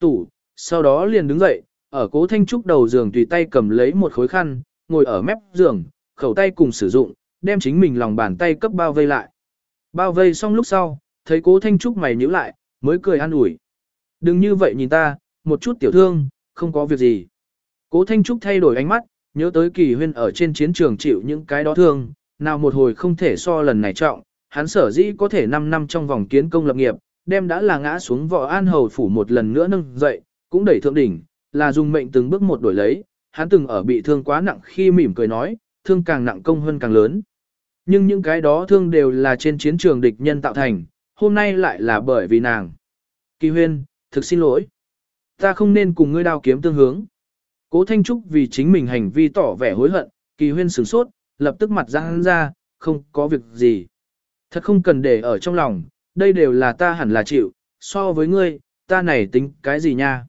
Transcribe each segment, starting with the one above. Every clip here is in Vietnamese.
tủ, sau đó liền đứng dậy, ở cố thanh trúc đầu giường tùy tay cầm lấy một khối khăn, ngồi ở mép giường, khẩu tay cùng sử dụng, đem chính mình lòng bàn tay cấp bao vây lại. Bao vây xong lúc sau, thấy cố thanh trúc mày nhíu lại, mới cười an ủi. Đừng như vậy nhìn ta, một chút tiểu thương, không có việc gì. Cố thanh trúc thay đổi ánh mắt, nhớ tới kỳ huyên ở trên chiến trường chịu những cái đó thương, nào một hồi không thể so lần này trọng, hắn sở dĩ có thể 5 năm trong vòng kiến công lập nghiệp, đem đã là ngã xuống võ an hầu phủ một lần nữa nâng dậy, cũng đẩy thượng đỉnh, là dùng mệnh từng bước một đổi lấy, hắn từng ở bị thương quá nặng khi mỉm cười nói, thương càng nặng công hơn càng lớn. Nhưng những cái đó thương đều là trên chiến trường địch nhân tạo thành, hôm nay lại là bởi vì nàng. Kỳ huyên, thực xin lỗi. Ta không nên cùng ngươi đao kiếm tương hướng. Cố Thanh Trúc vì chính mình hành vi tỏ vẻ hối hận, kỳ huyên sửng sốt, lập tức mặt ra hắn ra, không có việc gì. Thật không cần để ở trong lòng, đây đều là ta hẳn là chịu, so với ngươi, ta này tính cái gì nha.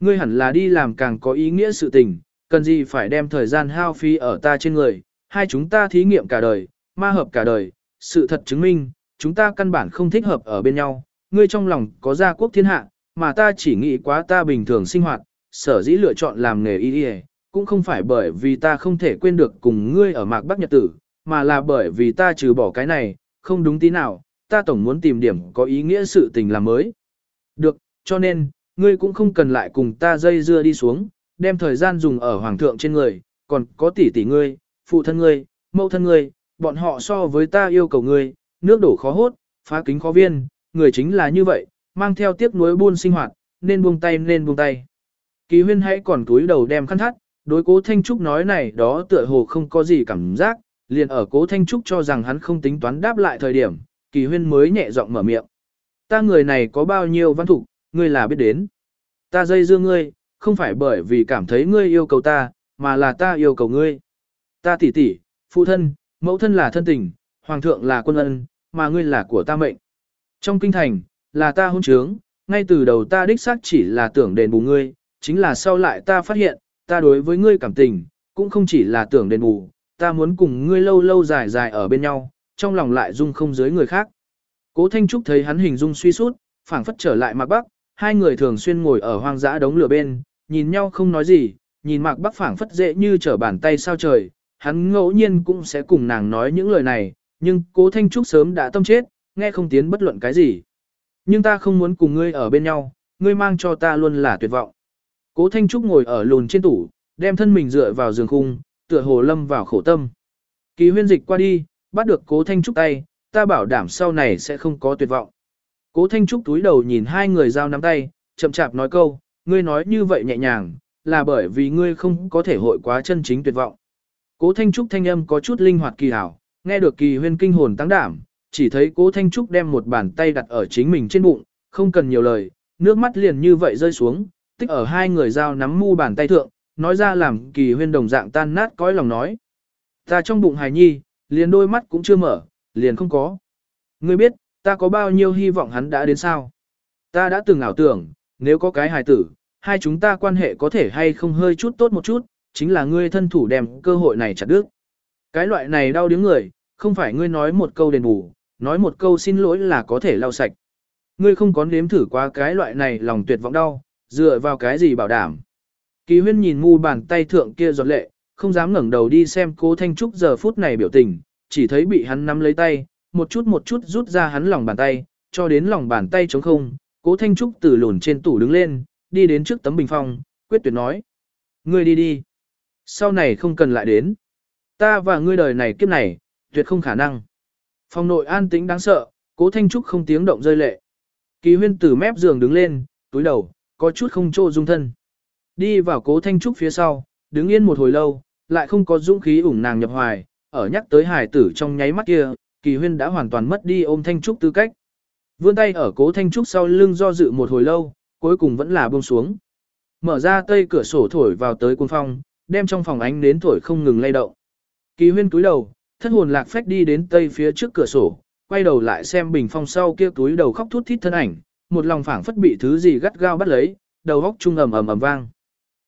Ngươi hẳn là đi làm càng có ý nghĩa sự tình, cần gì phải đem thời gian hao phí ở ta trên người, hai chúng ta thí nghiệm cả đời, ma hợp cả đời, sự thật chứng minh, chúng ta căn bản không thích hợp ở bên nhau, ngươi trong lòng có gia quốc thiên hạ, mà ta chỉ nghĩ quá ta bình thường sinh hoạt, sở dĩ lựa chọn làm nghề y y, cũng không phải bởi vì ta không thể quên được cùng ngươi ở mạc Bắc Nhật Tử, mà là bởi vì ta trừ bỏ cái này, không đúng tí nào, ta tổng muốn tìm điểm có ý nghĩa sự tình làm mới. Được, cho nên, ngươi cũng không cần lại cùng ta dây dưa đi xuống, đem thời gian dùng ở hoàng thượng trên người, còn có tỷ tỷ ngươi, phụ thân ngươi, mẫu thân ngươi, bọn họ so với ta yêu cầu ngươi, nước đổ khó hốt, phá kính khó viên, người chính là như vậy, mang theo tiếc nuối buôn sinh hoạt, nên buông tay nên buông tay. Kỳ huyên hãy còn túi đầu đem khăn thắt, đối cố Thanh Trúc nói này đó tựa hồ không có gì cảm giác, liền ở cố Thanh Trúc cho rằng hắn không tính toán đáp lại thời điểm, kỳ huyên mới nhẹ giọng mở miệng. Ta người này có bao nhiêu văn thủ, ngươi là biết đến. Ta dây dưa ngươi, không phải bởi vì cảm thấy ngươi yêu cầu ta, mà là ta yêu cầu ngươi. Ta tỷ tỷ, phụ thân, mẫu thân là thân tình, hoàng thượng là quân ân, mà ngươi là của ta mệnh. Trong kinh thành, là ta hôn trướng, ngay từ đầu ta đích xác chỉ là tưởng đền bù ngươi, chính là sau lại ta phát hiện, ta đối với ngươi cảm tình, cũng không chỉ là tưởng đền bù, ta muốn cùng ngươi lâu lâu dài dài ở bên nhau, trong lòng lại dung không dưới người khác. Cố Thanh Trúc thấy hắn hình dung suy sút, phảng phất trở lại Mạc Bắc, hai người thường xuyên ngồi ở hoang dã đống lửa bên, nhìn nhau không nói gì, nhìn Mạc Bắc phảng phất dễ như trở bàn tay sao trời, hắn ngẫu nhiên cũng sẽ cùng nàng nói những lời này, nhưng Cố Thanh Trúc sớm đã tâm chết, nghe không tiến bất luận cái gì. Nhưng ta không muốn cùng ngươi ở bên nhau, ngươi mang cho ta luôn là tuyệt vọng. Cố Thanh Trúc ngồi ở lùn trên tủ, đem thân mình dựa vào giường khung, tựa hồ lâm vào khổ tâm. Kỳ huyên dịch qua đi, bắt được Cố Thanh Trúc tay, ta bảo đảm sau này sẽ không có tuyệt vọng. Cố Thanh Trúc túi đầu nhìn hai người giao nắm tay, chậm chạp nói câu, ngươi nói như vậy nhẹ nhàng, là bởi vì ngươi không có thể hội quá chân chính tuyệt vọng. Cố Thanh Trúc thanh âm có chút linh hoạt kỳ hảo, nghe được kỳ huyên kinh hồn tăng đảm, chỉ thấy Cố Thanh Trúc đem một bàn tay đặt ở chính mình trên bụng, không cần nhiều lời, nước mắt liền như vậy rơi xuống, tích ở hai người giao nắm mu bàn tay thượng, nói ra làm kỳ huyên đồng dạng tan nát cõi lòng nói. Ta trong bụng hài nhi, liền đôi mắt cũng chưa mở, liền không có. Ngươi biết, ta có bao nhiêu hy vọng hắn đã đến sao? Ta đã từng ảo tưởng, nếu có cái hài tử, hai chúng ta quan hệ có thể hay không hơi chút tốt một chút, chính là ngươi thân thủ đem cơ hội này chặt đứt. Cái loại này đau điếng người, không phải ngươi nói một câu đền bù, nói một câu xin lỗi là có thể lau sạch. Ngươi không có nếm thử qua cái loại này lòng tuyệt vọng đau, dựa vào cái gì bảo đảm. Kỳ huyên nhìn mu bàn tay thượng kia giọt lệ, không dám ngẩng đầu đi xem cố Thanh Trúc giờ phút này biểu tình, chỉ thấy bị hắn nắm lấy tay, một chút một chút rút ra hắn lòng bàn tay, cho đến lòng bàn tay trống không, cố Thanh Trúc từ lùn trên tủ đứng lên, đi đến trước tấm bình phong, quyết tuyệt nói. Ngươi đi đi. Sau này không cần lại đến. Ta và ngươi đời này kiếp này, tuyệt không khả năng. Phòng nội an tĩnh đáng sợ, cố Thanh Trúc không tiếng động rơi lệ. Kỳ huyên từ mép giường đứng lên, túi đầu, có chút không trô dung thân. Đi vào cố Thanh Trúc phía sau, đứng yên một hồi lâu, lại không có dũng khí ủng nàng nhập hoài, ở nhắc tới hài tử trong nháy mắt kia, kỳ huyên đã hoàn toàn mất đi ôm Thanh Trúc tư cách. Vươn tay ở cố Thanh Trúc sau lưng do dự một hồi lâu, cuối cùng vẫn là buông xuống. Mở ra tây cửa sổ thổi vào tới cuốn phong, đem trong phòng ánh đến thổi không ngừng lay động. Kỳ huyên túi đầu, thân hồn lạc phách đi đến tây phía trước cửa sổ, quay đầu lại xem bình phong sau kia túi đầu khóc thút thít thân ảnh, một lòng phảng phất bị thứ gì gắt gao bắt lấy, đầu góc trung ầm ầm ầm vang.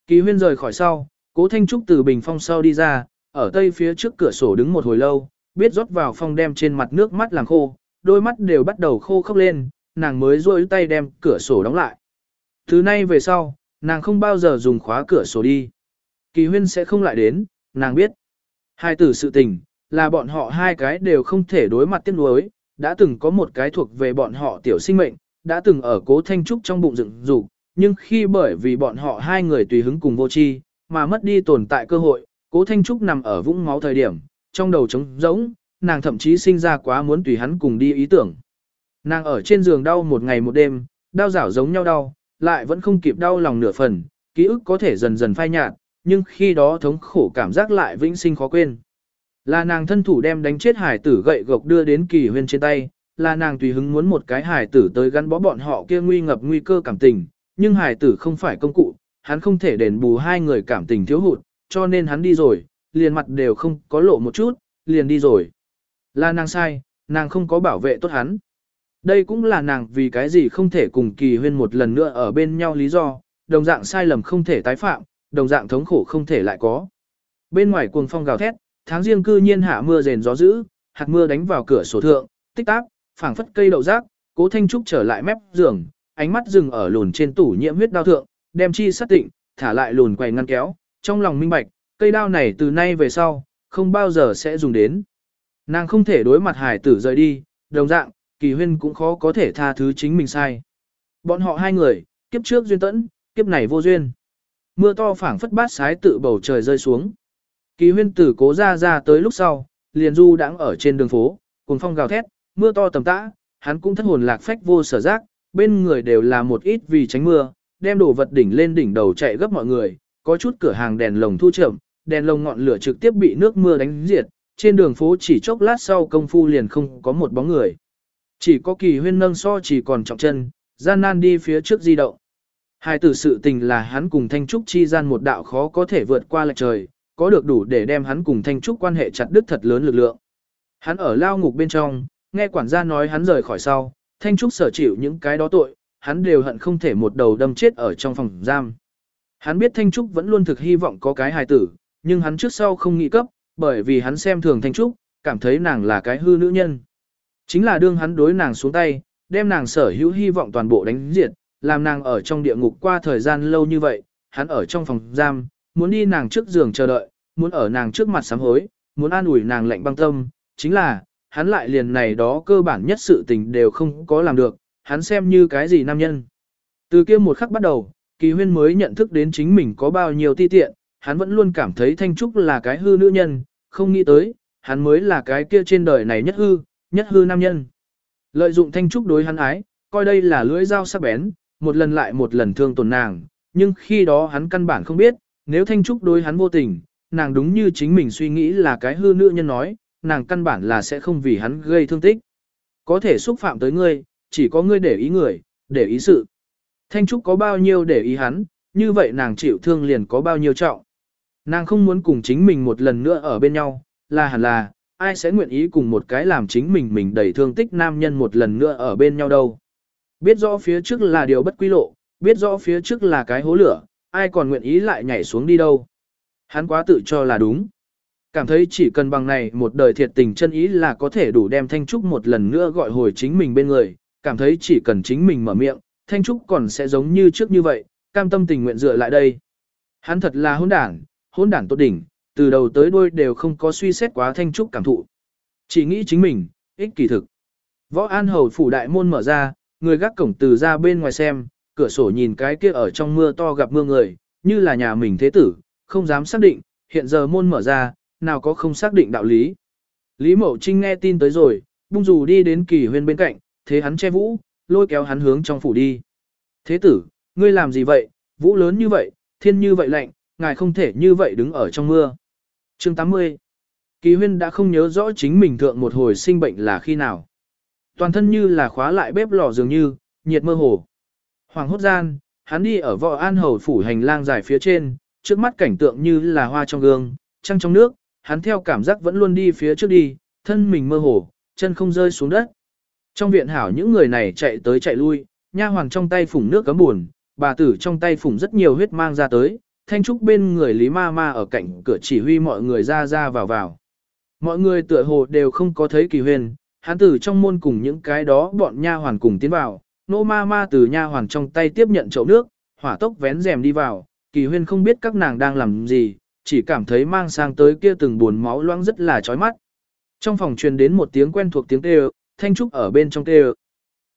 Kỳ huyên rời khỏi sau, cố thanh trúc từ bình phong sau đi ra, ở tây phía trước cửa sổ đứng một hồi lâu, biết rót vào phong đem trên mặt nước mắt làm khô, đôi mắt đều bắt đầu khô khốc lên, nàng mới rôi tay đem cửa sổ đóng lại. Thứ nay về sau, nàng không bao giờ dùng khóa cửa sổ đi. Kỳ huyên sẽ không lại đến, nàng biết. Hai tử sự tình, là bọn họ hai cái đều không thể đối mặt tiếc nuối, đã từng có một cái thuộc về bọn họ tiểu sinh mệnh, đã từng ở cố thanh trúc trong bụng dựng dục, nhưng khi bởi vì bọn họ hai người tùy hứng cùng vô tri, mà mất đi tồn tại cơ hội, cố thanh trúc nằm ở vũng máu thời điểm, trong đầu trống rỗng, nàng thậm chí sinh ra quá muốn tùy hắn cùng đi ý tưởng. Nàng ở trên giường đau một ngày một đêm, đau rảo giống nhau đau, lại vẫn không kịp đau lòng nửa phần, ký ức có thể dần dần phai nhạt, nhưng khi đó thống khổ cảm giác lại vĩnh sinh khó quên. Là nàng thân thủ đem đánh chết hải tử gậy gộc đưa đến kỳ huyên trên tay, là nàng tùy hứng muốn một cái hải tử tới gắn bó bọn họ kia nguy ngập nguy cơ cảm tình, nhưng hải tử không phải công cụ, hắn không thể đền bù hai người cảm tình thiếu hụt, cho nên hắn đi rồi, liền mặt đều không có lộ một chút, liền đi rồi. Là nàng sai, nàng không có bảo vệ tốt hắn. Đây cũng là nàng vì cái gì không thể cùng kỳ huyên một lần nữa ở bên nhau lý do, đồng dạng sai lầm không thể tái phạm, đồng dạng thống khổ không thể lại có. Bên ngoài cuồng phong gào thét, tháng riêng cư nhiên hạ mưa rền gió dữ, hạt mưa đánh vào cửa sổ thượng, tích táp, phảng phất cây đậu rác, cố thanh trúc trở lại mép giường, ánh mắt dừng ở lùn trên tủ nhiễm huyết đau thượng, đem chi sát tịnh, thả lại lùn quầy ngăn kéo, trong lòng minh bạch, cây đao này từ nay về sau, không bao giờ sẽ dùng đến. Nàng không thể đối mặt hải tử rời đi, đồng dạng, kỳ huyên cũng khó có thể tha thứ chính mình sai. Bọn họ hai người, kiếp trước duyên tẫn, kiếp này vô duyên. Mưa to phảng phất bát sái tự bầu trời rơi xuống. Kỳ huyên tử cố ra ra tới lúc sau, liền du đang ở trên đường phố, cùng phong gào thét, mưa to tầm tã, hắn cũng thất hồn lạc phách vô sở giác, bên người đều là một ít vì tránh mưa, đem đồ vật đỉnh lên đỉnh đầu chạy gấp mọi người, có chút cửa hàng đèn lồng thu chậm, đèn lồng ngọn lửa trực tiếp bị nước mưa đánh diệt, trên đường phố chỉ chốc lát sau công phu liền không có một bóng người. Chỉ có kỳ huyên nâng so chỉ còn trọng chân, gian nan đi phía trước di động. Hai tử sự tình là hắn cùng Thanh Trúc chi gian một đạo khó có thể vượt qua lại trời, có được đủ để đem hắn cùng Thanh Trúc quan hệ chặt đứt thật lớn lực lượng. Hắn ở lao ngục bên trong, nghe quản gia nói hắn rời khỏi sau, Thanh Trúc sở chịu những cái đó tội, hắn đều hận không thể một đầu đâm chết ở trong phòng giam. Hắn biết Thanh Trúc vẫn luôn thực hy vọng có cái hài tử, nhưng hắn trước sau không nghĩ cấp, bởi vì hắn xem thường Thanh Trúc, cảm thấy nàng là cái hư nữ nhân. Chính là đương hắn đối nàng xuống tay, đem nàng sở hữu hy vọng toàn bộ đánh diệt, làm nàng ở trong địa ngục qua thời gian lâu như vậy, hắn ở trong phòng giam, muốn đi nàng trước giường chờ đợi, muốn ở nàng trước mặt sám hối, muốn an ủi nàng lạnh băng tâm, chính là, hắn lại liền này đó cơ bản nhất sự tình đều không có làm được, hắn xem như cái gì nam nhân. Từ kia một khắc bắt đầu, kỳ huyên mới nhận thức đến chính mình có bao nhiêu ti tiện, hắn vẫn luôn cảm thấy Thanh Trúc là cái hư nữ nhân, không nghĩ tới, hắn mới là cái kia trên đời này nhất hư, nhất hư nam nhân. Lợi dụng Thanh Trúc đối hắn ái, coi đây là lưỡi dao sắc bén, một lần lại một lần thương tổn nàng, nhưng khi đó hắn căn bản không biết, nếu Thanh Trúc đối hắn vô tình, nàng đúng như chính mình suy nghĩ là cái hư nữ nhân nói, nàng căn bản là sẽ không vì hắn gây thương tích. Có thể xúc phạm tới ngươi, chỉ có ngươi để ý người, để ý sự. Thanh Trúc có bao nhiêu để ý hắn, như vậy nàng chịu thương liền có bao nhiêu trọng. Nàng không muốn cùng chính mình một lần nữa ở bên nhau, là hẳn là, ai sẽ nguyện ý cùng một cái làm chính mình mình đầy thương tích nam nhân một lần nữa ở bên nhau đâu. Biết rõ phía trước là điều bất quy lộ, biết rõ phía trước là cái hố lửa, ai còn nguyện ý lại nhảy xuống đi đâu. Hắn quá tự cho là đúng. Cảm thấy chỉ cần bằng này một đời thiệt tình chân ý là có thể đủ đem Thanh Trúc một lần nữa gọi hồi chính mình bên người, cảm thấy chỉ cần chính mình mở miệng, Thanh Trúc còn sẽ giống như trước như vậy, cam tâm tình nguyện dựa lại đây. Hắn thật là hỗn đảng, hỗn đảng tốt đỉnh, từ đầu tới đuôi đều không có suy xét quá Thanh Trúc cảm thụ. Chỉ nghĩ chính mình, ích kỳ thực. Võ An Hầu phủ đại môn mở ra, người gác cổng từ ra bên ngoài xem, cửa sổ nhìn cái kia ở trong mưa to gặp mưa người, như là nhà mình thế tử, không dám xác định, hiện giờ môn mở ra, nào có không xác định đạo lý. Lý Mậu Trinh nghe tin tới rồi, bung dù đi đến kỳ huyên bên cạnh, thế hắn che vũ, lôi kéo hắn hướng trong phủ đi. Thế tử, ngươi làm gì vậy, vũ lớn như vậy, thiên như vậy lạnh, ngài không thể như vậy đứng ở trong mưa. Chương 80 Kỳ huyên đã không nhớ rõ chính mình thượng một hồi sinh bệnh là khi nào. Toàn thân như là khóa lại bếp lò dường như, nhiệt mơ hồ. Hoàng hốt gian, hắn đi ở võ an hầu phủ hành lang dài phía trên, trước mắt cảnh tượng như là hoa trong gương, trăng trong nước, hắn theo cảm giác vẫn luôn đi phía trước đi, thân mình mơ hồ, chân không rơi xuống đất. Trong viện hảo những người này chạy tới chạy lui, nha hoàng trong tay phủng nước cấm buồn, bà tử trong tay phủng rất nhiều huyết mang ra tới, thanh trúc bên người Lý Ma Ma ở cạnh cửa chỉ huy mọi người ra ra vào vào. Mọi người tựa hồ đều không có thấy kỳ huyền, hắn tử trong môn cùng những cái đó bọn nha hoàn cùng tiến vào, nô ma ma từ nha hoàn trong tay tiếp nhận chậu nước, hỏa tốc vén rèm đi vào, kỳ huyên không biết các nàng đang làm gì, chỉ cảm thấy mang sang tới kia từng buồn máu loãng rất là chói mắt. Trong phòng truyền đến một tiếng quen thuộc tiếng kêu, Thanh Trúc ở bên trong kêu.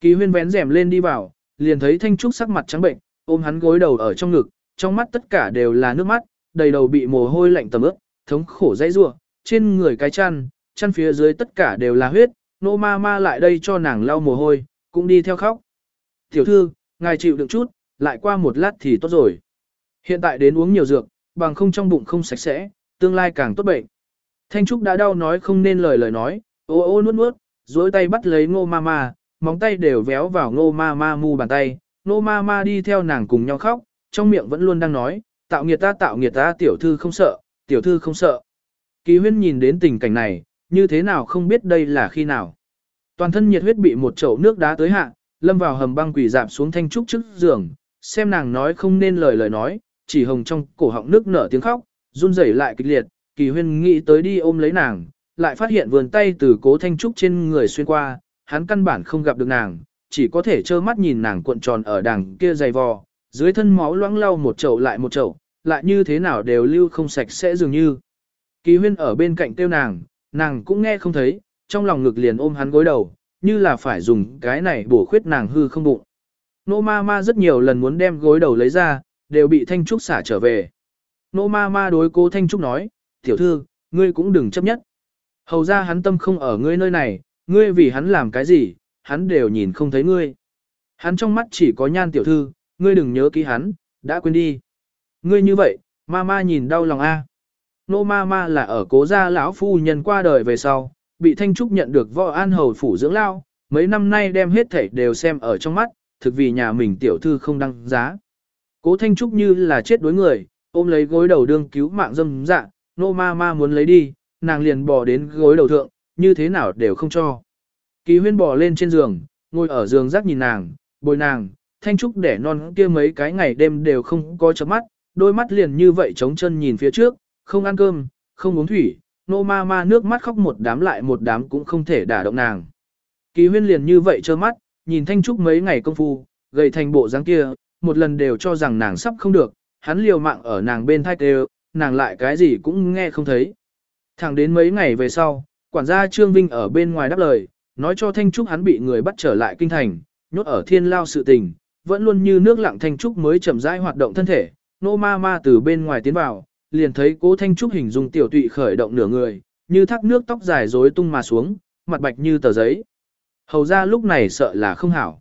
Kỳ huyên vén rèm lên đi vào, liền thấy Thanh Trúc sắc mặt trắng bệnh, ôm hắn gối đầu ở trong ngực, trong mắt tất cả đều là nước mắt, đầy đầu bị mồ hôi lạnh tầm ướt, thống khổ dãy rủa, trên người cái chăn, chăn phía dưới tất cả đều là huyết, nô ma ma lại đây cho nàng lau mồ hôi, cũng đi theo khóc. Tiểu thư, ngài chịu đựng chút, lại qua một lát thì tốt rồi. Hiện tại đến uống nhiều dược, bằng không trong bụng không sạch sẽ, tương lai càng tốt bệnh. Thanh Trúc đã đau nói không nên lời lời nói, ô ô nuốt nuốt, duỗi tay bắt lấy ngô ma ma, móng tay đều véo vào ngô ma ma mu bàn tay, ngô ma ma đi theo nàng cùng nhau khóc, trong miệng vẫn luôn đang nói, tạo nghiệt ta tạo nghiệt ta tiểu thư không sợ, tiểu thư không sợ. Kỳ huyên nhìn đến tình cảnh này, như thế nào không biết đây là khi nào. Toàn thân nhiệt huyết bị một chậu nước đá tới hạ, lâm vào hầm băng quỷ dạp xuống thanh trúc trước giường, xem nàng nói không nên lời lời nói, chỉ hồng trong cổ họng nước nở tiếng khóc, run rẩy lại kịch liệt, kỳ huyên nghĩ tới đi ôm lấy nàng, lại phát hiện vườn tay từ cố thanh trúc trên người xuyên qua, hắn căn bản không gặp được nàng, chỉ có thể trơ mắt nhìn nàng cuộn tròn ở đằng kia dày vò, dưới thân máu loãng lau một chậu lại một chậu, lại như thế nào đều lưu không sạch sẽ dường như. Kỳ huyên ở bên cạnh tiêu nàng, nàng cũng nghe không thấy, trong lòng ngực liền ôm hắn gối đầu, như là phải dùng cái này bổ khuyết nàng hư không bụng. Nô ma ma rất nhiều lần muốn đem gối đầu lấy ra, đều bị Thanh Trúc xả trở về. Nô ma ma đối cố Thanh Trúc nói, tiểu thư, ngươi cũng đừng chấp nhất. Hầu ra hắn tâm không ở ngươi nơi này, ngươi vì hắn làm cái gì, hắn đều nhìn không thấy ngươi. Hắn trong mắt chỉ có nhan tiểu thư, ngươi đừng nhớ kỹ hắn, đã quên đi. Ngươi như vậy, ma ma nhìn đau lòng a. Nô ma ma là ở cố gia lão phu nhân qua đời về sau, bị Thanh Trúc nhận được võ an hầu phủ dưỡng lao, mấy năm nay đem hết thảy đều xem ở trong mắt, thực vì nhà mình tiểu thư không đăng giá. Cố Thanh Trúc như là chết đối người, ôm lấy gối đầu đương cứu mạng dâm dạ, nô ma ma muốn lấy đi, nàng liền bò đến gối đầu thượng, như thế nào đều không cho. Kỳ huyên bò lên trên giường, ngồi ở giường rác nhìn nàng, bồi nàng, Thanh Trúc đẻ non kia mấy cái ngày đêm đều không có chấm mắt, đôi mắt liền như vậy trống chân nhìn phía trước, không ăn cơm, không uống thủy, nô ma ma nước mắt khóc một đám lại một đám cũng không thể đả động nàng. Kỳ huyên liền như vậy trơ mắt, nhìn Thanh Trúc mấy ngày công phu, gầy thành bộ dáng kia, một lần đều cho rằng nàng sắp không được, hắn liều mạng ở nàng bên thai kêu, nàng lại cái gì cũng nghe không thấy. Thẳng đến mấy ngày về sau, quản gia Trương Vinh ở bên ngoài đáp lời, nói cho Thanh Trúc hắn bị người bắt trở lại kinh thành, nhốt ở thiên lao sự tình, vẫn luôn như nước lặng Thanh Trúc mới chậm rãi hoạt động thân thể, nô ma ma từ bên ngoài tiến vào, liền thấy cố Thanh Trúc hình dung tiểu tụy khởi động nửa người, như thác nước tóc dài rối tung mà xuống, mặt bạch như tờ giấy. Hầu ra lúc này sợ là không hảo.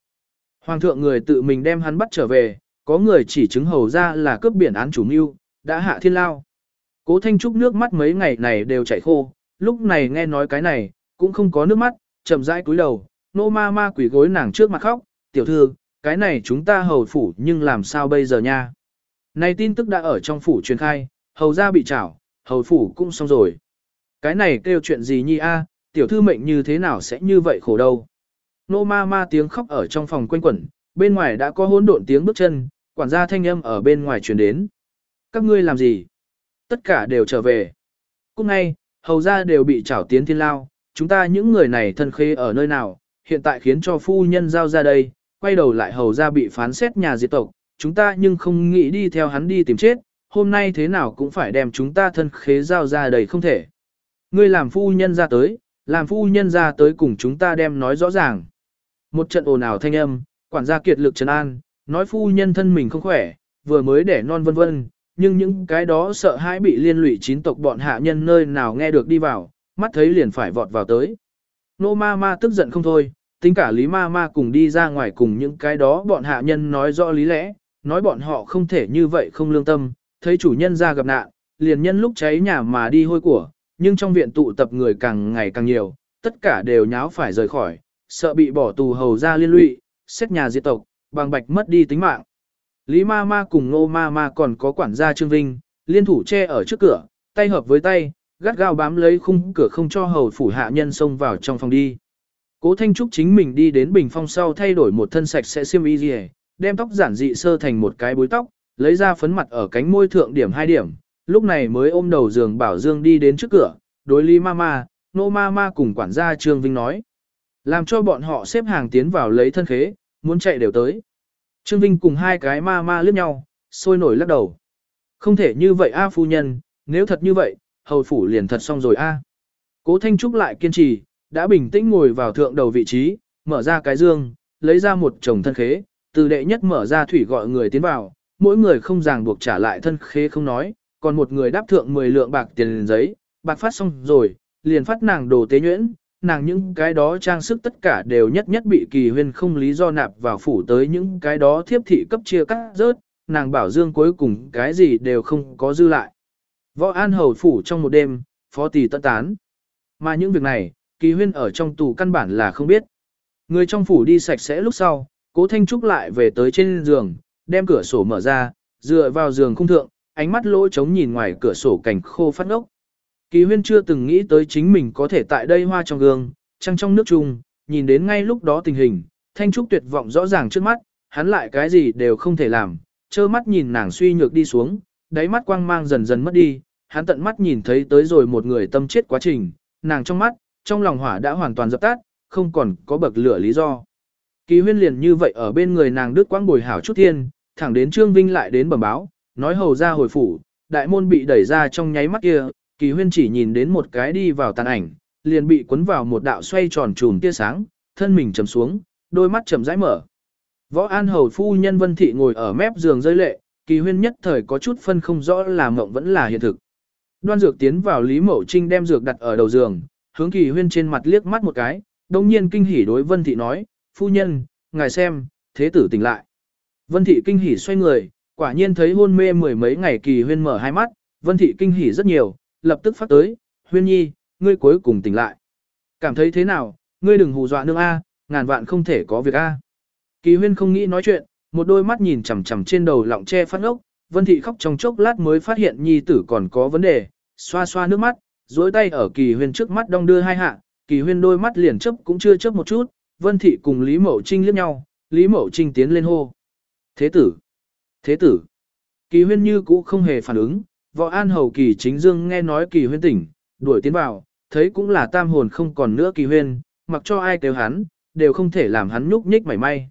Hoàng thượng người tự mình đem hắn bắt trở về, có người chỉ chứng hầu ra là cướp biển án chủ mưu, đã hạ thiên lao. Cố Thanh Trúc nước mắt mấy ngày này đều chảy khô, lúc này nghe nói cái này, cũng không có nước mắt, chậm rãi cúi đầu, nô ma ma quỷ gối nàng trước mặt khóc, tiểu thư, cái này chúng ta hầu phủ nhưng làm sao bây giờ nha. Này tin tức đã ở trong phủ truyền khai, hầu ra bị trảo, hầu phủ cũng xong rồi. Cái này kêu chuyện gì nhi a, tiểu thư mệnh như thế nào sẽ như vậy khổ đâu. Nô ma ma tiếng khóc ở trong phòng quanh quẩn, bên ngoài đã có hỗn độn tiếng bước chân, quản gia thanh âm ở bên ngoài truyền đến. Các ngươi làm gì? Tất cả đều trở về. Cũng ngay, hầu ra đều bị trảo tiến thiên lao, chúng ta những người này thân khê ở nơi nào, hiện tại khiến cho phu nhân giao ra đây, quay đầu lại hầu ra bị phán xét nhà diệt tộc, chúng ta nhưng không nghĩ đi theo hắn đi tìm chết, hôm nay thế nào cũng phải đem chúng ta thân khế giao ra đầy không thể. Ngươi làm phu nhân ra tới, làm phu nhân ra tới cùng chúng ta đem nói rõ ràng. Một trận ồn ào thanh âm, quản gia kiệt lực trấn an, nói phu nhân thân mình không khỏe, vừa mới đẻ non vân vân, nhưng những cái đó sợ hãi bị liên lụy chín tộc bọn hạ nhân nơi nào nghe được đi vào, mắt thấy liền phải vọt vào tới. Nô ma ma tức giận không thôi, tính cả lý ma ma cùng đi ra ngoài cùng những cái đó bọn hạ nhân nói rõ lý lẽ, nói bọn họ không thể như vậy không lương tâm, thấy chủ nhân ra gặp nạn, liền nhân lúc cháy nhà mà đi hôi của, nhưng trong viện tụ tập người càng ngày càng nhiều, tất cả đều nháo phải rời khỏi, sợ bị bỏ tù hầu ra liên lụy, xét nhà diệt tộc, bằng bạch mất đi tính mạng. Lý ma ma cùng nô ma ma còn có quản gia Trương Vinh, liên thủ che ở trước cửa, tay hợp với tay, gắt gao bám lấy khung cửa không cho hầu phủ hạ nhân xông vào trong phòng đi. Cố Thanh Trúc chính mình đi đến bình phong sau thay đổi một thân sạch sẽ xiêm y gì, đem tóc giản dị sơ thành một cái búi tóc, lấy ra phấn mặt ở cánh môi thượng điểm hai điểm, lúc này mới ôm đầu giường bảo Dương đi đến trước cửa, đối Lý Mama, Nô Mama cùng quản gia Trương Vinh nói. Làm cho bọn họ xếp hàng tiến vào lấy thân khế, muốn chạy đều tới. Trương Vinh cùng hai cái ma ma liếc nhau, sôi nổi lắc đầu. Không thể như vậy a phu nhân, nếu thật như vậy, hầu phủ liền thật xong rồi a. Cố Thanh Trúc lại kiên trì, đã bình tĩnh ngồi vào thượng đầu vị trí, mở ra cái dương, lấy ra một chồng thân khế, từ đệ nhất mở ra thủy gọi người tiến vào, mỗi người không ràng buộc trả lại thân khế không nói, còn một người đáp thượng 10 lượng bạc tiền giấy, bạc phát xong rồi, liền phát nàng đồ tế nhuyễn, nàng những cái đó trang sức tất cả đều nhất nhất bị kỳ huyên không lý do nạp vào phủ tới những cái đó thiếp thị cấp chia cắt rớt, nàng bảo dương cuối cùng cái gì đều không có dư lại. Võ An Hầu phủ trong một đêm, phó tỷ tất tán. Mà những việc này, kỳ huyên ở trong tù căn bản là không biết. Người trong phủ đi sạch sẽ lúc sau, cố Thanh Trúc lại về tới trên giường, đem cửa sổ mở ra, dựa vào giường khung thượng, ánh mắt lỗ trống nhìn ngoài cửa sổ cảnh khô phát ngốc. Kỳ huyên chưa từng nghĩ tới chính mình có thể tại đây hoa trong gương, trăng trong nước chung, nhìn đến ngay lúc đó tình hình, Thanh Trúc tuyệt vọng rõ ràng trước mắt, hắn lại cái gì đều không thể làm, trơ mắt nhìn nàng suy nhược đi xuống, đáy mắt quang mang dần dần mất đi, hắn tận mắt nhìn thấy tới rồi một người tâm chết quá trình, nàng trong mắt, trong lòng hỏa đã hoàn toàn dập tắt, không còn có bậc lửa lý do. Kỳ huyên liền như vậy ở bên người nàng đức quang bồi hảo chút thiên, thẳng đến Trương Vinh lại đến bẩm báo, nói hầu ra hồi phủ, đại môn bị đẩy ra trong nháy mắt kia, kỳ huyên chỉ nhìn đến một cái đi vào tàn ảnh, liền bị cuốn vào một đạo xoay tròn trùm tia sáng, thân mình trầm xuống, đôi mắt chậm rãi mở. Võ An hầu phu nhân Vân Thị ngồi ở mép giường rơi lệ, kỳ huyên nhất thời có chút phân không rõ là mộng vẫn là hiện thực. Đoan dược tiến vào Lý Mậu Trinh đem dược đặt ở đầu giường, hướng kỳ huyên trên mặt liếc mắt một cái, đồng nhiên kinh hỉ đối Vân Thị nói, phu nhân, ngài xem, thế tử tỉnh lại. Vân Thị kinh hỉ xoay người, quả nhiên thấy hôn mê mười mấy ngày kỳ huyên mở hai mắt, Vân Thị kinh hỉ rất nhiều, lập tức phát tới, huyên nhi, ngươi cuối cùng tỉnh lại. Cảm thấy thế nào, ngươi đừng hù dọa nương A, ngàn vạn không thể có việc A. Kỳ huyên không nghĩ nói chuyện, một đôi mắt nhìn chằm chằm trên đầu lọng che phát ốc, Vân Thị khóc trong chốc lát mới phát hiện nhi tử còn có vấn đề, xoa xoa nước mắt, duỗi tay ở kỳ huyên trước mắt đong đưa hai hạ, kỳ huyên đôi mắt liền chấp cũng chưa chấp một chút, Vân Thị cùng Lý Mậu Trinh liếc nhau, Lý Mậu Trinh tiến lên hô. Thế tử! Thế tử! Kỳ huyên như cũ không hề phản ứng, võ an hầu kỳ chính dương nghe nói kỳ huyên tỉnh, đuổi tiến vào, thấy cũng là tam hồn không còn nữa kỳ huyên, mặc cho ai kêu hắn, đều không thể làm hắn nhúc nhích mảy may.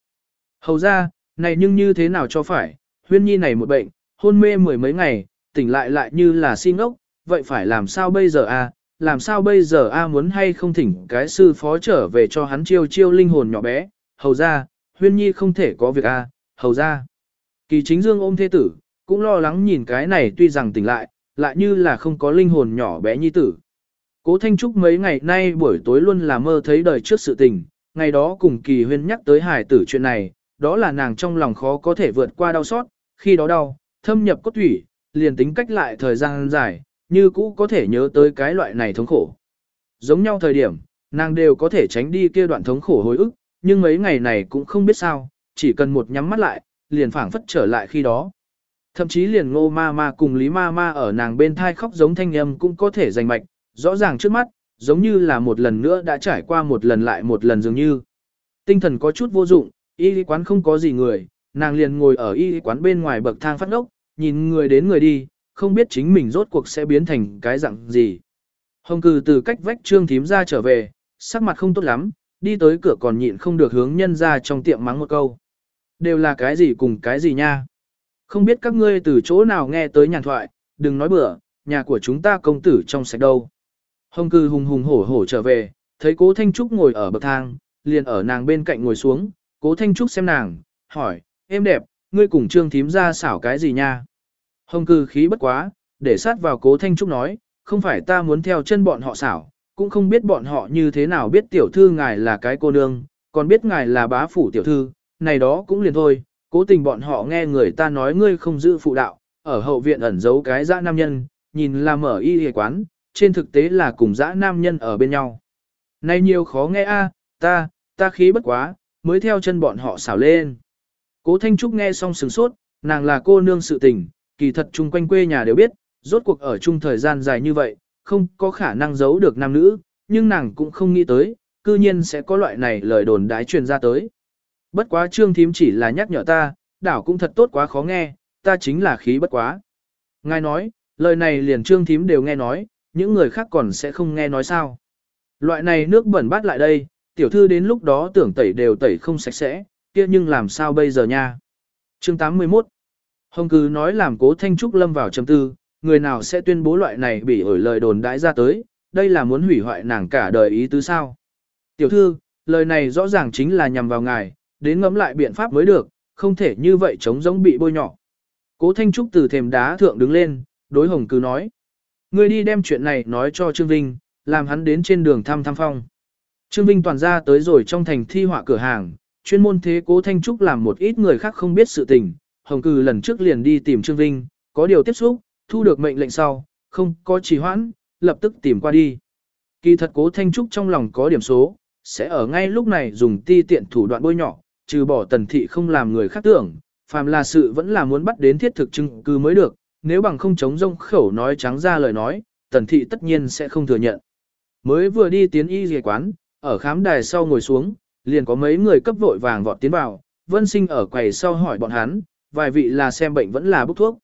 Hầu ra, này nhưng như thế nào cho phải, huyên nhi này một bệnh, hôn mê mười mấy ngày, tỉnh lại lại như là si ngốc, vậy phải làm sao bây giờ a? làm sao bây giờ a muốn hay không thỉnh cái sư phó trở về cho hắn chiêu chiêu linh hồn nhỏ bé, hầu ra, huyên nhi không thể có việc a, hầu ra. Kỳ chính dương ôm thế tử, cũng lo lắng nhìn cái này tuy rằng tỉnh lại, lại như là không có linh hồn nhỏ bé nhi tử. Cố Thanh Trúc mấy ngày nay buổi tối luôn là mơ thấy đời trước sự tình, ngày đó cùng kỳ huyên nhắc tới hải tử chuyện này, đó là nàng trong lòng khó có thể vượt qua đau xót, khi đó đau, thâm nhập cốt thủy, liền tính cách lại thời gian dài, như cũ có thể nhớ tới cái loại này thống khổ. Giống nhau thời điểm, nàng đều có thể tránh đi kia đoạn thống khổ hồi ức, nhưng mấy ngày này cũng không biết sao, chỉ cần một nhắm mắt lại, liền phảng phất trở lại khi đó. Thậm chí liền ngô ma ma cùng lý ma ma ở nàng bên thai khóc giống thanh âm cũng có thể giành mạch, rõ ràng trước mắt, giống như là một lần nữa đã trải qua một lần lại một lần dường như. Tinh thần có chút vô dụng, y quán không có gì người, nàng liền ngồi ở y quán bên ngoài bậc thang phát ốc, nhìn người đến người đi, không biết chính mình rốt cuộc sẽ biến thành cái dạng gì. Hồng cừ từ cách vách trương thím ra trở về, sắc mặt không tốt lắm, đi tới cửa còn nhịn không được hướng nhân ra trong tiệm mắng một câu. Đều là cái gì cùng cái gì nha. Không biết các ngươi từ chỗ nào nghe tới nhàn thoại, đừng nói bừa, nhà của chúng ta công tử trong sạch đâu. Hồng cư hùng hùng hổ hổ trở về, thấy cố Thanh Trúc ngồi ở bậc thang, liền ở nàng bên cạnh ngồi xuống, cố Thanh Trúc xem nàng, hỏi, em đẹp, ngươi cùng trương thím ra xảo cái gì nha? Hồng cư khí bất quá, để sát vào cố Thanh Trúc nói, không phải ta muốn theo chân bọn họ xảo, cũng không biết bọn họ như thế nào biết tiểu thư ngài là cái cô nương, còn biết ngài là bá phủ tiểu thư, này đó cũng liền thôi, cố tình bọn họ nghe người ta nói ngươi không giữ phụ đạo, ở hậu viện ẩn giấu cái dã nam nhân, nhìn là mở y hề quán, trên thực tế là cùng dã nam nhân ở bên nhau. Này nhiều khó nghe a, ta, ta khí bất quá, mới theo chân bọn họ xảo lên. Cố Thanh Trúc nghe xong sừng sốt, nàng là cô nương sự tình, kỳ thật chung quanh quê nhà đều biết, rốt cuộc ở chung thời gian dài như vậy, không có khả năng giấu được nam nữ, nhưng nàng cũng không nghĩ tới, cư nhiên sẽ có loại này lời đồn đái truyền ra tới. Bất quá trương thím chỉ là nhắc nhở ta, đảo cũng thật tốt quá khó nghe, ta chính là khí bất quá. Ngài nói, lời này liền trương thím đều nghe nói, những người khác còn sẽ không nghe nói sao. Loại này nước bẩn bát lại đây, tiểu thư đến lúc đó tưởng tẩy đều tẩy không sạch sẽ, kia nhưng làm sao bây giờ nha. Chương 81 Hồng cứ nói làm cố Thanh Trúc lâm vào trầm tư, người nào sẽ tuyên bố loại này bị ổi lời đồn đãi ra tới, đây là muốn hủy hoại nàng cả đời ý tứ sao. Tiểu thư, lời này rõ ràng chính là nhằm vào ngài, đến ngẫm lại biện pháp mới được, không thể như vậy chống giống bị bôi nhỏ. Cố Thanh Trúc từ thềm đá thượng đứng lên, đối Hồng Cư nói. Ngươi đi đem chuyện này nói cho Trương Vinh, làm hắn đến trên đường thăm thăm phong. Trương Vinh toàn ra tới rồi trong thành thi họa cửa hàng, chuyên môn thế Cố Thanh Trúc làm một ít người khác không biết sự tình. Hồng Cư lần trước liền đi tìm Trương Vinh, có điều tiếp xúc, thu được mệnh lệnh sau, không có trì hoãn, lập tức tìm qua đi. Kỳ thật Cố Thanh Trúc trong lòng có điểm số, sẽ ở ngay lúc này dùng ti tiện thủ đoạn bôi nhỏ, trừ bỏ tần thị không làm người khác tưởng, phàm là sự vẫn là muốn bắt đến thiết thực chứng cứ mới được, nếu bằng không chống rông khẩu nói trắng ra lời nói, tần thị tất nhiên sẽ không thừa nhận. Mới vừa đi tiến y dề quán, ở khám đài sau ngồi xuống, liền có mấy người cấp vội vàng vọt tiến vào, vân sinh ở quầy sau hỏi bọn hắn, vài vị là xem bệnh vẫn là bốc thuốc.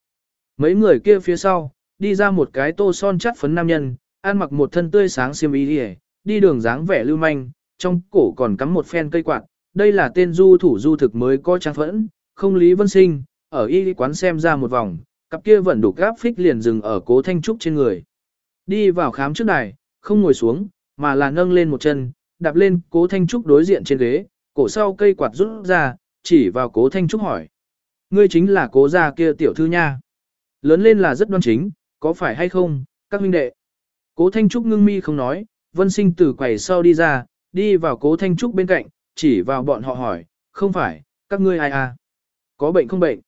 Mấy người kia phía sau, đi ra một cái tô son chắt phấn nam nhân, ăn mặc một thân tươi sáng xiêm y đi, đi đường dáng vẻ lưu manh, trong cổ còn cắm một phen cây quạt, đây là tên du thủ du thực mới có trang phẫn, không lý vân sinh, ở y quán xem ra một vòng, cặp kia vẫn đủ gáp phích liền dừng ở cố thanh trúc trên người. Đi vào khám trước đài, không ngồi xuống, mà là nâng lên một chân, đạp lên cố thanh trúc đối diện trên ghế, cổ sau cây quạt rút ra, chỉ vào cố thanh trúc hỏi. Ngươi chính là cố gia kia tiểu thư nha. Lớn lên là rất đoan chính, có phải hay không, các huynh đệ. Cố thanh trúc ngưng mi không nói, vân sinh từ quầy sau đi ra, đi vào cố thanh trúc bên cạnh, chỉ vào bọn họ hỏi, không phải, các ngươi ai à? Có bệnh không bệnh?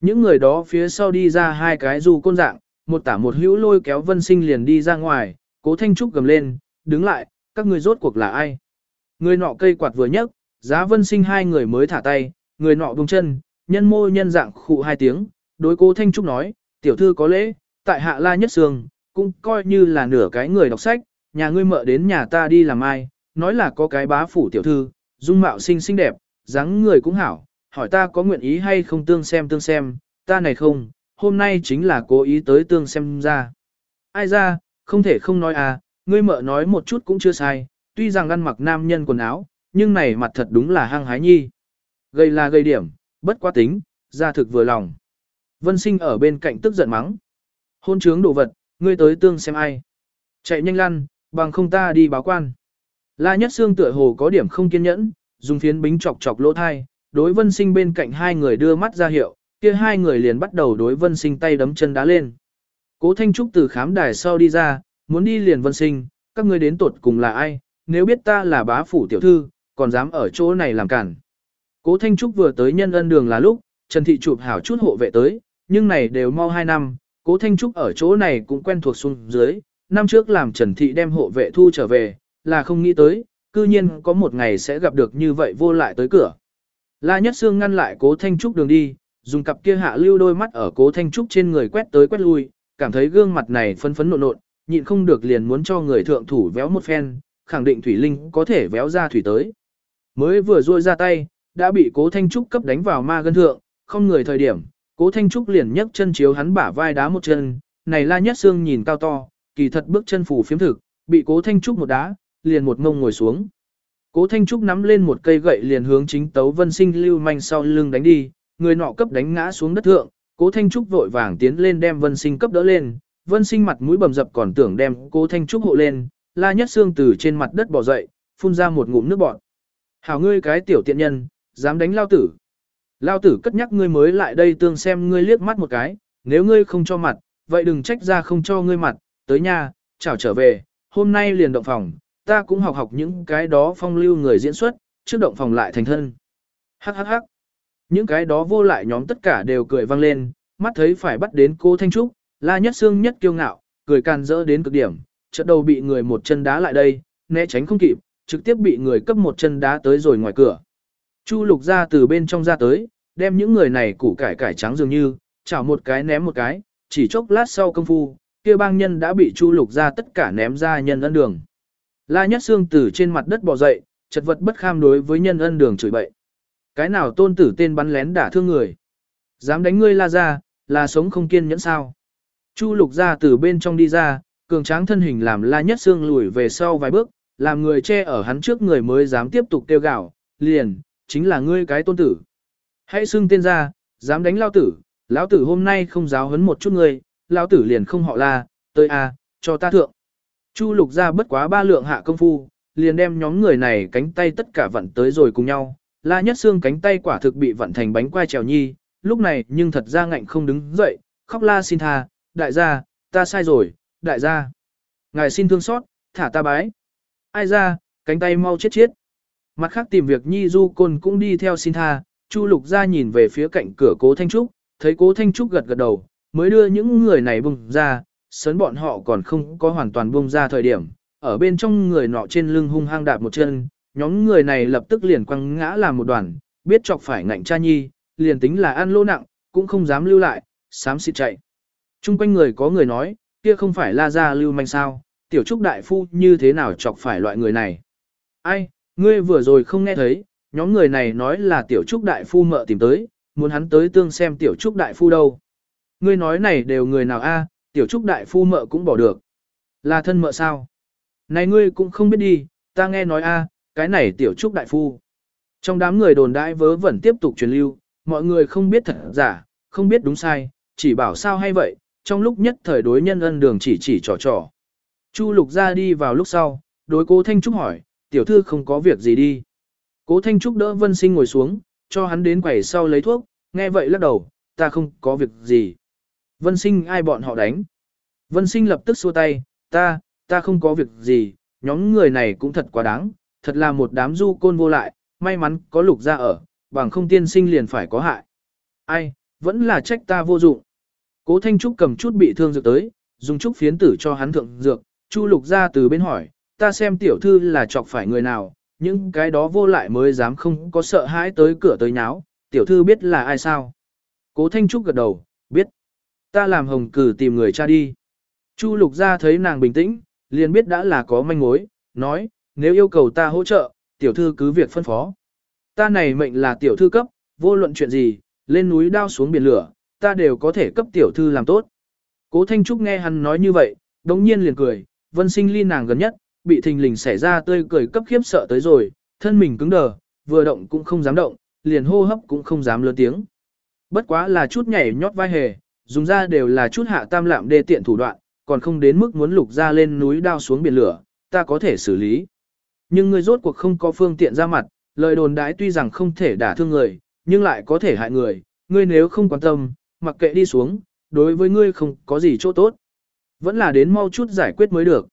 Những người đó phía sau đi ra hai cái dù côn dạng, một tả một hữu lôi kéo vân sinh liền đi ra ngoài, cố thanh trúc gầm lên, đứng lại, các ngươi rốt cuộc là ai? Người nọ cây quạt vừa nhấc, giá vân sinh hai người mới thả tay, người nọ buông chân, nhân mô nhân dạng khụ hai tiếng, đối cố thanh trúc nói, tiểu thư có lễ, tại hạ la nhất sương, cũng coi như là nửa cái người đọc sách, nhà ngươi mợ đến nhà ta đi làm ai, nói là có cái bá phủ tiểu thư, dung mạo xinh xinh đẹp, dáng người cũng hảo, hỏi ta có nguyện ý hay không tương xem tương xem, ta này không, hôm nay chính là cố ý tới tương xem ra. Ai ra, không thể không nói à, ngươi mợ nói một chút cũng chưa sai, tuy rằng ăn mặc nam nhân quần áo, nhưng này mặt thật đúng là hăng hái nhi. Gây là gây điểm, bất quá tính, ra thực vừa lòng. Vân sinh ở bên cạnh tức giận mắng. Hôn trướng đồ vật, ngươi tới tương xem ai. Chạy nhanh lăn, bằng không ta đi báo quan. La Nhất xương tựa hồ có điểm không kiên nhẫn, dùng phiến bính chọc chọc lỗ thai, đối vân sinh bên cạnh hai người đưa mắt ra hiệu, kia hai người liền bắt đầu đối vân sinh tay đấm chân đá lên. Cố Thanh Trúc từ khám đài sau đi ra, muốn đi liền vân sinh, các ngươi đến tụt cùng là ai, nếu biết ta là bá phủ tiểu thư, còn dám ở chỗ này làm cản. Cố Thanh Trúc vừa tới nhân ân đường là lúc, Trần Thị chụp hảo chút hộ vệ tới, nhưng này đều mau hai năm, Cố Thanh Trúc ở chỗ này cũng quen thuộc xuống dưới, năm trước làm Trần Thị đem hộ vệ thu trở về, là không nghĩ tới, cư nhiên có một ngày sẽ gặp được như vậy vô lại tới cửa. La Nhất Sương ngăn lại Cố Thanh Trúc đường đi, dùng cặp kia hạ lưu đôi mắt ở Cố Thanh Trúc trên người quét tới quét lui, cảm thấy gương mặt này phấn phấn nộn nộn, nhịn không được liền muốn cho người thượng thủ véo một phen, khẳng định Thủy Linh có thể véo ra thủy tới. Mới vừa ruôi ra tay, đã bị Cố Thanh Trúc cấp đánh vào ma gân thượng, không người thời điểm, Cố Thanh Trúc liền nhấc chân chiếu hắn bả vai đá một chân, này La Nhất Sương nhìn cao to, kỳ thật bước chân phủ phiếm thực, bị Cố Thanh Trúc một đá, liền một ngông ngồi xuống. Cố Thanh Trúc nắm lên một cây gậy liền hướng chính tấu vân sinh lưu manh sau lưng đánh đi, người nọ cấp đánh ngã xuống đất thượng, Cố Thanh Trúc vội vàng tiến lên đem vân sinh cấp đỡ lên, vân sinh mặt mũi bầm dập còn tưởng đem Cố Thanh Trúc hộ lên, la nhất xương từ trên mặt đất bò dậy, phun ra một ngụm nước bọt. Hảo ngươi cái tiểu tiện nhân, dám đánh lao tử. Lao tử cất nhắc ngươi mới lại đây tương xem ngươi liếc mắt một cái, nếu ngươi không cho mặt, vậy đừng trách ra không cho ngươi mặt, tới nhà, chào trở về, hôm nay liền động phòng, ta cũng học học những cái đó phong lưu người diễn xuất, trước động phòng lại thành thân. Hắc hắc hắc. Những cái đó vô lại nhóm tất cả đều cười vang lên, mắt thấy phải bắt đến cô Thanh Trúc, la nhất xương nhất kiêu ngạo, cười can dỡ đến cực điểm, chợt đầu bị người một chân đá lại đây, né tránh không kịp, trực tiếp bị người cấp một chân đá tới rồi ngoài cửa. Chu lục ra từ bên trong ra tới, đem những người này củ cải cải trắng dường như, chảo một cái ném một cái, chỉ chốc lát sau công phu, kia bang nhân đã bị chu lục ra tất cả ném ra nhân ân đường. La Nhất xương từ trên mặt đất bò dậy, chật vật bất kham đối với nhân ân đường chửi bậy. Cái nào tôn tử tên bắn lén đả thương người. Dám đánh ngươi la ra, là sống không kiên nhẫn sao. Chu lục ra từ bên trong đi ra, cường tráng thân hình làm La Nhất xương lùi về sau vài bước, làm người che ở hắn trước người mới dám tiếp tục kêu gào, liền, chính là ngươi cái tôn tử. Hãy xưng tên ra, dám đánh lao tử, lão tử hôm nay không giáo huấn một chút ngươi, lão tử liền không họ la, tới a, cho ta thượng. Chu lục ra bất quá ba lượng hạ công phu, liền đem nhóm người này cánh tay tất cả vặn tới rồi cùng nhau. La nhất xương cánh tay quả thực bị vặn thành bánh quai trèo nhi, lúc này nhưng thật ra ngạnh không đứng dậy, khóc la xin tha, đại gia, ta sai rồi, đại gia. Ngài xin thương xót, thả ta bái. Ai ra, cánh tay mau chết chết. Mặt khác tìm việc nhi du côn cũng đi theo xin tha, Chu lục ra nhìn về phía cạnh cửa cố Thanh Trúc, thấy cố Thanh Trúc gật gật đầu, mới đưa những người này bùng ra, sớn bọn họ còn không có hoàn toàn buông ra thời điểm, ở bên trong người nọ trên lưng hung hăng đạp một chân, nhóm người này lập tức liền quăng ngã làm một đoàn, biết chọc phải ngạnh cha nhi, liền tính là ăn lô nặng, cũng không dám lưu lại, sám xịt chạy. Trung quanh người có người nói, kia không phải la ra lưu manh sao, tiểu trúc đại phu như thế nào chọc phải loại người này. Ai, ngươi vừa rồi không nghe thấy, nhóm người này nói là tiểu trúc đại phu mợ tìm tới, muốn hắn tới tương xem tiểu trúc đại phu đâu. Ngươi nói này đều người nào a, tiểu trúc đại phu mợ cũng bỏ được. Là thân mợ sao? Này ngươi cũng không biết đi, ta nghe nói a, cái này tiểu trúc đại phu. Trong đám người đồn đãi vớ vẩn tiếp tục truyền lưu, mọi người không biết thật giả, không biết đúng sai, chỉ bảo sao hay vậy, trong lúc nhất thời đối nhân ân đường chỉ chỉ trò trò. Chu lục ra đi vào lúc sau, đối cố Thanh Trúc hỏi, tiểu thư không có việc gì đi. Cố Thanh Trúc đỡ Vân Sinh ngồi xuống, cho hắn đến quầy sau lấy thuốc, nghe vậy lắc đầu, ta không có việc gì. Vân Sinh ai bọn họ đánh. Vân Sinh lập tức xua tay, ta, ta không có việc gì, nhóm người này cũng thật quá đáng, thật là một đám du côn vô lại, may mắn có lục ra ở, bằng không tiên sinh liền phải có hại. Ai, vẫn là trách ta vô dụng. Cố Thanh Trúc cầm chút bị thương dược tới, dùng chút phiến tử cho hắn thượng dược, Chu Lục ra từ bên hỏi, ta xem tiểu thư là chọc phải người nào, những cái đó vô lại mới dám không có sợ hãi tới cửa tới nháo, tiểu thư biết là ai sao. Cố Thanh Trúc gật đầu, biết. Ta làm hồng cử tìm người cha đi. Chu Lục ra thấy nàng bình tĩnh, liền biết đã là có manh mối, nói, nếu yêu cầu ta hỗ trợ, tiểu thư cứ việc phân phó. Ta này mệnh là tiểu thư cấp, vô luận chuyện gì, lên núi đao xuống biển lửa, ta đều có thể cấp tiểu thư làm tốt. Cố Thanh Trúc nghe hắn nói như vậy, đống nhiên liền cười, vân sinh ly nàng gần nhất, bị thình lình xảy ra tươi cười cấp khiếp sợ tới rồi, thân mình cứng đờ, vừa động cũng không dám động, liền hô hấp cũng không dám lớn tiếng. Bất quá là chút nhảy nhót vai hề, dùng ra đều là chút hạ tam lạm đê tiện thủ đoạn, còn không đến mức muốn lục ra lên núi đao xuống biển lửa, ta có thể xử lý. Nhưng ngươi rốt cuộc không có phương tiện ra mặt, lời đồn đãi tuy rằng không thể đả thương người, nhưng lại có thể hại người, ngươi nếu không quan tâm, mặc kệ đi xuống, đối với ngươi không có gì chỗ tốt. Vẫn là đến mau chút giải quyết mới được.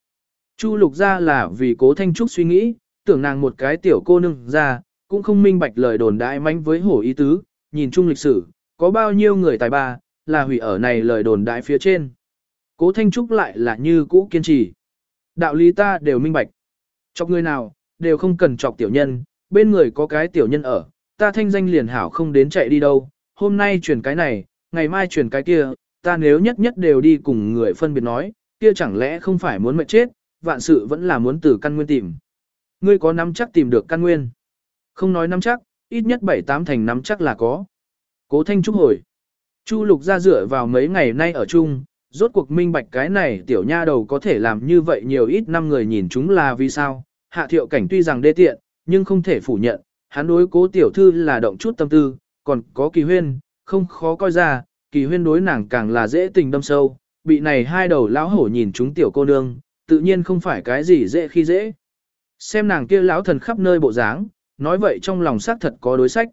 Chu lục ra là vì cố thanh trúc suy nghĩ, tưởng nàng một cái tiểu cô nương ra, cũng không minh bạch lời đồn đại manh với hổ ý tứ, nhìn chung lịch sử, có bao nhiêu người tài ba, là hủy ở này lời đồn đại phía trên. Cố thanh trúc lại là như cũ kiên trì. Đạo lý ta đều minh bạch. Chọc người nào, đều không cần chọc tiểu nhân, bên người có cái tiểu nhân ở, ta thanh danh liền hảo không đến chạy đi đâu, hôm nay chuyển cái này, ngày mai chuyển cái kia, ta nếu nhất nhất đều đi cùng người phân biệt nói, kia chẳng lẽ không phải muốn mệt chết, vạn sự vẫn là muốn từ căn nguyên tìm. Ngươi có nắm chắc tìm được căn nguyên. Không nói nắm chắc, ít nhất bảy tám thành nắm chắc là có. Cố Thanh Trúc hồi. Chu Lục ra dựa vào mấy ngày nay ở chung, rốt cuộc minh bạch cái này tiểu nha đầu có thể làm như vậy nhiều ít năm người nhìn chúng là vì sao. Hạ thiệu cảnh tuy rằng đê tiện, nhưng không thể phủ nhận, hắn đối cố tiểu thư là động chút tâm tư, còn có kỳ huyên, không khó coi ra, kỳ huyên đối nàng càng là dễ tình đâm sâu, bị này hai đầu lão hổ nhìn chúng tiểu cô nương, tự nhiên không phải cái gì dễ khi dễ. Xem nàng kia lão thần khắp nơi bộ dáng, nói vậy trong lòng xác thật có đối sách.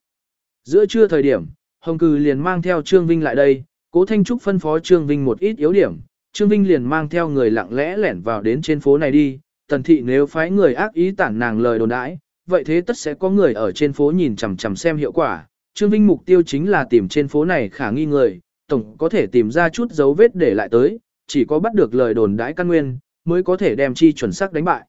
Giữa trưa thời điểm, Hồng Cừ liền mang theo Trương Vinh lại đây, Cố Thanh Trúc phân phó Trương Vinh một ít yếu điểm, Trương Vinh liền mang theo người lặng lẽ lẻn vào đến trên phố này đi, tần thị nếu phái người ác ý tản nàng lời đồn đãi, vậy thế tất sẽ có người ở trên phố nhìn chằm chằm xem hiệu quả. Trương Vinh mục tiêu chính là tìm trên phố này khả nghi người, tổng có thể tìm ra chút dấu vết để lại tới, chỉ có bắt được lời đồn đãi căn nguyên, mới có thể đem chi chuẩn xác đánh bại.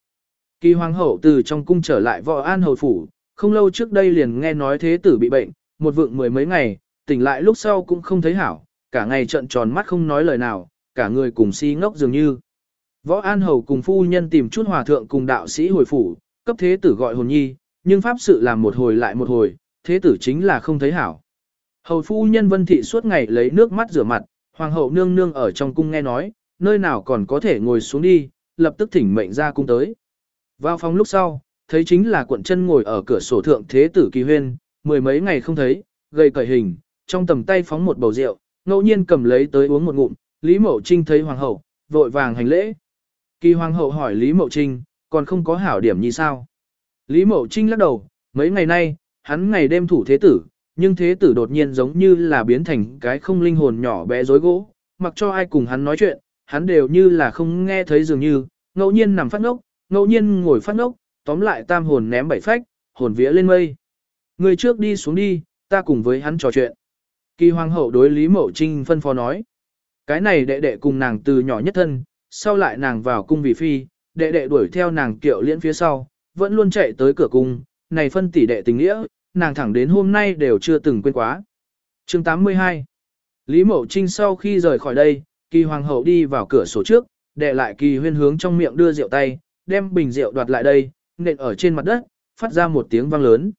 Kỳ hoàng hậu từ trong cung trở lại võ an hầu phủ, không lâu trước đây liền nghe nói thế tử bị bệnh, một vượng mười mấy ngày, tỉnh lại lúc sau cũng không thấy hảo, cả ngày trợn tròn mắt không nói lời nào, cả người cùng si ngốc dường như. Võ an hầu cùng phu nhân tìm chút hòa thượng cùng đạo sĩ hồi phủ, cấp thế tử gọi hồn nhi, nhưng pháp sự làm một hồi lại một hồi, thế tử chính là không thấy hảo. Hầu phu nhân vân thị suốt ngày lấy nước mắt rửa mặt, hoàng hậu nương nương ở trong cung nghe nói, nơi nào còn có thể ngồi xuống đi, lập tức thỉnh mệnh ra cung tới. Vào phòng lúc sau, thấy chính là quận chân ngồi ở cửa sổ thượng thế tử kỳ huyên, mười mấy ngày không thấy, gầy cởi hình, trong tầm tay phóng một bầu rượu, ngẫu nhiên cầm lấy tới uống một ngụm, Lý Mậu Trinh thấy hoàng hậu, vội vàng hành lễ. Kỳ hoàng hậu hỏi Lý Mậu Trinh, còn không có hảo điểm như sao? Lý Mậu Trinh lắc đầu, mấy ngày nay, hắn ngày đêm thủ thế tử, nhưng thế tử đột nhiên giống như là biến thành cái không linh hồn nhỏ bé rối gỗ, mặc cho ai cùng hắn nói chuyện, hắn đều như là không nghe thấy dường như, ngẫu nhiên nằm phát ngốc, ngẫu nhiên ngồi phát ngốc, tóm lại tam hồn ném bảy phách, hồn vía lên mây. Người trước đi xuống đi, ta cùng với hắn trò chuyện. Kỳ hoàng hậu đối Lý Mậu Trinh phân phó nói. Cái này đệ đệ cùng nàng từ nhỏ nhất thân, sau lại nàng vào cung vì phi, đệ đệ đuổi theo nàng kiệu liễn phía sau, vẫn luôn chạy tới cửa cung, này phân tỷ đệ tình nghĩa, nàng thẳng đến hôm nay đều chưa từng quên quá. chương 82 Lý Mậu Trinh sau khi rời khỏi đây, kỳ hoàng hậu đi vào cửa sổ trước, đệ lại kỳ huyên hướng trong miệng đưa rượu tay, đem bình rượu đoạt lại đây, nện ở trên mặt đất, phát ra một tiếng vang lớn.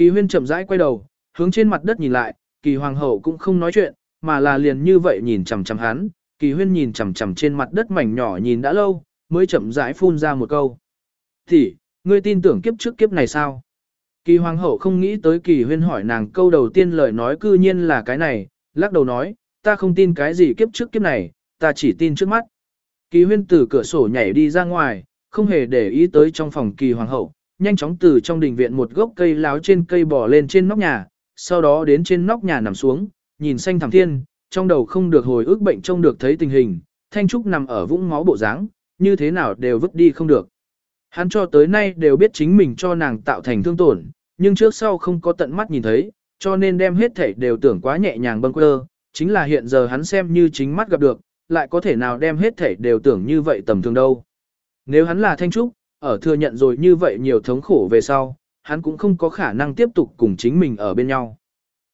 Kỳ huyên chậm rãi quay đầu, hướng trên mặt đất nhìn lại, kỳ hoàng hậu cũng không nói chuyện, mà là liền như vậy nhìn chằm chằm hắn, kỳ huyên nhìn chằm chằm trên mặt đất mảnh nhỏ nhìn đã lâu, mới chậm rãi phun ra một câu. Thì, ngươi tin tưởng kiếp trước kiếp này sao? Kỳ hoàng hậu không nghĩ tới kỳ huyên hỏi nàng câu đầu tiên lời nói cư nhiên là cái này, lắc đầu nói, ta không tin cái gì kiếp trước kiếp này, ta chỉ tin trước mắt. Kỳ huyên từ cửa sổ nhảy đi ra ngoài, không hề để ý tới trong phòng kỳ hoàng hậu, nhanh chóng từ trong đình viện một gốc cây láo trên cây bò lên trên nóc nhà, sau đó đến trên nóc nhà nằm xuống, nhìn xanh thẳm thiên, trong đầu không được hồi ức bệnh trông được thấy tình hình, Thanh Trúc nằm ở vũng máu bộ dáng, như thế nào đều vứt đi không được. Hắn cho tới nay đều biết chính mình cho nàng tạo thành thương tổn, nhưng trước sau không có tận mắt nhìn thấy, cho nên đem hết thảy đều tưởng quá nhẹ nhàng bâng quơ, chính là hiện giờ hắn xem như chính mắt gặp được, lại có thể nào đem hết thảy đều tưởng như vậy tầm thường đâu. Nếu hắn là Thanh Trúc, ở thừa nhận rồi như vậy nhiều thống khổ về sau, hắn cũng không có khả năng tiếp tục cùng chính mình ở bên nhau.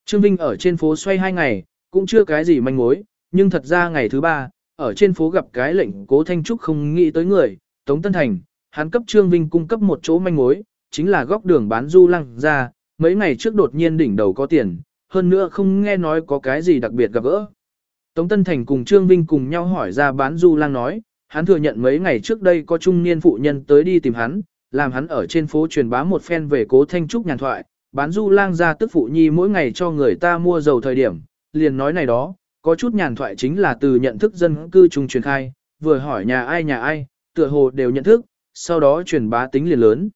Trương Vinh ở trên phố xoay hai ngày, cũng chưa cái gì manh mối, nhưng thật ra ngày thứ ba, ở trên phố gặp cái lệnh cố Thanh Trúc không nghĩ tới người, Tống Tân Thành, hắn cấp Trương Vinh cung cấp một chỗ manh mối, chính là góc đường bán du lăng ra, mấy ngày trước đột nhiên đỉnh đầu có tiền, hơn nữa không nghe nói có cái gì đặc biệt gặp gỡ. Tống Tân Thành cùng Trương Vinh cùng nhau hỏi ra bán du lăng nói, hắn thừa nhận mấy ngày trước đây có trung niên phụ nhân tới đi tìm hắn, làm hắn ở trên phố truyền bá một phen về cố thanh trúc nhàn thoại, bán du lang ra tức phụ nhi mỗi ngày cho người ta mua dầu thời điểm, liền nói này đó, có chút nhàn thoại chính là từ nhận thức dân cư trung truyền khai, vừa hỏi nhà ai nhà ai, tựa hồ đều nhận thức, sau đó truyền bá tính liền lớn.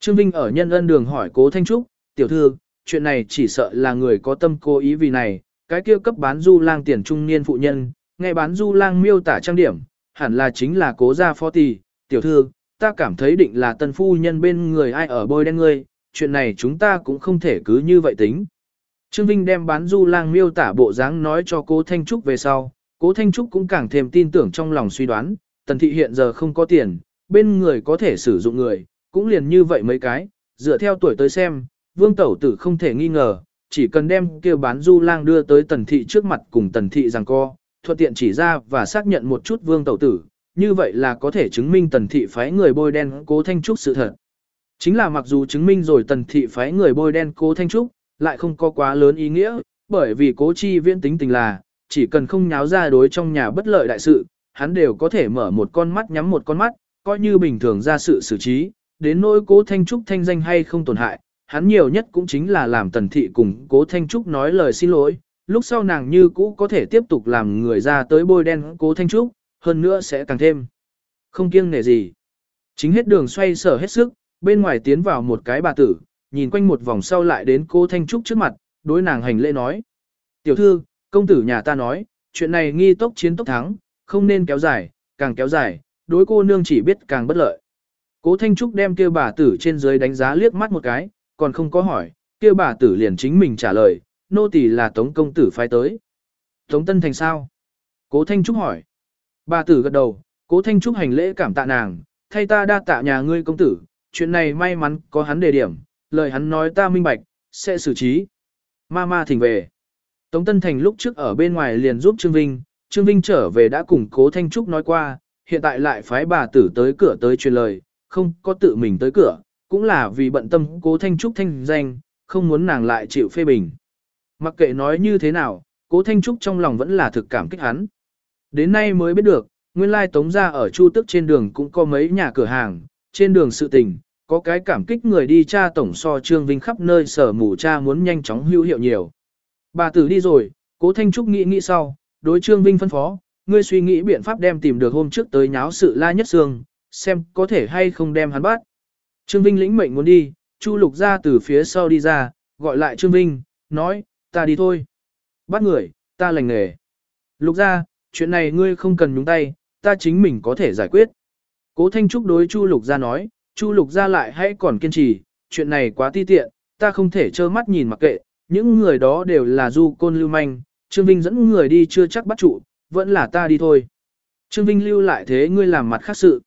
Trương Vinh ở nhân ân đường hỏi cố thanh trúc, tiểu thư, chuyện này chỉ sợ là người có tâm cố ý vì này, cái kia cấp bán du lang tiền trung niên phụ nhân, nghe bán du lang miêu tả trang điểm, hẳn là chính là cố gia phó tỷ, tiểu thư, ta cảm thấy định là tân phu nhân bên người ai ở bôi đen ngươi, chuyện này chúng ta cũng không thể cứ như vậy tính. Trương Vinh đem bán du lang miêu tả bộ dáng nói cho cố Thanh Trúc về sau, cố Thanh Trúc cũng càng thêm tin tưởng trong lòng suy đoán, tần thị hiện giờ không có tiền, bên người có thể sử dụng người, cũng liền như vậy mấy cái, dựa theo tuổi tới xem, vương tẩu tử không thể nghi ngờ, chỉ cần đem kêu bán du lang đưa tới tần thị trước mặt cùng tần thị rằng co, thuận tiện chỉ ra và xác nhận một chút vương tẩu tử, như vậy là có thể chứng minh tần thị phái người bôi đen cố thanh trúc sự thật. Chính là mặc dù chứng minh rồi tần thị phái người bôi đen cố thanh trúc, lại không có quá lớn ý nghĩa, bởi vì cố chi viễn tính tình là, chỉ cần không nháo ra đối trong nhà bất lợi đại sự, hắn đều có thể mở một con mắt nhắm một con mắt, coi như bình thường ra sự xử trí, đến nỗi cố thanh trúc thanh danh hay không tổn hại, hắn nhiều nhất cũng chính là làm tần thị cùng cố thanh trúc nói lời xin lỗi, lúc sau nàng như cũ có thể tiếp tục làm người ra tới bôi đen cố thanh trúc, hơn nữa sẽ càng thêm. Không kiêng nể gì. Chính hết đường xoay sở hết sức, bên ngoài tiến vào một cái bà tử, nhìn quanh một vòng sau lại đến cô Thanh Trúc trước mặt, đối nàng hành lễ nói. Tiểu thư, công tử nhà ta nói, chuyện này nghi tốc chiến tốc thắng, không nên kéo dài, càng kéo dài, đối cô nương chỉ biết càng bất lợi. Cố Thanh Trúc đem kêu bà tử trên dưới đánh giá liếc mắt một cái, còn không có hỏi, kêu bà tử liền chính mình trả lời, nô tỳ là Tống công tử phái tới. Tống Tân Thành sao? Cố Thanh Trúc hỏi. Bà tử gật đầu, Cố Thanh Trúc hành lễ cảm tạ nàng, thay ta đa tạ nhà ngươi công tử, chuyện này may mắn có hắn đề điểm, lời hắn nói ta minh bạch, sẽ xử trí. Ma ma thỉnh về. Tống Tân Thành lúc trước ở bên ngoài liền giúp Trương Vinh, Trương Vinh trở về đã cùng Cố Thanh Trúc nói qua, hiện tại lại phái bà tử tới cửa tới truyền lời, không có tự mình tới cửa, cũng là vì bận tâm Cố Thanh Trúc thanh danh, không muốn nàng lại chịu phê bình. Mặc kệ nói như thế nào, Cố Thanh Trúc trong lòng vẫn là thực cảm kích hắn. Đến nay mới biết được, nguyên lai tống ra ở Chu Tức trên đường cũng có mấy nhà cửa hàng, trên đường sự tình, có cái cảm kích người đi cha tổng so Trương Vinh khắp nơi sở mù cha muốn nhanh chóng hữu hiệu nhiều. Bà tử đi rồi, cố Thanh Trúc nghĩ nghĩ sau, đối Trương Vinh phân phó, ngươi suy nghĩ biện pháp đem tìm được hôm trước tới nháo sự la nhất xương, xem có thể hay không đem hắn bắt. Trương Vinh lĩnh mệnh muốn đi, Chu Lục ra từ phía sau đi ra, gọi lại Trương Vinh, nói, ta đi thôi. Bắt người, ta lành nghề. Lục ra, chuyện này ngươi không cần nhúng tay, ta chính mình có thể giải quyết. Cố Thanh Trúc đối Chu Lục ra nói, Chu Lục ra lại hãy còn kiên trì, chuyện này quá ti tiện, ta không thể trơ mắt nhìn mặc kệ, những người đó đều là du côn lưu manh, Trương Vinh dẫn người đi chưa chắc bắt trụ, vẫn là ta đi thôi. Trương Vinh lưu lại thế ngươi làm mặt khác sự.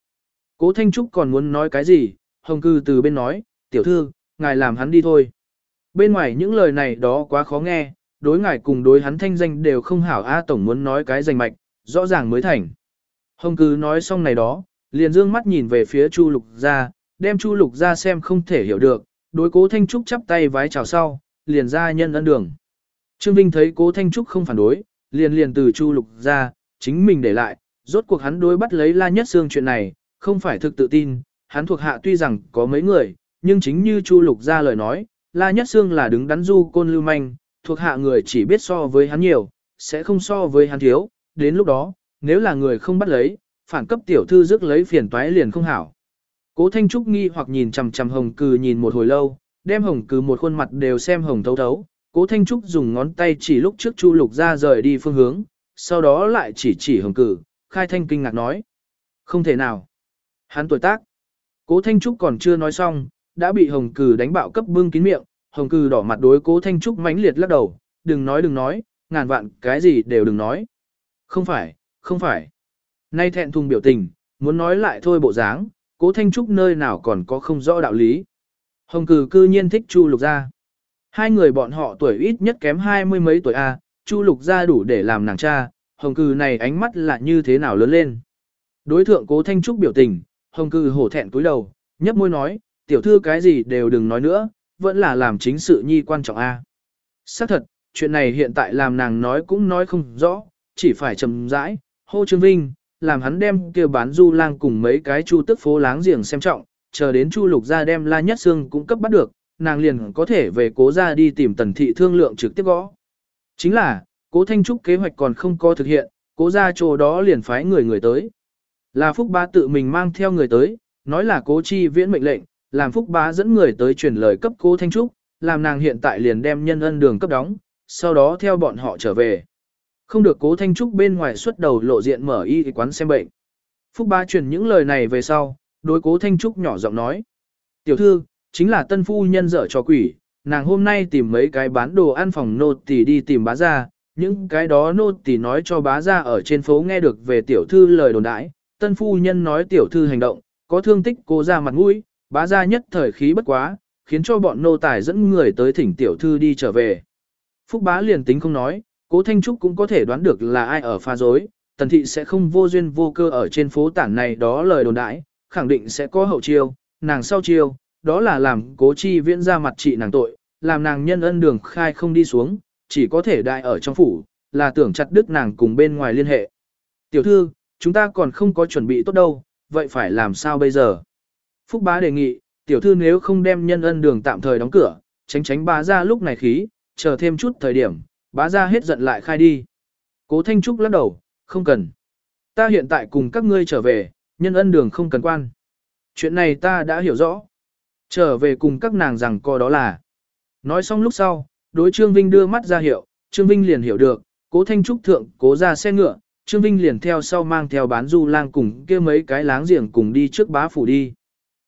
Cố Thanh Trúc còn muốn nói cái gì, Hồng Cư từ bên nói, tiểu thư, ngài làm hắn đi thôi. Bên ngoài những lời này đó quá khó nghe, đối ngài cùng đối hắn thanh danh đều không hảo A Tổng muốn nói cái danh mạch, rõ ràng mới thành. Hồng cứ nói xong này đó, liền dương mắt nhìn về phía Chu Lục ra, đem Chu Lục ra xem không thể hiểu được, đối cố Thanh Trúc chắp tay vái chào sau, liền ra nhân ân đường. Trương Vinh thấy cố Thanh Trúc không phản đối, liền liền từ Chu Lục ra, chính mình để lại, rốt cuộc hắn đối bắt lấy La Nhất Sương chuyện này, không phải thực tự tin, hắn thuộc hạ tuy rằng có mấy người, nhưng chính như Chu Lục ra lời nói, La Nhất xương là đứng đắn du côn lưu manh, thuộc hạ người chỉ biết so với hắn nhiều, sẽ không so với hắn thiếu, đến lúc đó, nếu là người không bắt lấy, phản cấp tiểu thư rước lấy phiền toái liền không hảo. Cố Thanh Trúc nghi hoặc nhìn chằm chằm Hồng Cừ nhìn một hồi lâu, đem Hồng Cừ một khuôn mặt đều xem hồng thấu thấu. Cố Thanh Trúc dùng ngón tay chỉ lúc trước Chu Lục ra rời đi phương hướng, sau đó lại chỉ chỉ Hồng Cừ, khai thanh kinh ngạc nói. Không thể nào. Hắn tuổi tác. Cố Thanh Trúc còn chưa nói xong, đã bị Hồng Cừ đánh bạo cấp bưng kín miệng, Hồng Cừ đỏ mặt đối Cố Thanh Trúc mãnh liệt lắc đầu, đừng nói đừng nói, ngàn vạn cái gì đều đừng nói. Không phải, không phải. Nay thẹn thùng biểu tình, muốn nói lại thôi bộ dáng, cố thanh trúc nơi nào còn có không rõ đạo lý. Hồng Cừ cư nhiên thích Chu Lục Gia. Hai người bọn họ tuổi ít nhất kém hai mươi mấy tuổi A, Chu Lục Gia đủ để làm nàng cha, Hồng Cừ này ánh mắt là như thế nào lớn lên. Đối thượng cố thanh trúc biểu tình, Hồng Cừ hổ thẹn cúi đầu, nhấp môi nói, tiểu thư cái gì đều đừng nói nữa, vẫn là làm chính sự nhi quan trọng A. Xác thật, chuyện này hiện tại làm nàng nói cũng nói không rõ, chỉ phải chầm rãi, hô Trương Vinh, làm hắn đem kia bán du lang cùng mấy cái chu tức phố láng giềng xem trọng, chờ đến chu lục ra đem la nhất xương cũng cấp bắt được, nàng liền có thể về cố ra đi tìm tần thị thương lượng trực tiếp gõ. Chính là, cố thanh trúc kế hoạch còn không có thực hiện, cố ra chỗ đó liền phái người người tới. Là Phúc Ba tự mình mang theo người tới, nói là cố chi viễn mệnh lệnh, làm Phúc Bá dẫn người tới truyền lời cấp cố Thanh Trúc, làm nàng hiện tại liền đem nhân ân đường cấp đóng, sau đó theo bọn họ trở về. Không được cố Thanh Trúc bên ngoài xuất đầu lộ diện mở y quán xem bệnh. Phúc Bá truyền những lời này về sau, đối cố Thanh Trúc nhỏ giọng nói. Tiểu thư, chính là tân phu nhân dở cho quỷ, nàng hôm nay tìm mấy cái bán đồ ăn phòng nô tỳ đi tìm bá ra, những cái đó nô tỳ nói cho bá ra ở trên phố nghe được về tiểu thư lời đồn đãi, tân phu nhân nói tiểu thư hành động, có thương tích cô ra mặt mũi, bá gia nhất thời khí bất quá, khiến cho bọn nô tài dẫn người tới thỉnh tiểu thư đi trở về. Phúc bá liền tính không nói, Cố Thanh Trúc cũng có thể đoán được là ai ở pha dối, tần thị sẽ không vô duyên vô cơ ở trên phố tản này đó lời đồn đãi, khẳng định sẽ có hậu chiêu, nàng sau chiêu, đó là làm cố chi viễn ra mặt trị nàng tội, làm nàng nhân ân đường khai không đi xuống, chỉ có thể đại ở trong phủ, là tưởng chặt đứt nàng cùng bên ngoài liên hệ. Tiểu thư, chúng ta còn không có chuẩn bị tốt đâu, vậy phải làm sao bây giờ? Phúc bá đề nghị, tiểu thư nếu không đem nhân ân đường tạm thời đóng cửa, tránh tránh bá ra lúc này khí, chờ thêm chút thời điểm, Bá ra hết giận lại khai đi. Cố Thanh Trúc lắc đầu, không cần. Ta hiện tại cùng các ngươi trở về, nhân ân đường không cần quan. Chuyện này ta đã hiểu rõ. Trở về cùng các nàng rằng co đó là. Nói xong lúc sau, đối Trương Vinh đưa mắt ra hiệu, Trương Vinh liền hiểu được, cố Thanh Trúc thượng, cố ra xe ngựa, Trương Vinh liền theo sau mang theo bán du lang cùng kia mấy cái láng giềng cùng đi trước bá phủ đi.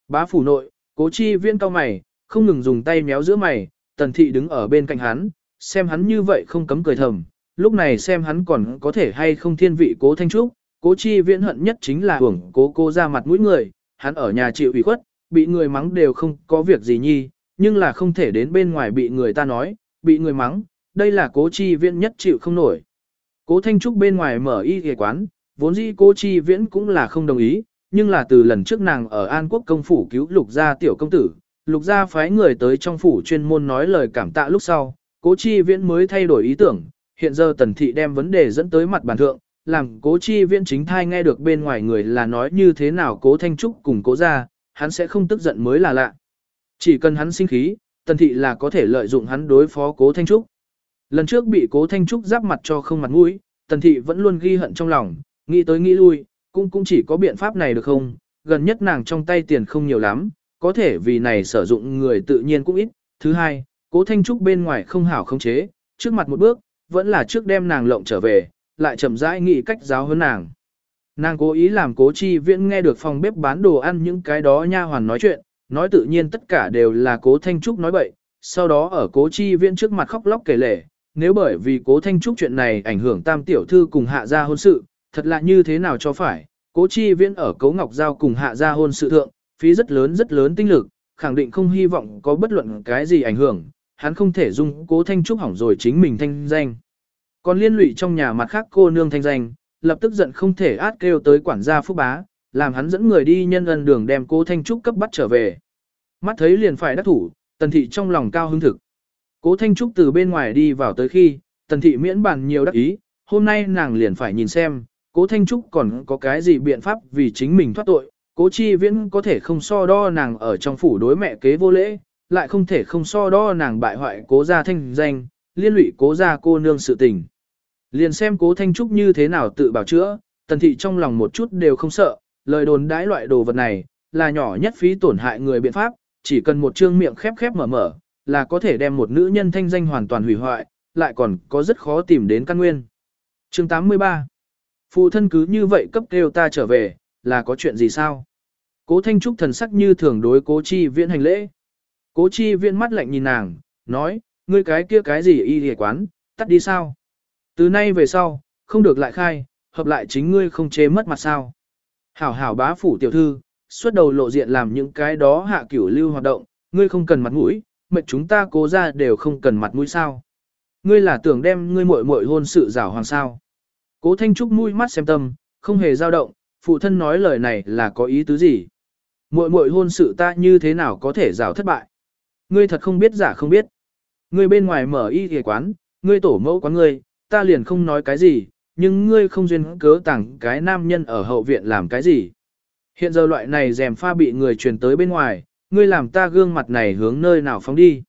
Bá phủ nội, cố chi viên cao mày, không ngừng dùng tay méo giữa mày, tần thị đứng ở bên cạnh hắn, xem hắn như vậy không cấm cười thầm, lúc này xem hắn còn có thể hay không thiên vị cố thanh trúc, cố chi viễn hận nhất chính là hưởng cố cô ra mặt mũi người, hắn ở nhà chịu ủy khuất, bị người mắng đều không có việc gì nhi, nhưng là không thể đến bên ngoài bị người ta nói, bị người mắng, đây là cố chi viễn nhất chịu không nổi. Cố thanh trúc bên ngoài mở y ghề quán, vốn dĩ cố chi viễn cũng là không đồng ý, nhưng là từ lần trước nàng ở An Quốc công phủ cứu lục gia tiểu công tử, lục gia phái người tới trong phủ chuyên môn nói lời cảm tạ lúc sau, cố chi viễn mới thay đổi ý tưởng, hiện giờ tần thị đem vấn đề dẫn tới mặt bàn thượng, làm cố chi viễn chính thai nghe được bên ngoài người là nói như thế nào cố thanh trúc cùng cố gia, hắn sẽ không tức giận mới là lạ. Chỉ cần hắn sinh khí, tần thị là có thể lợi dụng hắn đối phó cố Thanh Trúc. Lần trước bị cố Thanh Trúc giáp mặt cho không mặt mũi, tần thị vẫn luôn ghi hận trong lòng, nghĩ tới nghĩ lui, cũng cũng chỉ có biện pháp này được không, gần nhất nàng trong tay tiền không nhiều lắm, có thể vì này sử dụng người tự nhiên cũng ít. Thứ hai, cố Thanh Trúc bên ngoài không hảo không chế, trước mặt một bước, vẫn là trước đem nàng lộng trở về, lại chậm rãi nghĩ cách giáo hơn nàng. Nàng cố ý làm cố chi viễn nghe được phòng bếp bán đồ ăn những cái đó nha hoàn nói chuyện, nói tự nhiên tất cả đều là cố Thanh Trúc nói bậy, sau đó ở cố chi viễn trước mặt khóc lóc kể lể, nếu bởi vì cố Thanh Trúc chuyện này ảnh hưởng tam tiểu thư cùng hạ gia hôn sự, thật là như thế nào cho phải, cố chi viễn ở cố ngọc giao cùng hạ gia hôn sự thượng, phí rất lớn rất lớn tinh lực, khẳng định không hy vọng có bất luận cái gì ảnh hưởng, hắn không thể dung cố Thanh Trúc hỏng rồi chính mình thanh danh. Còn liên lụy trong nhà mặt khác cô nương thanh danh, lập tức giận không thể át kêu tới quản gia phúc bá, làm hắn dẫn người đi nhân ân đường đem cố Thanh Trúc cấp bắt trở về. Mắt thấy liền phải đắc thủ, tần thị trong lòng cao hứng thực. Cố Thanh Trúc từ bên ngoài đi vào tới khi, tần thị miễn bàn nhiều đắc ý, hôm nay nàng liền phải nhìn xem, cố Thanh Trúc còn có cái gì biện pháp vì chính mình thoát tội, cố chi viễn có thể không so đo nàng ở trong phủ đối mẹ kế vô lễ, lại không thể không so đo nàng bại hoại cố gia thanh danh, liên lụy cố gia cô nương sự tình. Liền xem cố Thanh Trúc như thế nào tự bảo chữa, tần thị trong lòng một chút đều không sợ, lời đồn đãi loại đồ vật này, là nhỏ nhất phí tổn hại người biện pháp, chỉ cần một trương miệng khép khép mở mở, là có thể đem một nữ nhân thanh danh hoàn toàn hủy hoại, lại còn có rất khó tìm đến căn nguyên. Chương 83 Phụ thân cứ như vậy cấp kêu ta trở về, là có chuyện gì sao? Cố Thanh Trúc thần sắc như thường đối cố chi viễn hành lễ. Cố chi viễn mắt lạnh nhìn nàng, nói, ngươi cái kia cái gì y hề quán, tắt đi sao? Từ nay về sau, không được lại khai, hợp lại chính ngươi không chế mất mặt sao. Hảo hảo bá phủ tiểu thư, xuất đầu lộ diện làm những cái đó hạ cửu lưu hoạt động, ngươi không cần mặt mũi, mệt chúng ta cố ra đều không cần mặt mũi sao. Ngươi là tưởng đem ngươi muội muội hôn sự giảo hoàng sao. Cố Thanh Trúc mũi mắt xem tâm, không hề dao động, phụ thân nói lời này là có ý tứ gì. Muội muội hôn sự ta như thế nào có thể rào thất bại. Ngươi thật không biết giả không biết. Ngươi bên ngoài mở y ghề quán, ngươi tổ mẫu quán ngươi, ta liền không nói cái gì, nhưng ngươi không duyên cớ tặng cái nam nhân ở hậu viện làm cái gì. Hiện giờ loại này rèm pha bị người truyền tới bên ngoài, ngươi làm ta gương mặt này hướng nơi nào phóng đi.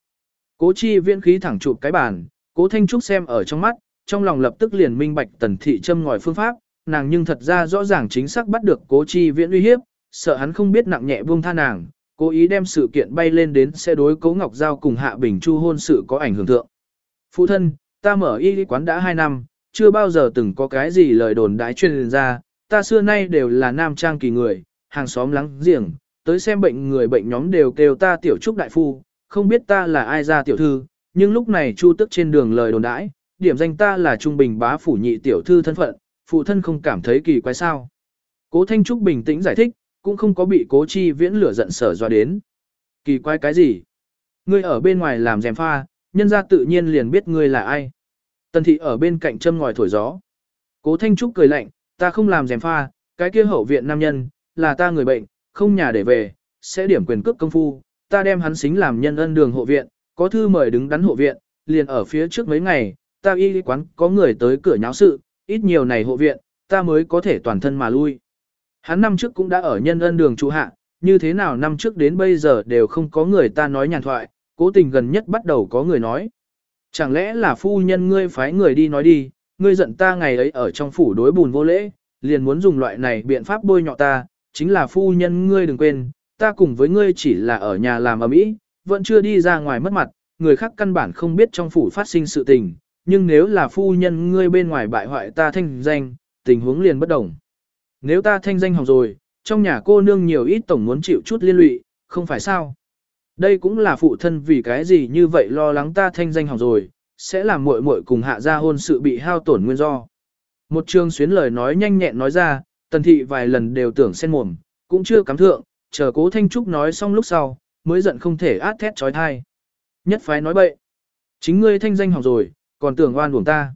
Cố chi viễn khí thẳng chụp cái bàn, cố thanh trúc xem ở trong mắt, trong lòng lập tức liền minh bạch tần thị châm ngòi phương pháp, nàng nhưng thật ra rõ ràng chính xác bắt được cố chi viễn uy hiếp, sợ hắn không biết nặng nhẹ buông tha nàng, cố ý đem sự kiện bay lên đến sẽ đối cố Ngọc Giao cùng Hạ Bình Chu hôn sự có ảnh hưởng thượng. Phụ thân, ta mở y quán đã 2 năm, chưa bao giờ từng có cái gì lời đồn đái truyền ra, ta xưa nay đều là nam trang kỳ người, hàng xóm lắng giềng, tới xem bệnh người bệnh nhóm đều kêu ta tiểu trúc đại phu, không biết ta là ai ra tiểu thư, nhưng lúc này chu tức trên đường lời đồn đãi, điểm danh ta là trung bình bá phủ nhị tiểu thư thân phận, phụ thân không cảm thấy kỳ quái sao. Cố Thanh Trúc bình tĩnh giải thích, cũng không có bị cố chi viễn lửa giận sở doa đến. Kỳ quái cái gì? Ngươi ở bên ngoài làm dèm pha, nhân ra tự nhiên liền biết ngươi là ai. Tần thị ở bên cạnh châm ngòi thổi gió. Cố Thanh Trúc cười lạnh, ta không làm dèm pha, cái kia hậu viện nam nhân, là ta người bệnh, không nhà để về, sẽ điểm quyền cước công phu, ta đem hắn xính làm nhân ân đường hộ viện, có thư mời đứng đắn hộ viện, liền ở phía trước mấy ngày, ta y quán có người tới cửa nháo sự, ít nhiều này hộ viện, ta mới có thể toàn thân mà lui. Hắn năm trước cũng đã ở nhân ân đường trụ hạ, như thế nào năm trước đến bây giờ đều không có người ta nói nhàn thoại, cố tình gần nhất bắt đầu có người nói. Chẳng lẽ là phu nhân ngươi phái người đi nói đi, ngươi giận ta ngày ấy ở trong phủ đối bùn vô lễ, liền muốn dùng loại này biện pháp bôi nhọ ta, chính là phu nhân ngươi đừng quên, ta cùng với ngươi chỉ là ở nhà làm ở mỹ, vẫn chưa đi ra ngoài mất mặt, người khác căn bản không biết trong phủ phát sinh sự tình, nhưng nếu là phu nhân ngươi bên ngoài bại hoại ta thanh danh, tình huống liền bất đồng. Nếu ta thanh danh hỏng rồi, trong nhà cô nương nhiều ít tổng muốn chịu chút liên lụy, không phải sao? Đây cũng là phụ thân vì cái gì như vậy lo lắng ta thanh danh hỏng rồi, sẽ làm muội muội cùng hạ gia hôn sự bị hao tổn nguyên do. Một trường xuyến lời nói nhanh nhẹn nói ra, tần thị vài lần đều tưởng sen mồm, cũng chưa cắm thượng, chờ cố thanh trúc nói xong lúc sau, mới giận không thể át thét trói thai. Nhất phái nói bậy. Chính ngươi thanh danh hỏng rồi, còn tưởng oan uổng ta.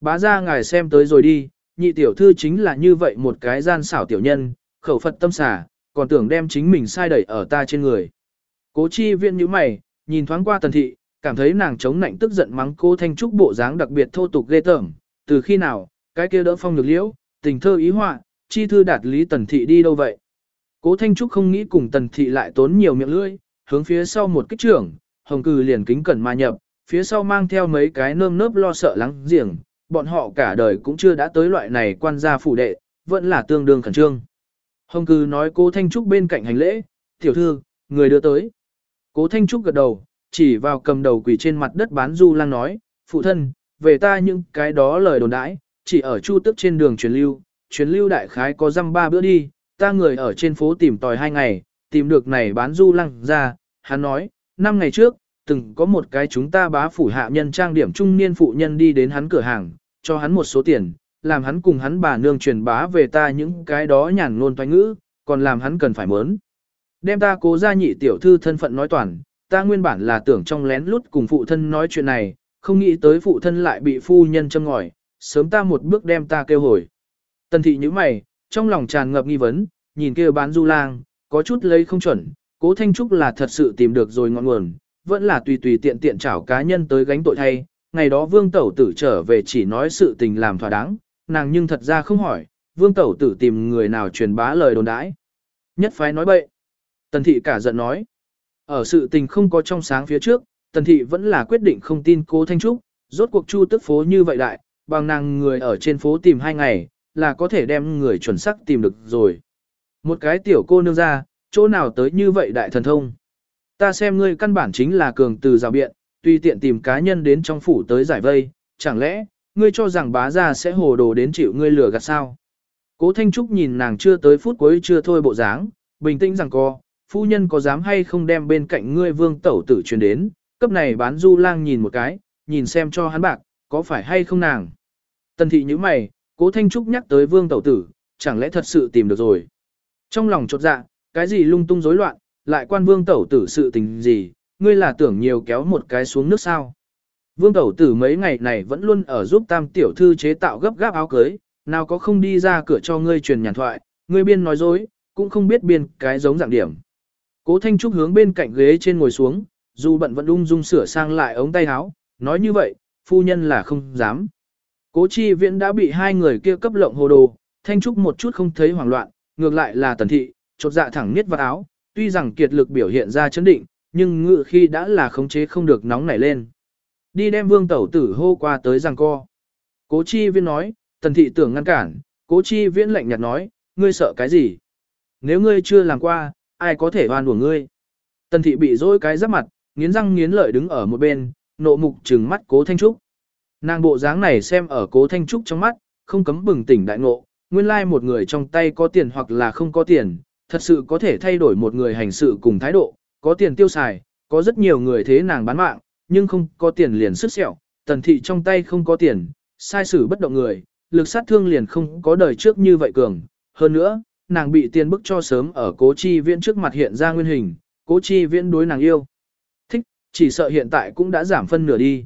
Bá ra ngài xem tới rồi đi, nhị tiểu thư chính là như vậy một cái gian xảo tiểu nhân, khẩu phật tâm xả, còn tưởng đem chính mình sai đẩy ở ta trên người. Cố chi viện như mày, nhìn thoáng qua tần thị, cảm thấy nàng chống nạnh tức giận mắng cô thanh trúc bộ dáng đặc biệt thô tục ghê tởm, từ khi nào, cái kia đỡ phong được liễu, tình thơ ý họa, chi thư đạt lý tần thị đi đâu vậy? Cố Thanh Trúc không nghĩ cùng tần thị lại tốn nhiều miệng lưỡi, hướng phía sau một kích trưởng, hồng cừ liền kính cẩn mà nhập, phía sau mang theo mấy cái nơm nớp lo sợ lắng giềng, bọn họ cả đời cũng chưa đã tới loại này quan gia phủ đệ, vẫn là tương đương khẩn trương. Hồng cừ nói cố Thanh Trúc bên cạnh hành lễ, tiểu thư, người đưa tới. Cố Thanh Trúc gật đầu, chỉ vào cầm đầu quỷ trên mặt đất bán du lang nói, phụ thân, về ta những cái đó lời đồn đãi, chỉ ở chu tức trên đường truyền lưu, truyền lưu đại khái có răm ba bữa đi, ta người ở trên phố tìm tòi hai ngày, tìm được này bán du lăng ra, hắn nói, năm ngày trước, từng có một cái chúng ta bá phủ hạ nhân trang điểm trung niên phụ nhân đi đến hắn cửa hàng, cho hắn một số tiền, làm hắn cùng hắn bà nương truyền bá về ta những cái đó nhàn ngôn toanh ngữ, còn làm hắn cần phải mớn. Đem ta cố ra nhị tiểu thư thân phận nói toàn, ta nguyên bản là tưởng trong lén lút cùng phụ thân nói chuyện này, không nghĩ tới phụ thân lại bị phu nhân châm ngòi, sớm ta một bước đem ta kêu hồi. Tần thị như mày, trong lòng tràn ngập nghi vấn, nhìn kêu bán du lang, có chút lấy không chuẩn, cố thanh trúc là thật sự tìm được rồi ngọn nguồn, vẫn là tùy tùy tiện tiện chảo cá nhân tới gánh tội thay, ngày đó vương tẩu tử trở về chỉ nói sự tình làm thỏa đáng, nàng nhưng thật ra không hỏi, vương tẩu tử tìm người nào truyền bá lời đồn đãi. Nhất phái nói bậy. Tần thị cả giận nói. Ở sự tình không có trong sáng phía trước, tần thị vẫn là quyết định không tin cố Thanh Trúc, rốt cuộc chu tức phố như vậy đại, bằng nàng người ở trên phố tìm hai ngày, là có thể đem người chuẩn xác tìm được rồi. Một cái tiểu cô nương ra, chỗ nào tới như vậy đại thần thông. Ta xem ngươi căn bản chính là cường từ rào biện, tuy tiện tìm cá nhân đến trong phủ tới giải vây, chẳng lẽ, ngươi cho rằng bá gia sẽ hồ đồ đến chịu ngươi lừa gạt sao? Cố Thanh Trúc nhìn nàng chưa tới phút cuối chưa thôi bộ dáng, bình tĩnh rằng co, phu nhân có dám hay không đem bên cạnh ngươi vương tẩu tử truyền đến, cấp này bán du lang nhìn một cái, nhìn xem cho hắn bạc, có phải hay không nàng. Tần thị như mày, cố Thanh Trúc nhắc tới vương tẩu tử, chẳng lẽ thật sự tìm được rồi. Trong lòng chột dạ, cái gì lung tung rối loạn, lại quan vương tẩu tử sự tình gì, ngươi là tưởng nhiều kéo một cái xuống nước sao. Vương tẩu tử mấy ngày này vẫn luôn ở giúp tam tiểu thư chế tạo gấp gáp áo cưới, nào có không đi ra cửa cho ngươi truyền nhàn thoại, ngươi biên nói dối, cũng không biết biên cái giống dạng điểm. Cố Thanh Trúc hướng bên cạnh ghế trên ngồi xuống, dù bận vẫn ung dung sửa sang lại ống tay áo, nói như vậy, phu nhân là không dám. Cố chi viễn đã bị hai người kia cấp lộng hồ đồ, Thanh Trúc một chút không thấy hoảng loạn, ngược lại là tần thị, chột dạ thẳng niết vào áo, tuy rằng kiệt lực biểu hiện ra chấn định, nhưng ngự khi đã là khống chế không được nóng nảy lên. Đi đem vương tẩu tử hô qua tới rằng co. Cố chi viễn nói, tần thị tưởng ngăn cản, cố chi viễn lạnh nhạt nói, ngươi sợ cái gì? Nếu ngươi chưa làm qua, ai có thể oan của ngươi? Tần thị bị dối cái giáp mặt, nghiến răng nghiến lợi đứng ở một bên, nộ mục trừng mắt cố thanh trúc. Nàng bộ dáng này xem ở cố thanh trúc trong mắt, không cấm bừng tỉnh đại ngộ, nguyên lai một người trong tay có tiền hoặc là không có tiền, thật sự có thể thay đổi một người hành sự cùng thái độ, có tiền tiêu xài, có rất nhiều người thế nàng bán mạng, nhưng không có tiền liền sức sẹo, tần thị trong tay không có tiền, sai sử bất động người, lực sát thương liền không có đời trước như vậy cường. Hơn nữa, nàng bị tiền bức cho sớm ở cố chi viễn trước mặt hiện ra nguyên hình, cố chi viễn đối nàng yêu. Thích, chỉ sợ hiện tại cũng đã giảm phân nửa đi.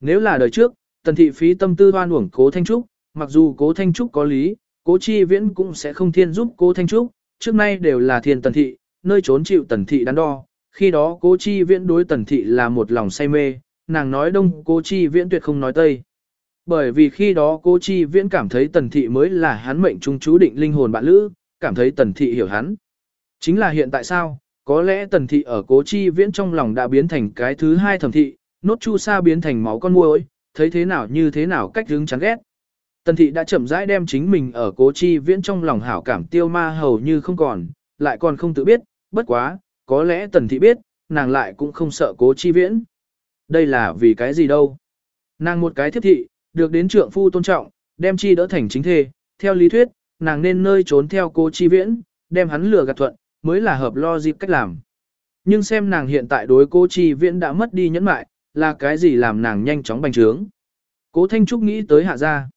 Nếu là đời trước, tần thị phí tâm tư hoan uổng cố Thanh Trúc, mặc dù cố Thanh Trúc có lý, cố chi viễn cũng sẽ không thiên giúp cố Thanh Trúc, trước nay đều là thiên tần thị, nơi trốn chịu tần thị đắn đo, khi đó cố chi viễn đối tần thị là một lòng say mê, nàng nói đông cố chi viễn tuyệt không nói tây. Bởi vì khi đó cố chi viễn cảm thấy tần thị mới là hắn mệnh trung chú định linh hồn bạn lữ, cảm thấy tần thị hiểu hắn. Chính là hiện tại sao, có lẽ tần thị ở cố chi viễn trong lòng đã biến thành cái thứ hai thẩm thị, nốt chu sa biến thành máu con muối, thấy thế nào như thế nào cách hướng chán ghét. Tần thị đã chậm rãi đem chính mình ở cố chi viễn trong lòng hảo cảm tiêu ma hầu như không còn, lại còn không tự biết, bất quá, có lẽ tần thị biết, nàng lại cũng không sợ cố chi viễn. Đây là vì cái gì đâu. Nàng một cái thiết thị, được đến trượng phu tôn trọng, đem chi đỡ thành chính thê, theo lý thuyết, nàng nên nơi trốn theo cố chi viễn, đem hắn lừa gạt thuận, mới là hợp lo dịp cách làm. Nhưng xem nàng hiện tại đối cố chi viễn đã mất đi nhẫn mại, là cái gì làm nàng nhanh chóng bành trướng. Cố Thanh Trúc nghĩ tới hạ gia.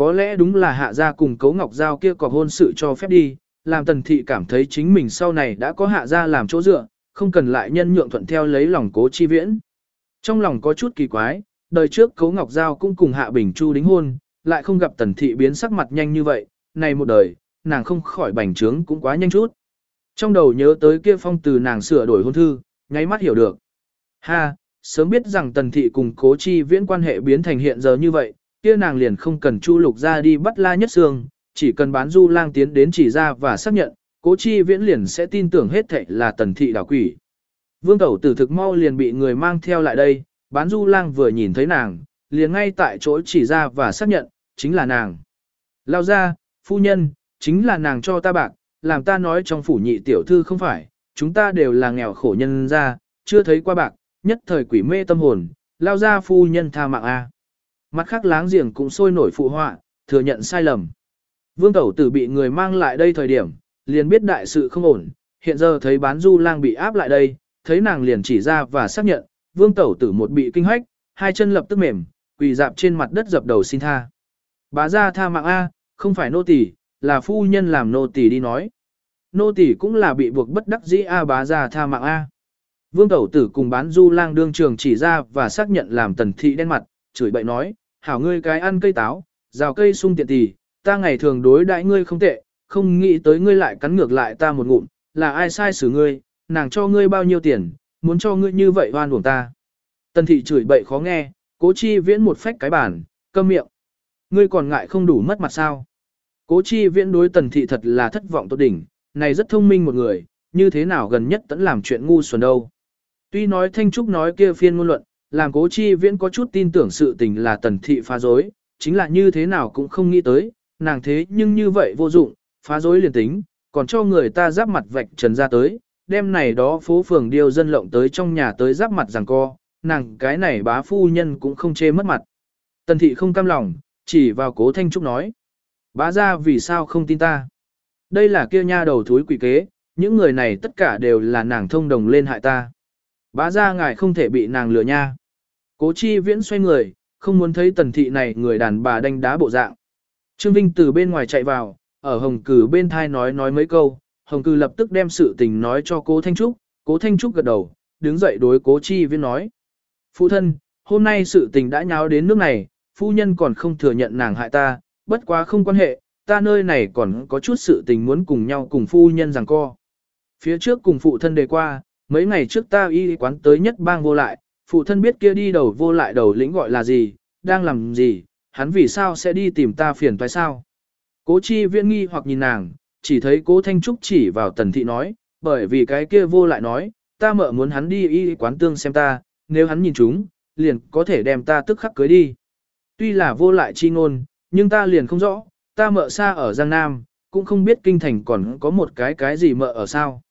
Có lẽ đúng là hạ gia cùng cấu ngọc giao kia có hôn sự cho phép đi, làm tần thị cảm thấy chính mình sau này đã có hạ gia làm chỗ dựa, không cần lại nhân nhượng thuận theo lấy lòng cố chi viễn. Trong lòng có chút kỳ quái, đời trước cấu ngọc giao cũng cùng hạ bình chu đính hôn, lại không gặp tần thị biến sắc mặt nhanh như vậy, này một đời, nàng không khỏi bành trướng cũng quá nhanh chút. Trong đầu nhớ tới kia phong từ nàng sửa đổi hôn thư, nháy mắt hiểu được. Ha, sớm biết rằng tần thị cùng cố chi viễn quan hệ biến thành hiện giờ như vậy, kia nàng liền không cần chu lục ra đi bắt la nhất xương, chỉ cần bán du lang tiến đến chỉ ra và xác nhận, cố chi viễn liền sẽ tin tưởng hết thảy là tần thị đảo quỷ. Vương tẩu tử thực mau liền bị người mang theo lại đây, bán du lang vừa nhìn thấy nàng, liền ngay tại chỗ chỉ ra và xác nhận, chính là nàng. Lao ra, phu nhân, chính là nàng cho ta bạc, làm ta nói trong phủ nhị tiểu thư không phải, chúng ta đều là nghèo khổ nhân ra, chưa thấy qua bạc, nhất thời quỷ mê tâm hồn, lao ra phu nhân tha mạng A. Mặt khác láng giềng cũng sôi nổi phụ họa, thừa nhận sai lầm. Vương tẩu tử bị người mang lại đây thời điểm, liền biết đại sự không ổn, hiện giờ thấy bán du lang bị áp lại đây, thấy nàng liền chỉ ra và xác nhận, vương tẩu tử một bị kinh hách, hai chân lập tức mềm, quỳ dạp trên mặt đất dập đầu xin tha. Bá ra tha mạng A, không phải nô tỳ, là phu nhân làm nô tỳ đi nói. Nô tỳ cũng là bị buộc bất đắc dĩ A bá ra tha mạng A. Vương tẩu tử cùng bán du lang đương trường chỉ ra và xác nhận làm tần thị đen mặt, chửi bậy nói, hảo ngươi cái ăn cây táo, rào cây sung tiện tỳ, ta ngày thường đối đãi ngươi không tệ, không nghĩ tới ngươi lại cắn ngược lại ta một ngụm, là ai sai xử ngươi, nàng cho ngươi bao nhiêu tiền, muốn cho ngươi như vậy oan uổng ta. Tần thị chửi bậy khó nghe, cố chi viễn một phách cái bản, câm miệng. Ngươi còn ngại không đủ mất mặt sao. Cố chi viễn đối tần thị thật là thất vọng tốt đỉnh, này rất thông minh một người, như thế nào gần nhất tẫn làm chuyện ngu xuẩn đâu. Tuy nói Thanh Trúc nói kia phiên ngôn luận, làm cố chi viễn có chút tin tưởng sự tình là tần thị phá dối, chính là như thế nào cũng không nghĩ tới, nàng thế nhưng như vậy vô dụng, phá dối liền tính, còn cho người ta giáp mặt vạch trần ra tới, đêm này đó phố phường điêu dân lộng tới trong nhà tới giáp mặt rằng co, nàng cái này bá phu nhân cũng không chê mất mặt. Tần thị không cam lòng, chỉ vào cố Thanh Trúc nói. Bá ra vì sao không tin ta? Đây là kia nha đầu thúi quỷ kế, những người này tất cả đều là nàng thông đồng lên hại ta. Bá ra ngài không thể bị nàng lừa nha. Cố chi viễn xoay người, không muốn thấy tần thị này người đàn bà đánh đá bộ dạng. Trương Vinh từ bên ngoài chạy vào, ở hồng cử bên thai nói nói mấy câu, hồng cử lập tức đem sự tình nói cho cố Thanh Trúc, cố Thanh Trúc gật đầu, đứng dậy đối cố chi viễn nói. Phụ thân, hôm nay sự tình đã nháo đến nước này, phu nhân còn không thừa nhận nàng hại ta, bất quá không quan hệ, ta nơi này còn có chút sự tình muốn cùng nhau cùng phu nhân rằng co. Phía trước cùng phụ thân đề qua, mấy ngày trước ta y quán tới nhất bang vô lại, phụ thân biết kia đi đầu vô lại đầu lĩnh gọi là gì, đang làm gì, hắn vì sao sẽ đi tìm ta phiền toái sao. Cố chi viễn nghi hoặc nhìn nàng, chỉ thấy cố Thanh Trúc chỉ vào tần thị nói, bởi vì cái kia vô lại nói, ta mợ muốn hắn đi y quán tương xem ta, nếu hắn nhìn chúng, liền có thể đem ta tức khắc cưới đi. Tuy là vô lại chi ngôn, nhưng ta liền không rõ, ta mợ xa ở Giang Nam, cũng không biết kinh thành còn có một cái cái gì mợ ở sao.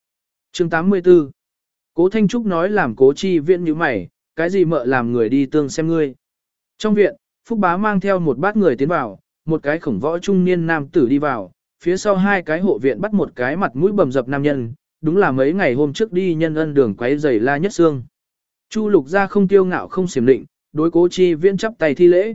Chương 84 Cố Thanh Trúc nói làm cố chi viện như mày, cái gì mợ làm người đi tương xem ngươi. Trong viện, Phúc Bá mang theo một bát người tiến vào, một cái khổng võ trung niên nam tử đi vào, phía sau hai cái hộ viện bắt một cái mặt mũi bầm dập nam nhân, đúng là mấy ngày hôm trước đi nhân ân đường quấy giày la nhất xương. Chu lục ra không tiêu ngạo không xiểm định, đối cố chi viễn chắp tay thi lễ.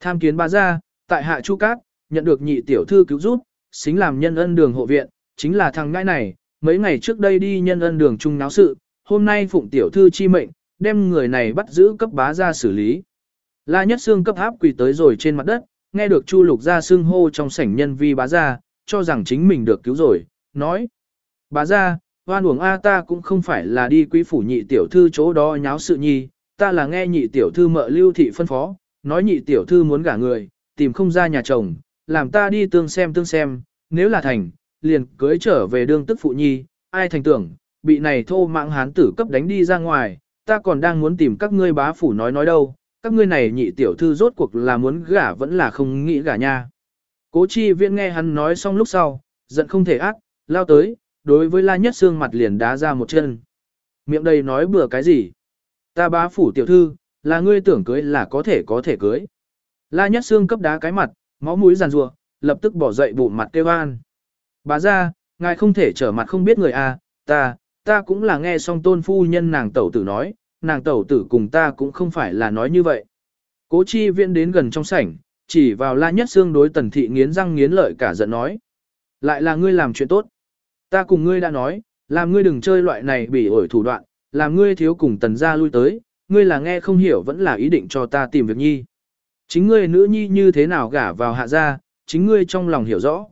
Tham kiến ba gia, tại hạ chu cát, nhận được nhị tiểu thư cứu giúp, xính làm nhân ân đường hộ viện, chính là thằng ngãi này, mấy ngày trước đây đi nhân ân đường chung náo sự, hôm nay phụng tiểu thư chi mệnh, đem người này bắt giữ cấp bá ra xử lý. La nhất xương cấp áp quỳ tới rồi trên mặt đất, nghe được chu lục ra xương hô trong sảnh nhân vi bá ra, cho rằng chính mình được cứu rồi, nói. Bá ra, hoan uổng A ta cũng không phải là đi quý phủ nhị tiểu thư chỗ đó nháo sự nhi, ta là nghe nhị tiểu thư mợ lưu thị phân phó, nói nhị tiểu thư muốn gả người, tìm không ra nhà chồng, làm ta đi tương xem tương xem, nếu là thành, liền cưới trở về đương tức phụ nhi, ai thành tưởng, bị này thô mạng hán tử cấp đánh đi ra ngoài, ta còn đang muốn tìm các ngươi bá phủ nói nói đâu, các ngươi này nhị tiểu thư rốt cuộc là muốn gả vẫn là không nghĩ gả nha. Cố chi viễn nghe hắn nói xong lúc sau, giận không thể ác, lao tới, đối với la nhất xương mặt liền đá ra một chân. Miệng đầy nói bừa cái gì? Ta bá phủ tiểu thư, là ngươi tưởng cưới là có thể có thể cưới. La nhất xương cấp đá cái mặt, máu mũi giàn rùa, lập tức bỏ dậy bụng mặt kêu an. Bá ra, ngài không thể trở mặt không biết người à, ta, ta cũng là nghe xong tôn phu nhân nàng tẩu tử nói, nàng tẩu tử cùng ta cũng không phải là nói như vậy. Cố chi viễn đến gần trong sảnh, chỉ vào la nhất xương đối tần thị nghiến răng nghiến lợi cả giận nói. Lại là ngươi làm chuyện tốt. Ta cùng ngươi đã nói, làm ngươi đừng chơi loại này bị ổi thủ đoạn, làm ngươi thiếu cùng tần gia lui tới, ngươi là nghe không hiểu vẫn là ý định cho ta tìm việc nhi. Chính ngươi nữ nhi như thế nào gả vào hạ gia, chính ngươi trong lòng hiểu rõ.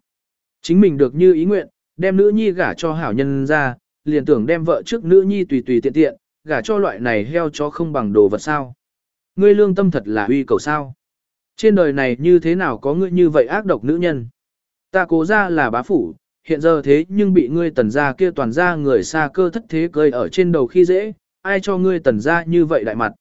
Chính mình được như ý nguyện, đem nữ nhi gả cho hảo nhân ra, liền tưởng đem vợ trước nữ nhi tùy tùy tiện tiện, gả cho loại này heo cho không bằng đồ vật sao. Ngươi lương tâm thật là uy cầu sao. Trên đời này như thế nào có ngươi như vậy ác độc nữ nhân. Ta cố ra là bá phủ, hiện giờ thế nhưng bị ngươi tần gia kia toàn ra người xa cơ thất thế cười ở trên đầu khi dễ, ai cho ngươi tần gia như vậy đại mặt.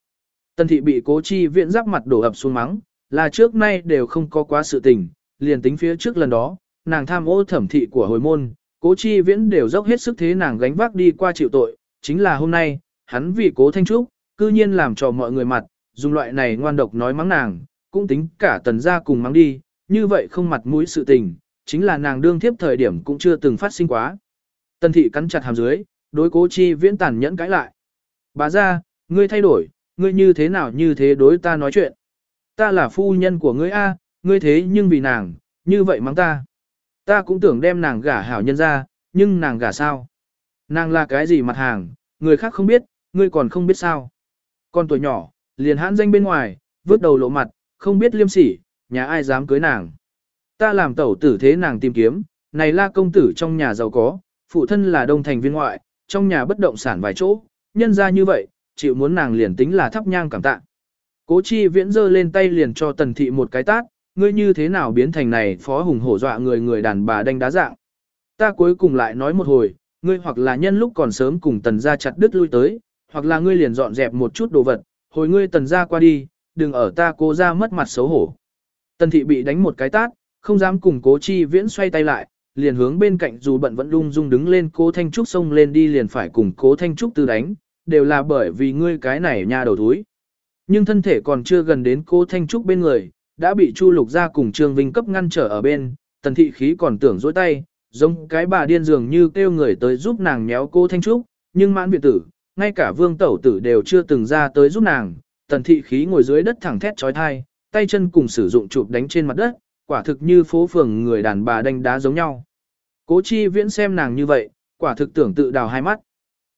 Tần thị bị cố chi viện giáp mặt đổ ập xuống mắng, là trước nay đều không có quá sự tình, liền tính phía trước lần đó, nàng tham ô thẩm thị của hồi môn, cố chi viễn đều dốc hết sức thế nàng gánh vác đi qua chịu tội, chính là hôm nay, hắn vì cố thanh trúc, cư nhiên làm cho mọi người mặt, dùng loại này ngoan độc nói mắng nàng, cũng tính cả tần gia cùng mắng đi, như vậy không mặt mũi sự tình, chính là nàng đương thiếp thời điểm cũng chưa từng phát sinh quá. Tần thị cắn chặt hàm dưới, đối cố chi viễn tàn nhẫn cãi lại. Bà ra, ngươi thay đổi, ngươi như thế nào như thế đối ta nói chuyện. Ta là phu nhân của ngươi A, ngươi thế nhưng vì nàng, như vậy mắng ta. Ta cũng tưởng đem nàng gả hảo nhân ra, nhưng nàng gả sao? Nàng là cái gì mặt hàng, người khác không biết, ngươi còn không biết sao. Con tuổi nhỏ, liền hãn danh bên ngoài, vứt đầu lộ mặt, không biết liêm sỉ, nhà ai dám cưới nàng. Ta làm tẩu tử thế nàng tìm kiếm, này la công tử trong nhà giàu có, phụ thân là đông thành viên ngoại, trong nhà bất động sản vài chỗ, nhân ra như vậy, chịu muốn nàng liền tính là thắp nhang cảm tạ. Cố chi viễn giơ lên tay liền cho tần thị một cái tát, ngươi như thế nào biến thành này phó hùng hổ dọa người người đàn bà đánh đá dạng. Ta cuối cùng lại nói một hồi, ngươi hoặc là nhân lúc còn sớm cùng tần gia chặt đứt lui tới, hoặc là ngươi liền dọn dẹp một chút đồ vật, hồi ngươi tần gia qua đi, đừng ở ta cố ra mất mặt xấu hổ. Tần thị bị đánh một cái tát, không dám cùng cố chi viễn xoay tay lại, liền hướng bên cạnh dù bận vẫn lung dung đứng lên cố thanh trúc xông lên đi liền phải cùng cố thanh trúc tư đánh, đều là bởi vì ngươi cái này nha đầu thúi. Nhưng thân thể còn chưa gần đến cố thanh trúc bên người, đã bị Chu Lục gia cùng Trương Vinh cấp ngăn trở ở bên, tần thị khí còn tưởng dối tay, giống cái bà điên dường như kêu người tới giúp nàng méo cô Thanh Trúc, nhưng mãn viện tử, ngay cả vương tẩu tử đều chưa từng ra tới giúp nàng, tần thị khí ngồi dưới đất thẳng thét trói thai, tay chân cùng sử dụng chụp đánh trên mặt đất, quả thực như phố phường người đàn bà đánh đá giống nhau. Cố chi viễn xem nàng như vậy, quả thực tưởng tự đào hai mắt.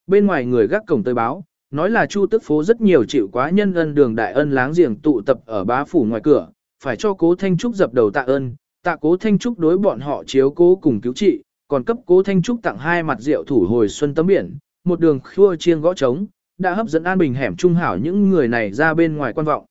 Bên ngoài người gác cổng tới báo, nói là chu tức phố rất nhiều chịu quá nhân ân đường đại ân láng giềng tụ tập ở bá phủ ngoài cửa, phải cho cố Thanh Trúc dập đầu tạ ơn, tạ cố Thanh Trúc đối bọn họ chiếu cố cùng cứu trị, còn cấp cố Thanh Trúc tặng hai mặt rượu thủ hồi xuân tấm biển, một đường khua chiêng gõ trống, đã hấp dẫn an bình hẻm trung hảo những người này ra bên ngoài quan vọng.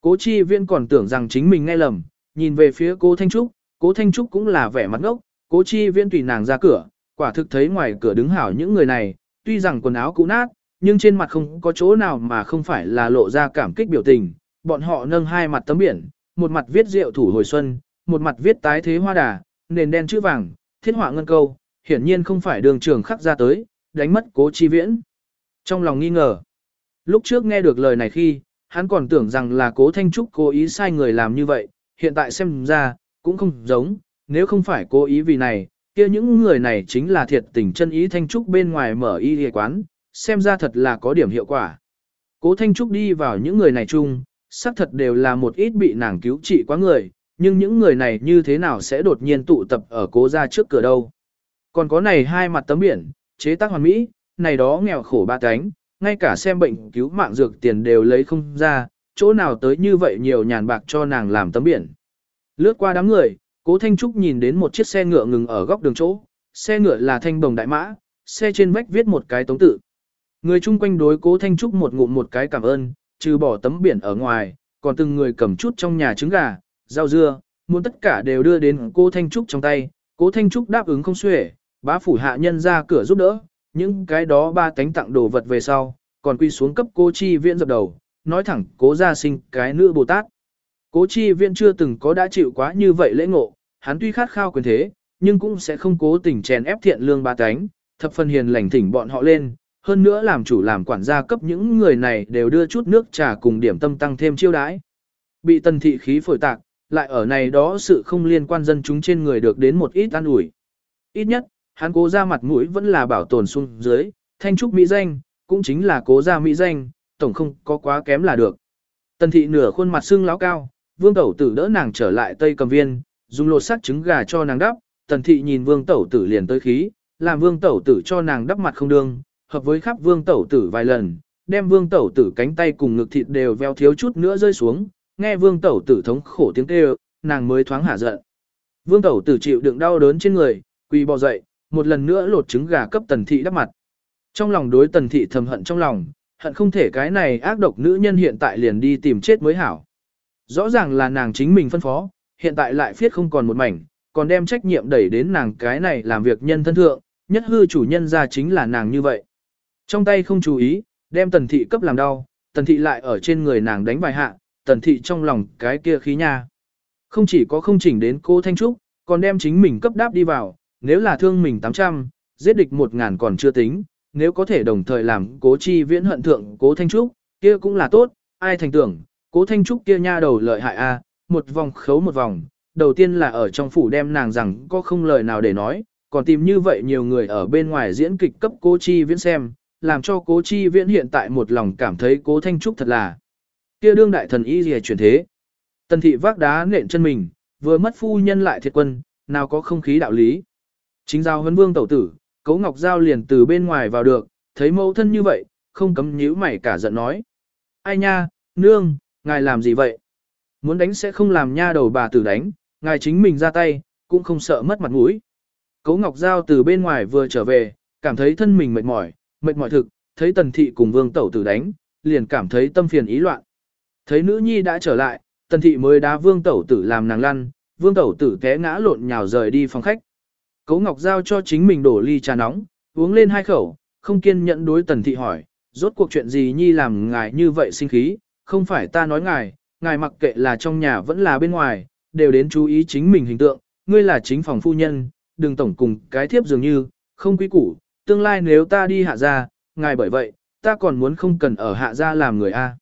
Cố chi viên còn tưởng rằng chính mình nghe lầm, nhìn về phía cố Thanh Trúc, cố Thanh Trúc cũng là vẻ mặt ngốc, cố chi viên tùy nàng ra cửa, quả thực thấy ngoài cửa đứng hảo những người này, tuy rằng quần áo cũ nát, nhưng trên mặt không có chỗ nào mà không phải là lộ ra cảm kích biểu tình, bọn họ nâng hai mặt tấm biển, một mặt viết rượu thủ hồi xuân, một mặt viết tái thế hoa đà, nền đen chữ vàng, thiết họa ngân câu, hiển nhiên không phải đường trường khắc ra tới, đánh mất cố chi viễn. Trong lòng nghi ngờ, lúc trước nghe được lời này khi, hắn còn tưởng rằng là cố Thanh Trúc cố ý sai người làm như vậy, hiện tại xem ra, cũng không giống, nếu không phải cố ý vì này, kia những người này chính là thiệt tình chân ý Thanh Trúc bên ngoài mở y y quán, xem ra thật là có điểm hiệu quả. Cố Thanh Trúc đi vào những người này chung, xác thật đều là một ít bị nàng cứu trị quá người, nhưng những người này như thế nào sẽ đột nhiên tụ tập ở cố gia trước cửa đâu. Còn có này hai mặt tấm biển, chế tác hoàn mỹ, này đó nghèo khổ ba cánh, ngay cả xem bệnh cứu mạng dược tiền đều lấy không ra, chỗ nào tới như vậy nhiều nhàn bạc cho nàng làm tấm biển. Lướt qua đám người, cố Thanh Trúc nhìn đến một chiếc xe ngựa ngừng ở góc đường chỗ, xe ngựa là thanh bồng đại mã, xe trên vách viết một cái tống tự. Người chung quanh đối cố Thanh Trúc một ngụm một cái cảm ơn, trừ bỏ tấm biển ở ngoài, còn từng người cầm chút trong nhà trứng gà, rau dưa, muốn tất cả đều đưa đến cô Thanh Trúc trong tay, cố Thanh Trúc đáp ứng không xuể, bá phủ hạ nhân ra cửa giúp đỡ, những cái đó ba tánh tặng đồ vật về sau, còn quy xuống cấp cô chi Viễn dập đầu, nói thẳng cố gia sinh cái nữ Bồ Tát. Cố chi Viễn chưa từng có đã chịu quá như vậy lễ ngộ, hắn tuy khát khao quyền thế, nhưng cũng sẽ không cố tình chèn ép thiện lương ba tánh, thập phần hiền lành thỉnh bọn họ lên, hơn nữa làm chủ làm quản gia cấp những người này đều đưa chút nước trà cùng điểm tâm tăng thêm chiêu đãi. Bị tần thị khí phổi tạc, lại ở này đó sự không liên quan dân chúng trên người được đến một ít an ủi. Ít nhất, hắn cố ra mặt mũi vẫn là bảo tồn xuống dưới, thanh trúc mỹ danh, cũng chính là cố ra mỹ danh, tổng không có quá kém là được. Tần thị nửa khuôn mặt xương láo cao, vương tẩu tử đỡ nàng trở lại tây cầm viên, dùng lột sắc trứng gà cho nàng đắp, tần thị nhìn vương tẩu tử liền tới khí, làm vương tẩu tử cho nàng đắp mặt không đương, hợp với khắp vương tẩu tử vài lần, đem vương tẩu tử cánh tay cùng ngực thịt đều veo thiếu chút nữa rơi xuống, nghe vương tẩu tử thống khổ tiếng kêu, nàng mới thoáng hạ giận. Vương tẩu tử chịu đựng đau đớn trên người, quỳ bò dậy, một lần nữa lột trứng gà cấp tần thị đắp mặt. Trong lòng đối tần thị thầm hận trong lòng, hận không thể cái này ác độc nữ nhân hiện tại liền đi tìm chết mới hảo. Rõ ràng là nàng chính mình phân phó, hiện tại lại phiết không còn một mảnh, còn đem trách nhiệm đẩy đến nàng cái này làm việc nhân thân thượng, nhất hư chủ nhân ra chính là nàng như vậy. Trong tay không chú ý, đem tần thị cấp làm đau, tần thị lại ở trên người nàng đánh vài hạ, tần thị trong lòng cái kia khí nha. Không chỉ có không chỉnh đến cô Thanh Trúc, còn đem chính mình cấp đáp đi vào, nếu là thương mình 800, giết địch 1000 còn chưa tính, nếu có thể đồng thời làm cố chi viễn hận thượng cố Thanh Trúc, kia cũng là tốt, ai thành tưởng, cố Thanh Trúc kia nha đầu lợi hại a, một vòng khấu một vòng, đầu tiên là ở trong phủ đem nàng rằng có không lời nào để nói, còn tìm như vậy nhiều người ở bên ngoài diễn kịch cấp cố chi viễn xem, làm cho cố chi viễn hiện tại một lòng cảm thấy cố Thanh Trúc thật là kia đương đại thần y gì chuyển thế. Tần thị vác đá nện chân mình, vừa mất phu nhân lại thiệt quân, nào có không khí đạo lý. Chính giao huấn vương tẩu tử, cấu ngọc giao liền từ bên ngoài vào được, thấy mẫu thân như vậy, không cấm nhíu mày cả giận nói. Ai nha, nương, ngài làm gì vậy? Muốn đánh sẽ không làm nha đầu bà tử đánh, ngài chính mình ra tay, cũng không sợ mất mặt mũi. Cấu ngọc giao từ bên ngoài vừa trở về, cảm thấy thân mình mệt mỏi, mệt mỏi thực, thấy tần thị cùng vương tẩu tử đánh, liền cảm thấy tâm phiền ý loạn. Thấy nữ nhi đã trở lại, tần thị mới đá vương tẩu tử làm nàng lăn, vương tẩu tử té ngã lộn nhào rời đi phòng khách. Cố Ngọc Giao cho chính mình đổ ly trà nóng, uống lên hai khẩu, không kiên nhẫn đối tần thị hỏi, rốt cuộc chuyện gì nhi làm ngài như vậy sinh khí, không phải ta nói ngài, ngài mặc kệ là trong nhà vẫn là bên ngoài, đều đến chú ý chính mình hình tượng, ngươi là chính phòng phu nhân, đừng tổng cùng cái thiếp dường như, không quý củ, tương lai nếu ta đi hạ gia, ngài bởi vậy, ta còn muốn không cần ở hạ gia làm người A.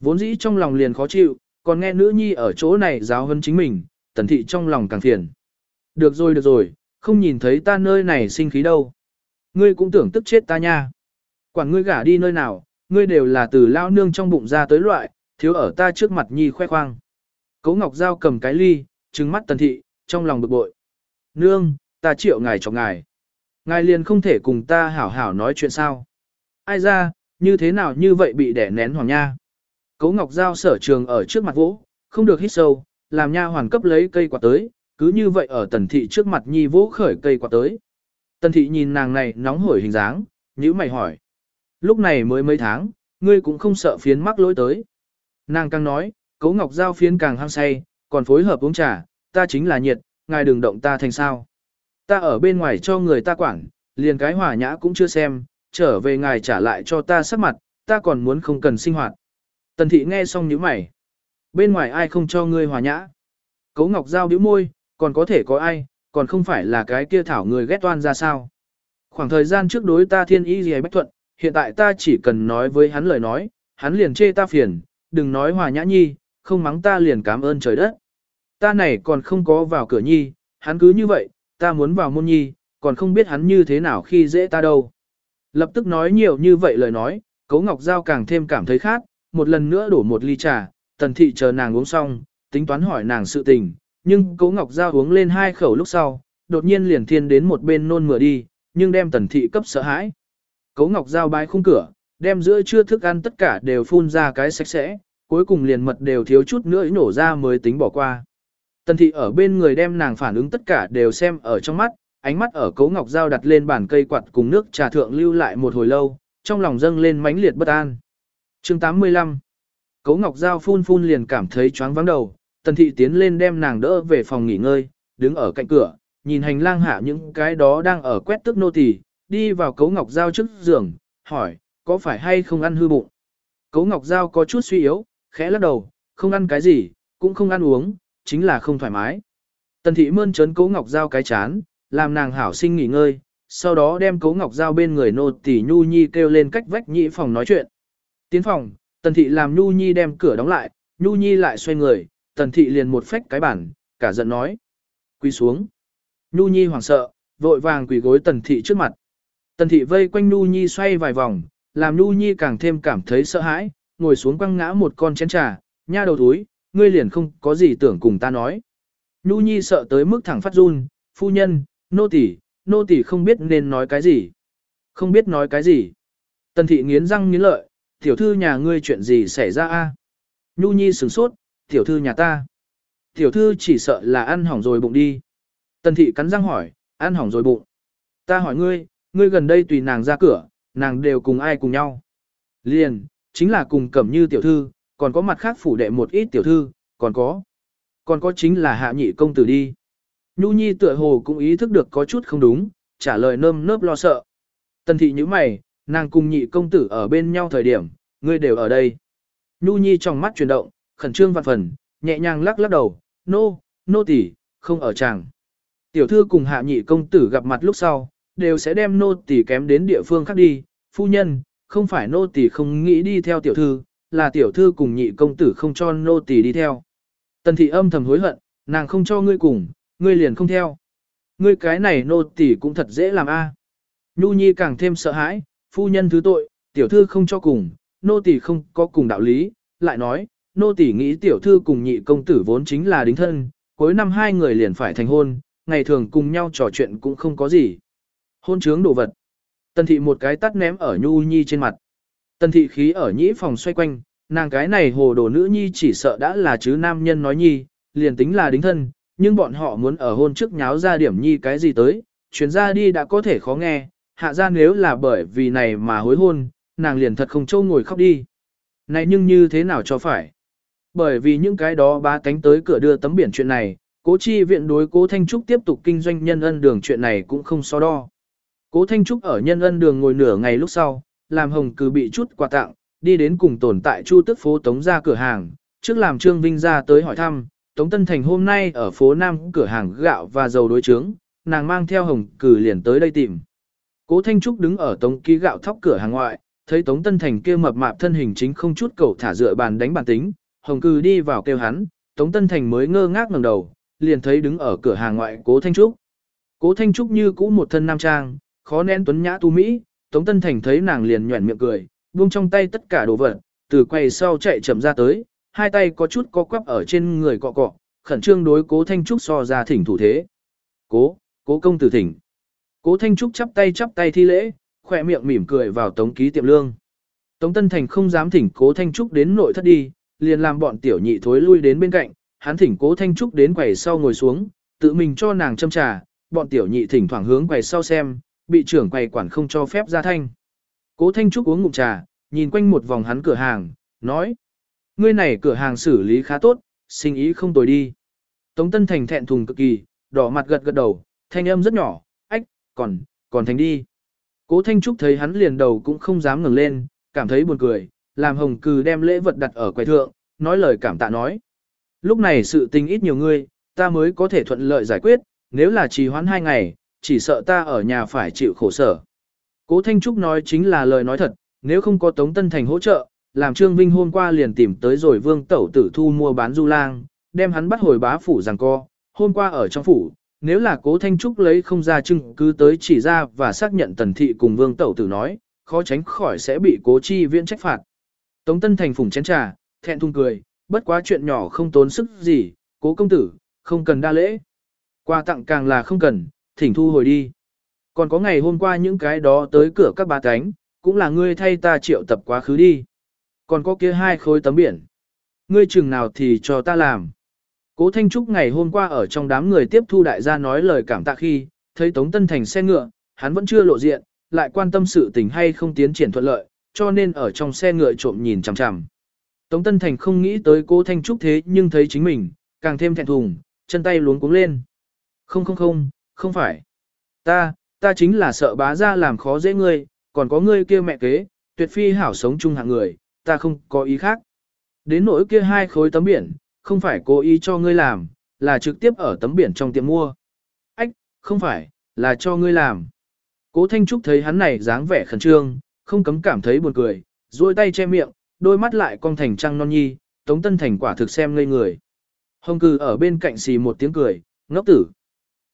Vốn dĩ trong lòng liền khó chịu, còn nghe nữ nhi ở chỗ này giáo hơn chính mình, tần thị trong lòng càng phiền. Được rồi được rồi, không nhìn thấy ta nơi này sinh khí đâu. Ngươi cũng tưởng tức chết ta nha. Quản ngươi gả đi nơi nào, ngươi đều là từ lao nương trong bụng ra tới loại, thiếu ở ta trước mặt nhi khoe khoang. Cố Ngọc Giao cầm cái ly, trừng mắt tần thị, trong lòng bực bội. Nương, ta triệu ngài cho ngài. Ngài liền không thể cùng ta hảo hảo nói chuyện sao. Ai ra, như thế nào như vậy bị đẻ nén hoàng nha. Cố Ngọc Giao sở trường ở trước mặt vỗ, không được hít sâu, làm nha hoàn cấp lấy cây quạt tới, cứ như vậy ở tần thị trước mặt nhi vỗ khởi cây quạt tới. Tần thị nhìn nàng này nóng hổi hình dáng, nhữ mày hỏi. Lúc này mới mấy tháng, ngươi cũng không sợ phiến mắc lỗi tới. Nàng càng nói, cấu ngọc giao phiến càng hăng say, còn phối hợp uống trà, ta chính là nhiệt, ngài đừng động ta thành sao. Ta ở bên ngoài cho người ta quản, liền cái hòa nhã cũng chưa xem, trở về ngài trả lại cho ta sắc mặt, ta còn muốn không cần sinh hoạt. Tần thị nghe xong nhíu mày. Bên ngoài ai không cho ngươi hòa nhã? Cấu Ngọc Giao điếu môi, còn có thể có ai, còn không phải là cái kia thảo người ghét toan ra sao? Khoảng thời gian trước đối ta thiên ý gì bách thuận, hiện tại ta chỉ cần nói với hắn lời nói, hắn liền chê ta phiền, đừng nói hòa nhã nhi, không mắng ta liền cảm ơn trời đất. Ta này còn không có vào cửa nhi, hắn cứ như vậy, ta muốn vào môn nhi, còn không biết hắn như thế nào khi dễ ta đâu. Lập tức nói nhiều như vậy lời nói, Cấu Ngọc Giao càng thêm cảm thấy khác, một lần nữa đổ một ly trà, tần thị chờ nàng uống xong, tính toán hỏi nàng sự tình, nhưng Cố Ngọc Giao uống lên hai khẩu lúc sau, đột nhiên liền thiên đến một bên nôn mửa đi, nhưng đem tần thị cấp sợ hãi. Cố Ngọc Giao bái khung cửa, đem giữa trưa thức ăn tất cả đều phun ra cái sạch sẽ, cuối cùng liền mật đều thiếu chút nữa nổ ra mới tính bỏ qua. Tần thị ở bên người đem nàng phản ứng tất cả đều xem ở trong mắt, ánh mắt ở Cố Ngọc Giao đặt lên bàn cây quạt cùng nước trà thượng lưu lại một hồi lâu, trong lòng dâng lên mãnh liệt bất an. Chương 85 Cấu Ngọc Giao phun phun liền cảm thấy choáng vắng đầu, tần thị tiến lên đem nàng đỡ về phòng nghỉ ngơi, đứng ở cạnh cửa, nhìn hành lang hạ những cái đó đang ở quét tức nô tỳ, đi vào Cấu Ngọc Giao trước giường, hỏi, có phải hay không ăn hư bụng? Cấu Ngọc Giao có chút suy yếu, khẽ lắc đầu, không ăn cái gì, cũng không ăn uống, chính là không thoải mái. Tần thị mơn trớn cố Ngọc Giao cái chán, làm nàng hảo sinh nghỉ ngơi, sau đó đem cố Ngọc Giao bên người nô tỳ Nhu Nhi kêu lên cách vách nhị phòng nói chuyện. Tiến phòng, Tần thị làm Nhu Nhi đem cửa đóng lại, Nhu Nhi lại xoay người, Tần thị liền một phách cái bản, cả giận nói. Quỳ xuống. Nhu Nhi hoảng sợ, vội vàng quỳ gối Tần thị trước mặt. Tần thị vây quanh Nhu Nhi xoay vài vòng, làm Nhu Nhi càng thêm cảm thấy sợ hãi, ngồi xuống quăng ngã một con chén trà, nha đầu túi, ngươi liền không có gì tưởng cùng ta nói. Nhu Nhi sợ tới mức thẳng phát run, phu nhân, nô tỳ, nô tỳ không biết nên nói cái gì. Không biết nói cái gì. Tần thị nghiến răng nghiến lợi, tiểu thư nhà ngươi chuyện gì xảy ra a? Nhu Nhi sửng sốt, tiểu thư nhà ta. Tiểu thư chỉ sợ là ăn hỏng rồi bụng đi. Tần thị cắn răng hỏi, ăn hỏng rồi bụng. Ta hỏi ngươi, ngươi gần đây tùy nàng ra cửa, nàng đều cùng ai cùng nhau. Liền, chính là cùng cẩm như tiểu thư, còn có mặt khác phủ đệ một ít tiểu thư, còn có. Còn có chính là hạ nhị công tử đi. Nhu Nhi tựa hồ cũng ý thức được có chút không đúng, trả lời nơm nớp lo sợ. Tần thị như mày, nàng cùng nhị công tử ở bên nhau thời điểm, ngươi đều ở đây. Nhu Nhi trong mắt chuyển động, khẩn trương vạn phần, nhẹ nhàng lắc lắc đầu, nô, no, nô no tỷ, không ở chàng. Tiểu thư cùng hạ nhị công tử gặp mặt lúc sau, đều sẽ đem nô tỷ kém đến địa phương khác đi, phu nhân, không phải nô tỷ không nghĩ đi theo tiểu thư, là tiểu thư cùng nhị công tử không cho nô tỳ đi theo. Tần thị âm thầm hối hận, nàng không cho ngươi cùng, ngươi liền không theo. Ngươi cái này nô tỳ cũng thật dễ làm a. Nhu Nhi càng thêm sợ hãi, phu nhân thứ tội, tiểu thư không cho cùng, nô tỳ không có cùng đạo lý, lại nói, nô tỳ nghĩ tiểu thư cùng nhị công tử vốn chính là đính thân, cuối năm hai người liền phải thành hôn, ngày thường cùng nhau trò chuyện cũng không có gì. Hôn trướng đồ vật. Tần thị một cái tắt ném ở Nhu Nhi trên mặt. Tần thị khí ở nhĩ phòng xoay quanh, nàng cái này hồ đồ nữ nhi chỉ sợ đã là chứ nam nhân nói nhi, liền tính là đính thân, nhưng bọn họ muốn ở hôn trước nháo ra điểm nhi cái gì tới, chuyến ra đi đã có thể khó nghe, hạ ra nếu là bởi vì này mà hối hôn, nàng liền thật không trâu ngồi khóc đi. Này nhưng như thế nào cho phải? Bởi vì những cái đó ba cánh tới cửa đưa tấm biển chuyện này, cố chi viện đối cố Thanh Trúc tiếp tục kinh doanh nhân ân đường chuyện này cũng không so đo. Cố Thanh Trúc ở nhân ân đường ngồi nửa ngày lúc sau, làm hồng cứ bị chút quà tặng, đi đến cùng tồn tại chu tức phố tống ra cửa hàng, trước làm Trương Vinh ra tới hỏi thăm, Tống Tân Thành hôm nay ở phố Nam cửa hàng gạo và dầu đối trướng, nàng mang theo hồng cử liền tới đây tìm. Cố Thanh Trúc đứng ở tống ký gạo thóc cửa hàng ngoại, thấy Tống Tân Thành kia mập mạp thân hình chính không chút cầu thả dựa bàn đánh bàn tính, hồng cử đi vào kêu hắn, Tống Tân Thành mới ngơ ngác ngẩng đầu, liền thấy đứng ở cửa hàng ngoại Cố Thanh Trúc. Cố Thanh Trúc như cũ một thân nam trang, khó nén tuấn nhã tu mỹ, Tống Tân Thành thấy nàng liền nhuẩn miệng cười, buông trong tay tất cả đồ vật, từ quầy sau chạy chậm ra tới, hai tay có chút co quắp ở trên người cọ cọ, khẩn trương đối cố Thanh Trúc so ra thỉnh thủ thế. Cố, cố công tử thỉnh. Cố Thanh Trúc chắp tay chắp tay thi lễ, khỏe miệng mỉm cười vào tống ký tiệm lương. Tống Tân Thành không dám thỉnh cố Thanh Trúc đến nội thất đi, liền làm bọn tiểu nhị thối lui đến bên cạnh, hắn thỉnh cố Thanh Trúc đến quầy sau ngồi xuống, tự mình cho nàng châm trà, bọn tiểu nhị thỉnh thoảng hướng quầy sau xem, bị trưởng quầy quản không cho phép ra thanh. Cố Thanh Trúc uống ngụm trà, nhìn quanh một vòng hắn cửa hàng, nói. Ngươi này cửa hàng xử lý khá tốt, sinh ý không tồi đi. Tống Tân Thành thẹn thùng cực kỳ, đỏ mặt gật gật đầu, thanh âm rất nhỏ, ách, còn, còn thành đi. Cố Thanh Trúc thấy hắn liền đầu cũng không dám ngẩng lên, cảm thấy buồn cười, làm hồng cừ đem lễ vật đặt ở quầy thượng, nói lời cảm tạ nói. Lúc này sự tình ít nhiều ngươi, ta mới có thể thuận lợi giải quyết, nếu là trì hoãn hai ngày, chỉ sợ ta ở nhà phải chịu khổ sở. Cố Thanh Trúc nói chính là lời nói thật, nếu không có Tống Tân Thành hỗ trợ, làm Trương Vinh hôm qua liền tìm tới rồi vương tẩu tử thu mua bán du lang, đem hắn bắt hồi bá phủ rằng co, hôm qua ở trong phủ, nếu là cố Thanh Trúc lấy không ra chứng cứ tới chỉ ra và xác nhận tần thị cùng vương tẩu tử nói, khó tránh khỏi sẽ bị cố chi viễn trách phạt. Tống Tân Thành phùng chén trà, thẹn thùng cười, bất quá chuyện nhỏ không tốn sức gì, cố công tử, không cần đa lễ. Quà tặng càng là không cần, thỉnh thu hồi đi. Còn có ngày hôm qua những cái đó tới cửa các bà cánh, cũng là ngươi thay ta triệu tập quá khứ đi. Còn có kia hai khối tấm biển. Ngươi chừng nào thì cho ta làm. Cố Thanh Trúc ngày hôm qua ở trong đám người tiếp thu đại gia nói lời cảm tạ khi, thấy Tống Tân Thành xe ngựa, hắn vẫn chưa lộ diện, lại quan tâm sự tình hay không tiến triển thuận lợi, cho nên ở trong xe ngựa trộm nhìn chằm chằm. Tống Tân Thành không nghĩ tới cố Thanh Trúc thế nhưng thấy chính mình, càng thêm thẹn thùng, chân tay luống cuống lên. Không không không, không phải. Ta, ta chính là sợ bá ra làm khó dễ ngươi, còn có ngươi kia mẹ kế, tuyệt phi hảo sống chung hạng người, ta không có ý khác. Đến nỗi kia hai khối tấm biển, không phải cố ý cho ngươi làm, là trực tiếp ở tấm biển trong tiệm mua. Ách, không phải, là cho ngươi làm. Cố Thanh Trúc thấy hắn này dáng vẻ khẩn trương, không cấm cảm thấy buồn cười, duỗi tay che miệng, đôi mắt lại cong thành trăng non nhi, Tống Tân Thành quả thực xem ngây người. Hồng Cừ ở bên cạnh xì một tiếng cười, ngốc tử.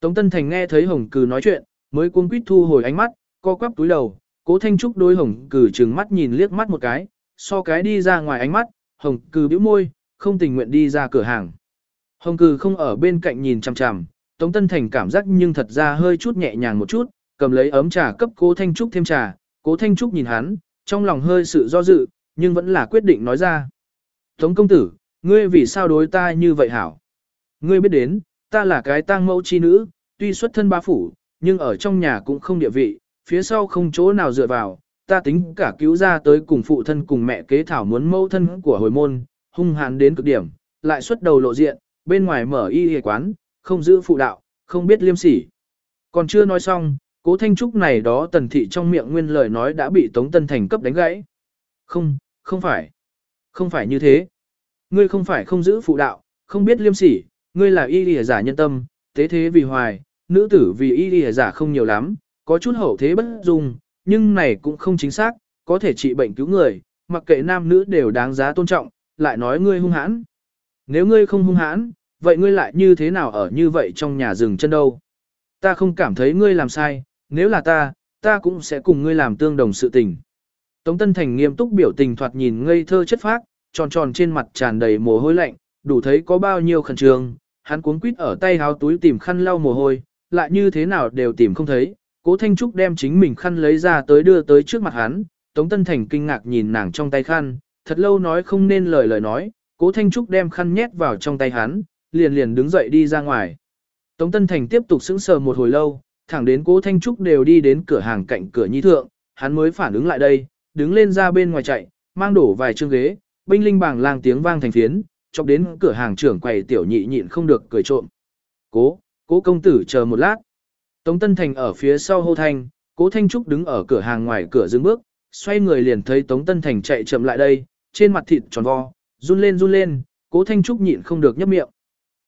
Tống Tân Thành nghe thấy Hồng Cừ nói chuyện, mới cuống quýt thu hồi ánh mắt, co quắp túi đầu, Cố Thanh Trúc đôi Hồng Cừ trừng mắt nhìn liếc mắt một cái, so cái đi ra ngoài ánh mắt, Hồng Cừ bĩu môi, không tình nguyện đi ra cửa hàng. Hồng Cừ không ở bên cạnh nhìn chằm chằm, Tống Tân Thành cảm giác nhưng thật ra hơi chút nhẹ nhàng một chút, cầm lấy ấm trà cấp Cố Thanh Trúc thêm trà, Cố Thanh Trúc nhìn hắn, trong lòng hơi sự do dự, nhưng vẫn là quyết định nói ra. Tống công tử, ngươi vì sao đối ta như vậy hảo? Ngươi biết đến, ta là cái tang mẫu chi nữ, tuy xuất thân ba phủ, nhưng ở trong nhà cũng không địa vị, phía sau không chỗ nào dựa vào, ta tính cả cứu ra tới cùng phụ thân cùng mẹ kế thảo muốn mẫu thân của hồi môn, hung hãn đến cực điểm, lại xuất đầu lộ diện, bên ngoài mở y y quán, không giữ phụ đạo, không biết liêm sỉ. Còn chưa nói xong, cố thanh trúc này đó tần thị trong miệng nguyên lời nói đã bị Tống Tân Thành cấp đánh gãy. Không, không phải. Không phải như thế. Ngươi không phải không giữ phụ đạo, không biết liêm sỉ, ngươi là y lìa giả nhân tâm, tế thế vì hoài, nữ tử vì y lìa giả không nhiều lắm, có chút hậu thế bất dung, nhưng này cũng không chính xác, có thể trị bệnh cứu người, mặc kệ nam nữ đều đáng giá tôn trọng, lại nói ngươi hung hãn. Nếu ngươi không hung hãn, vậy ngươi lại như thế nào ở như vậy trong nhà rừng chân đâu? Ta không cảm thấy ngươi làm sai, nếu là ta, ta cũng sẽ cùng ngươi làm tương đồng sự tình. Tống Tân Thành nghiêm túc biểu tình thoạt nhìn ngây thơ chất phác, tròn tròn trên mặt tràn đầy mồ hôi lạnh, đủ thấy có bao nhiêu khẩn trương, hắn cuốn quýt ở tay háo túi tìm khăn lau mồ hôi, lại như thế nào đều tìm không thấy. Cố Thanh Trúc đem chính mình khăn lấy ra tới đưa tới trước mặt hắn, Tống Tân Thành kinh ngạc nhìn nàng trong tay khăn, thật lâu nói không nên lời lời nói, Cố Thanh Trúc đem khăn nhét vào trong tay hắn, liền liền đứng dậy đi ra ngoài. Tống Tân Thành tiếp tục sững sờ một hồi lâu, thẳng đến Cố Thanh Trúc đều đi đến cửa hàng cạnh cửa nhi thượng, hắn mới phản ứng lại đây, đứng lên ra bên ngoài chạy, mang đổ vài chương ghế, binh linh bảng lang tiếng vang thành phiến, chọc đến cửa hàng trưởng quầy tiểu nhị nhịn không được cười trộm. Cố, cố công tử chờ một lát. Tống Tân Thành ở phía sau hô thanh, cố Thanh Trúc đứng ở cửa hàng ngoài cửa dừng bước, xoay người liền thấy Tống Tân Thành chạy chậm lại đây, trên mặt thịt tròn vo, run lên run lên, cố Thanh Trúc nhịn không được nhấp miệng.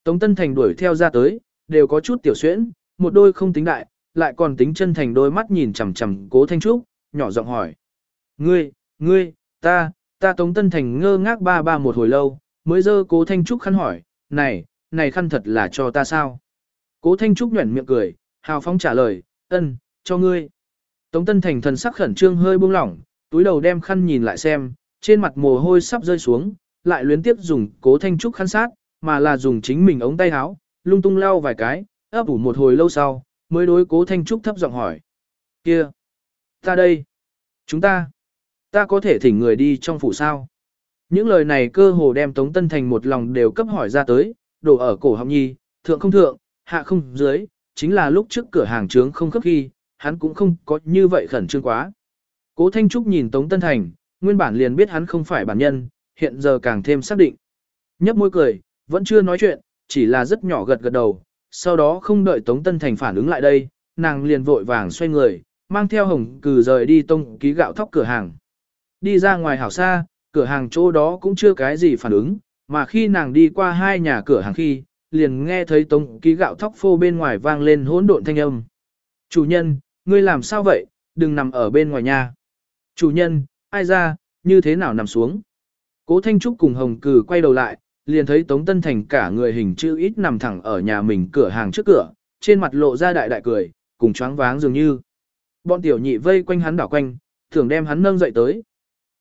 Tống Tân Thành đuổi theo ra tới, đều có chút tiểu xuyễn, một đôi không tính đại, lại còn tính chân thành đôi mắt nhìn chằm chằm cố Thanh Trúc, nhỏ giọng hỏi. Ngươi, ngươi, ta, ta Tống Tân Thành ngơ ngác ba ba một hồi lâu, mới dơ cố Thanh Trúc khăn hỏi, này, này khăn thật là cho ta sao? Cố Thanh Trúc nhuẩn miệng cười, hào phóng trả lời, ân, cho ngươi. Tống Tân Thành thần sắc khẩn trương hơi buông lỏng, túi đầu đem khăn nhìn lại xem, trên mặt mồ hôi sắp rơi xuống, lại luyến tiếp dùng cố Thanh Trúc khăn sát, mà là dùng chính mình ống tay áo, lung tung lau vài cái, ấp ủ một hồi lâu sau, mới đối cố Thanh Trúc thấp giọng hỏi. Kia! Ta đây! Chúng ta! Ta có thể thỉnh người đi trong phủ sao? Những lời này cơ hồ đem Tống Tân Thành một lòng đều cấp hỏi ra tới, đổ ở cổ họng nhi, thượng không thượng, hạ không dưới, chính là lúc trước cửa hàng trướng không cấp khi, hắn cũng không có như vậy khẩn trương quá. Cố Thanh Trúc nhìn Tống Tân Thành, nguyên bản liền biết hắn không phải bản nhân, hiện giờ càng thêm xác định. Nhấp môi cười, vẫn chưa nói chuyện, chỉ là rất nhỏ gật gật đầu, sau đó không đợi Tống Tân Thành phản ứng lại đây, nàng liền vội vàng xoay người, mang theo hồng cừ rời đi tông ký gạo thóc cửa hàng. Đi ra ngoài hảo xa, cửa hàng chỗ đó cũng chưa cái gì phản ứng, mà khi nàng đi qua hai nhà cửa hàng khi, liền nghe thấy tống ký gạo thóc phô bên ngoài vang lên hỗn độn thanh âm. Chủ nhân, ngươi làm sao vậy, đừng nằm ở bên ngoài nhà. Chủ nhân, ai ra, như thế nào nằm xuống. Cố Thanh Trúc cùng Hồng Cừ quay đầu lại, liền thấy Tống Tân Thành cả người hình chữ ít nằm thẳng ở nhà mình cửa hàng trước cửa, trên mặt lộ ra đại đại cười, cùng choáng váng dường như. Bọn tiểu nhị vây quanh hắn đảo quanh, thường đem hắn nâng dậy tới.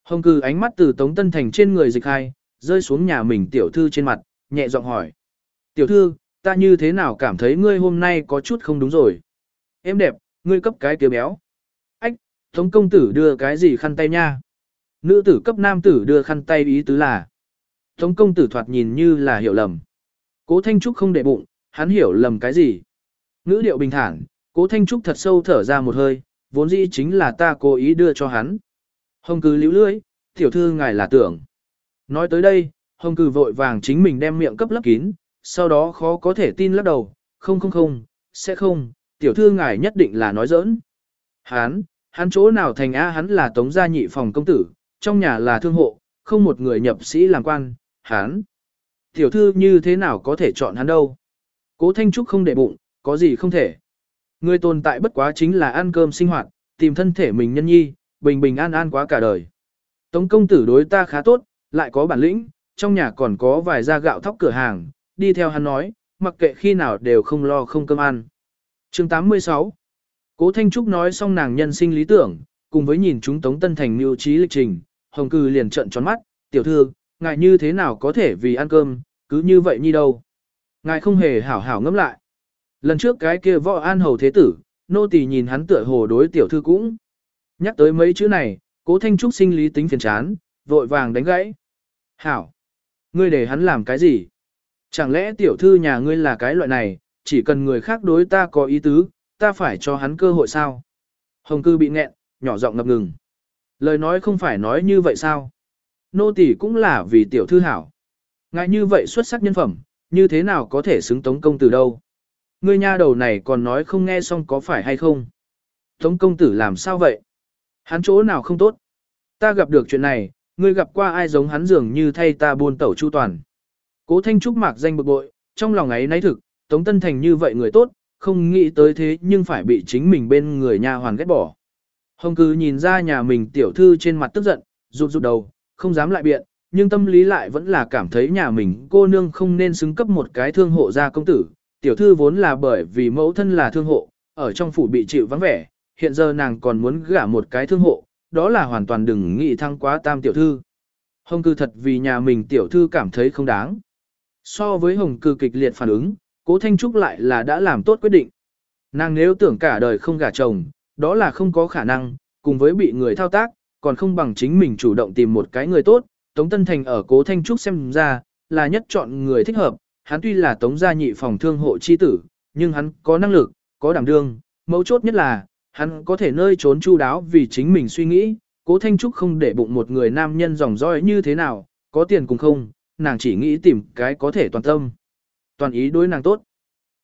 Hồng cư ánh mắt từ Tống Tân Thành trên người dịch hai, rơi xuống nhà mình tiểu thư trên mặt, nhẹ giọng hỏi. Tiểu thư, ta như thế nào cảm thấy ngươi hôm nay có chút không đúng rồi. Em đẹp, ngươi cấp cái kia béo. Ách, Tống công tử đưa cái gì khăn tay nha. Nữ tử cấp nam tử đưa khăn tay ý tứ là. Tống công tử thoạt nhìn như là hiểu lầm. Cố Thanh Trúc không để bụng, hắn hiểu lầm cái gì. Ngữ điệu bình thản, Cố Thanh Trúc thật sâu thở ra một hơi, vốn dĩ chính là ta cố ý đưa cho hắn. Hồng cư liễu lưỡi, tiểu thư ngài là tưởng. Nói tới đây, hồng cư vội vàng chính mình đem miệng cấp lấp kín, sau đó khó có thể tin lắc đầu, không không không, sẽ không, tiểu thư ngài nhất định là nói giỡn. Hán, hắn chỗ nào thành a hắn là tống gia nhị phòng công tử, trong nhà là thương hộ, không một người nhập sĩ làm quan, Hán, Tiểu thư như thế nào có thể chọn hắn đâu. Cố Thanh Trúc không để bụng, có gì không thể. Người tồn tại bất quá chính là ăn cơm sinh hoạt, tìm thân thể mình nhân nhi, bình bình an an quá cả đời. Tống công tử đối ta khá tốt, lại có bản lĩnh, trong nhà còn có vài gia gạo thóc cửa hàng, đi theo hắn nói, mặc kệ khi nào đều không lo không cơm ăn. chương 86 Cố Thanh Trúc nói xong nàng nhân sinh lý tưởng, cùng với nhìn chúng Tống Tân Thành mưu trí lịch trình, Hồng Cư liền trận tròn mắt, tiểu thư, ngài như thế nào có thể vì ăn cơm, cứ như vậy như đâu. Ngài không hề hảo hảo ngẫm lại. Lần trước cái kia võ an hầu thế tử, nô tỳ nhìn hắn tựa hồ đối tiểu thư cũng. Nhắc tới mấy chữ này, cố thanh trúc sinh lý tính phiền chán, vội vàng đánh gãy. Hảo! Ngươi để hắn làm cái gì? Chẳng lẽ tiểu thư nhà ngươi là cái loại này, chỉ cần người khác đối ta có ý tứ, ta phải cho hắn cơ hội sao? Hồng cư bị nghẹn, nhỏ giọng ngập ngừng. Lời nói không phải nói như vậy sao? Nô tỳ cũng là vì tiểu thư hảo. Ngại như vậy xuất sắc nhân phẩm, như thế nào có thể xứng tống công tử đâu? Ngươi nha đầu này còn nói không nghe xong có phải hay không? Tống công tử làm sao vậy? Hắn chỗ nào không tốt? Ta gặp được chuyện này, ngươi gặp qua ai giống hắn dường như thay ta buôn tẩu chu toàn. Cố Thanh Trúc mạc danh bực bội, trong lòng ấy náy thực, Tống Tân Thành như vậy người tốt, không nghĩ tới thế nhưng phải bị chính mình bên người nhà hoàn ghét bỏ. Hồng cư nhìn ra nhà mình tiểu thư trên mặt tức giận, rụt rụt đầu, không dám lại biện, nhưng tâm lý lại vẫn là cảm thấy nhà mình cô nương không nên xứng cấp một cái thương hộ gia công tử. Tiểu thư vốn là bởi vì mẫu thân là thương hộ, ở trong phủ bị chịu vắng vẻ, hiện giờ nàng còn muốn gả một cái thương hộ, đó là hoàn toàn đừng nghĩ thăng quá tam tiểu thư. Hồng cư thật vì nhà mình tiểu thư cảm thấy không đáng. So với hồng cư kịch liệt phản ứng, cố Thanh Trúc lại là đã làm tốt quyết định. Nàng nếu tưởng cả đời không gả chồng, đó là không có khả năng, cùng với bị người thao tác, còn không bằng chính mình chủ động tìm một cái người tốt. Tống Tân Thành ở cố Thanh Trúc xem ra, là nhất chọn người thích hợp, hắn tuy là tống gia nhị phòng thương hộ chi tử, nhưng hắn có năng lực, có đảm đương, mấu chốt nhất là, hắn có thể nơi trốn chu đáo vì chính mình suy nghĩ, cố Thanh Trúc không để bụng một người nam nhân dòng dõi như thế nào, có tiền cũng không, nàng chỉ nghĩ tìm cái có thể toàn tâm. Toàn ý đối nàng tốt.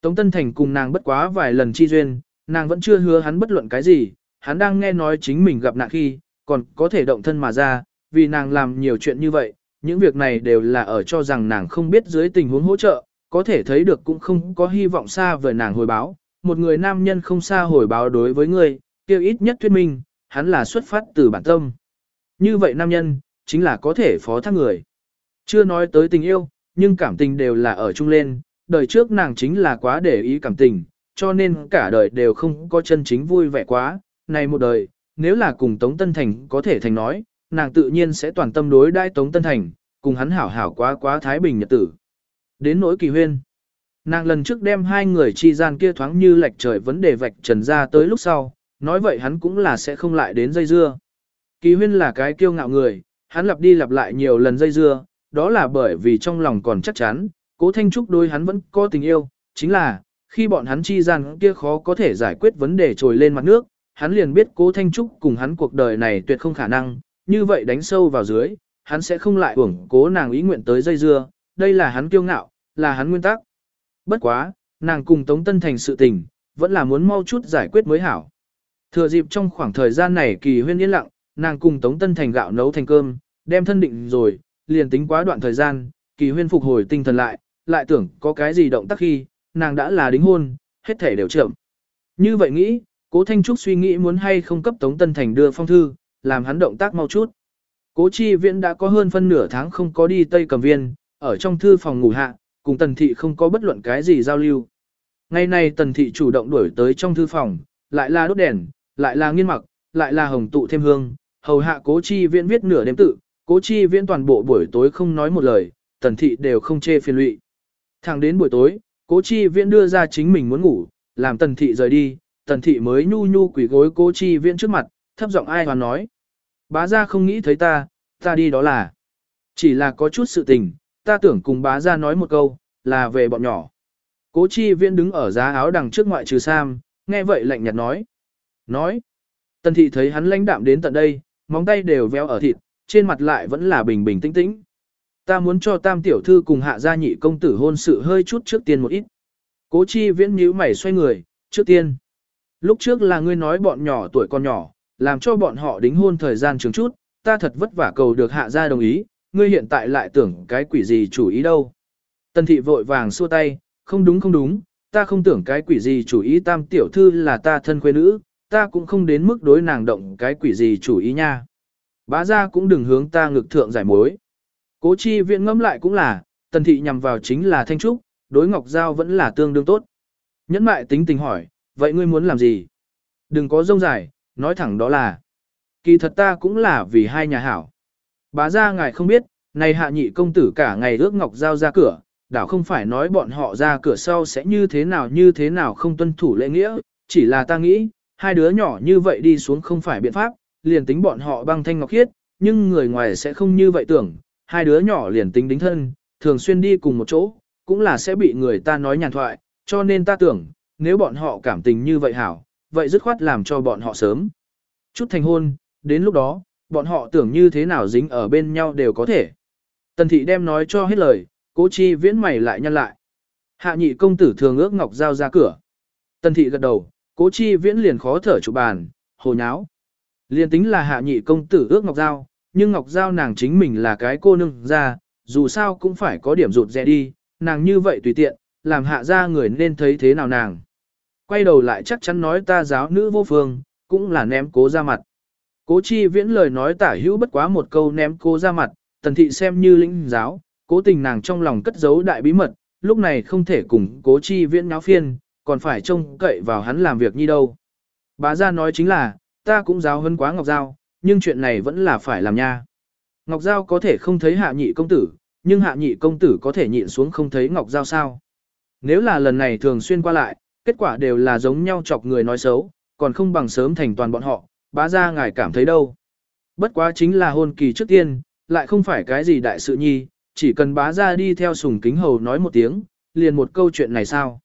Tống Tân Thành cùng nàng bất quá vài lần chi duyên, nàng vẫn chưa hứa hắn bất luận cái gì, hắn đang nghe nói chính mình gặp nạn khi, còn có thể động thân mà ra, vì nàng làm nhiều chuyện như vậy, những việc này đều là ở cho rằng nàng không biết dưới tình huống hỗ trợ, có thể thấy được cũng không có hy vọng xa vời nàng hồi báo, một người nam nhân không xa hồi báo đối với người, kêu ít nhất thuyết minh, hắn là xuất phát từ bản tâm. Như vậy nam nhân, chính là có thể phó thác người. Chưa nói tới tình yêu, nhưng cảm tình đều là ở chung lên, đời trước nàng chính là quá để ý cảm tình, cho nên cả đời đều không có chân chính vui vẻ quá. Này một đời, nếu là cùng Tống Tân Thành có thể thành nói, nàng tự nhiên sẽ toàn tâm đối đai Tống Tân Thành, cùng hắn hảo hảo quá quá thái bình nhật tử. Đến nỗi kỳ huyên, nàng lần trước đem hai người chi gian kia thoáng như lệch trời vấn đề vạch trần ra tới lúc sau, nói vậy hắn cũng là sẽ không lại đến dây dưa. Kỳ huyên là cái kiêu ngạo người, hắn lặp đi lặp lại nhiều lần dây dưa, đó là bởi vì trong lòng còn chắc chắn, cố Thanh Trúc đối hắn vẫn có tình yêu, chính là, khi bọn hắn chi gian kia khó có thể giải quyết vấn đề trồi lên mặt nước, hắn liền biết cố Thanh Trúc cùng hắn cuộc đời này tuyệt không khả năng, như vậy đánh sâu vào dưới, hắn sẽ không lại uổng cố nàng ý nguyện tới dây dưa, đây là hắn kiêu ngạo, là hắn nguyên tắc. Bất quá, nàng cùng Tống Tân Thành sự tình, vẫn là muốn mau chút giải quyết mới hảo. Thừa dịp trong khoảng thời gian này kỳ huyên yên lặng, nàng cùng Tống Tân Thành gạo nấu thành cơm, đem thân định rồi, liền tính quá đoạn thời gian, kỳ huyên phục hồi tinh thần lại, lại tưởng có cái gì động tác khi, nàng đã là đính hôn, hết thể đều chậm. Như vậy nghĩ, cố Thanh Trúc suy nghĩ muốn hay không cấp Tống Tân Thành đưa phong thư, làm hắn động tác mau chút. Cố chi viễn đã có hơn phân nửa tháng không có đi Tây Cầm Viên, ở trong thư phòng ngủ hạ, cùng Tần Thị không có bất luận cái gì giao lưu. Ngày nay Tần Thị chủ động đuổi tới trong thư phòng, lại là đốt đèn, lại là nghiên mặc, lại là hồng tụ thêm hương, hầu hạ cố chi viễn viết nửa đêm tự, cố chi viễn toàn bộ buổi tối không nói một lời, Tần Thị đều không chê phiền lụy. Thẳng đến buổi tối, cố chi viễn đưa ra chính mình muốn ngủ, làm tần thị rời đi, tần thị mới nhu nhu quỷ gối cố chi viễn trước mặt, thấp giọng ai hoàn nói. Bá ra không nghĩ thấy ta, ta đi đó là. Chỉ là có chút sự tình, ta tưởng cùng bá ra nói một câu, là về bọn nhỏ. Cố chi viễn đứng ở giá áo đằng trước ngoại trừ Sam, nghe vậy lạnh nhạt nói. Nói. Tần thị thấy hắn lãnh đạm đến tận đây, móng tay đều véo ở thịt, trên mặt lại vẫn là bình bình tĩnh tĩnh. Ta muốn cho tam tiểu thư cùng hạ gia nhị công tử hôn sự hơi chút trước tiên một ít. Cố chi viễn nhíu mày xoay người, trước tiên. Lúc trước là ngươi nói bọn nhỏ tuổi con nhỏ, làm cho bọn họ đính hôn thời gian trường chút, ta thật vất vả cầu được hạ gia đồng ý, ngươi hiện tại lại tưởng cái quỷ gì chủ ý đâu. Tần thị vội vàng xua tay, không đúng không đúng, ta không tưởng cái quỷ gì chủ ý tam tiểu thư là ta thân quê nữ, ta cũng không đến mức đối nàng động cái quỷ gì chủ ý nha. Bá gia cũng đừng hướng ta ngực thượng giải mối. Cố chi viện ngẫm lại cũng là, tần thị nhằm vào chính là thanh trúc, đối ngọc giao vẫn là tương đương tốt. Nhẫn mại tính tình hỏi, vậy ngươi muốn làm gì? Đừng có rông dài, nói thẳng đó là. Kỳ thật ta cũng là vì hai nhà hảo. Bá ra ngài không biết, này hạ nhị công tử cả ngày ước ngọc giao ra cửa, đảo không phải nói bọn họ ra cửa sau sẽ như thế nào như thế nào không tuân thủ lễ nghĩa, chỉ là ta nghĩ, hai đứa nhỏ như vậy đi xuống không phải biện pháp, liền tính bọn họ băng thanh ngọc khiết, nhưng người ngoài sẽ không như vậy tưởng, hai đứa nhỏ liền tính đính thân, thường xuyên đi cùng một chỗ, cũng là sẽ bị người ta nói nhàn thoại, cho nên ta tưởng, nếu bọn họ cảm tình như vậy hảo, vậy dứt khoát làm cho bọn họ sớm. Chút thành hôn, đến lúc đó, bọn họ tưởng như thế nào dính ở bên nhau đều có thể. Tần thị đem nói cho hết lời, cố chi viễn mày lại nhăn lại. Hạ nhị công tử thường ước Ngọc Giao ra cửa. Tần thị gật đầu, cố chi viễn liền khó thở chủ bàn, hồ nháo. Liền tính là hạ nhị công tử ước Ngọc Giao, nhưng Ngọc Giao nàng chính mình là cái cô nương ra, dù sao cũng phải có điểm rụt rẽ đi, nàng như vậy tùy tiện, làm hạ ra người nên thấy thế nào nàng. Quay đầu lại chắc chắn nói ta giáo nữ vô phương, cũng là ném cố ra mặt. Cố chi viễn lời nói tả hữu bất quá một câu ném cô ra mặt, tần thị xem như lĩnh giáo, cố tình nàng trong lòng cất giấu đại bí mật, lúc này không thể cùng cố chi viễn náo phiên, còn phải trông cậy vào hắn làm việc như đâu. Bá gia nói chính là, ta cũng giáo hơn quá Ngọc Giao, nhưng chuyện này vẫn là phải làm nha. Ngọc Giao có thể không thấy hạ nhị công tử, nhưng hạ nhị công tử có thể nhịn xuống không thấy Ngọc Giao sao. Nếu là lần này thường xuyên qua lại, kết quả đều là giống nhau chọc người nói xấu, còn không bằng sớm thành toàn bọn họ, bá gia ngài cảm thấy đâu. Bất quá chính là hôn kỳ trước tiên, lại không phải cái gì đại sự nhi, chỉ cần bá gia đi theo sùng kính hầu nói một tiếng, liền một câu chuyện này sao.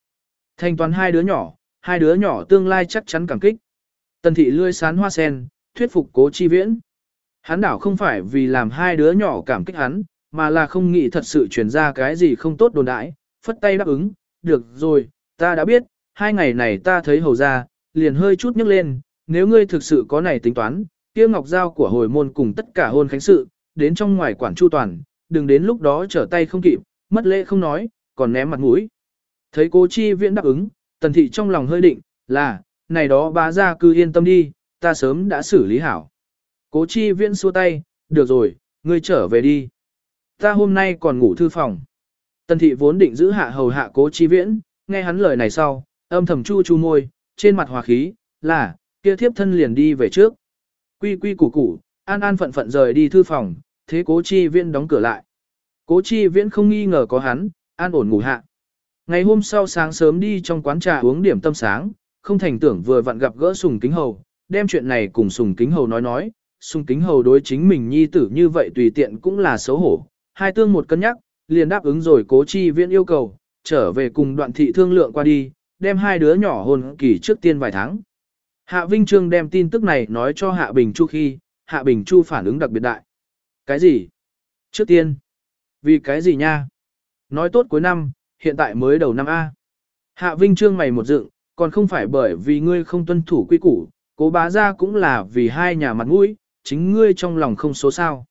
Thanh toán hai đứa nhỏ, hai đứa nhỏ tương lai chắc chắn cảm kích. Tần thị lươi sán hoa sen, thuyết phục cố chi viễn. Hắn đảo không phải vì làm hai đứa nhỏ cảm kích hắn, mà là không nghĩ thật sự truyền ra cái gì không tốt đồn đãi, phất tay đáp ứng, được rồi, ta đã biết, hai ngày này ta thấy hầu ra, liền hơi chút nhức lên, nếu ngươi thực sự có này tính toán, kia ngọc giao của hồi môn cùng tất cả hôn khánh sự, đến trong ngoài quản chu toàn, đừng đến lúc đó trở tay không kịp, mất lễ không nói, còn ném mặt mũi. Thấy cố chi viễn đáp ứng, tần thị trong lòng hơi định, là, này đó bá ra cứ yên tâm đi, ta sớm đã xử lý hảo. Cố chi viễn xua tay, được rồi, ngươi trở về đi. Ta hôm nay còn ngủ thư phòng. Tần thị vốn định giữ hạ hầu hạ cố chi viễn, nghe hắn lời này sau, âm thầm chu chu môi, trên mặt hòa khí, là, kia thiếp thân liền đi về trước. Quy quy củ củ, an an phận phận rời đi thư phòng, thế cố chi viễn đóng cửa lại. Cố chi viễn không nghi ngờ có hắn, an ổn ngủ hạ. Ngày hôm sau sáng sớm đi trong quán trà uống điểm tâm sáng, không thành tưởng vừa vặn gặp gỡ sùng kính hầu, đem chuyện này cùng sùng kính hầu nói nói, sùng kính hầu đối chính mình nhi tử như vậy tùy tiện cũng là xấu hổ, hai tương một cân nhắc, liền đáp ứng rồi cố chi viễn yêu cầu, trở về cùng đoạn thị thương lượng qua đi, đem hai đứa nhỏ hôn kỳ trước tiên vài tháng. Hạ Vinh Trương đem tin tức này nói cho Hạ Bình Chu khi, Hạ Bình Chu phản ứng đặc biệt đại. Cái gì? Trước tiên? Vì cái gì nha? Nói tốt cuối năm, hiện tại mới đầu năm A. Hạ Vinh Trương mày một dựng, còn không phải bởi vì ngươi không tuân thủ quy củ, cố bá ra cũng là vì hai nhà mặt mũi, chính ngươi trong lòng không số sao.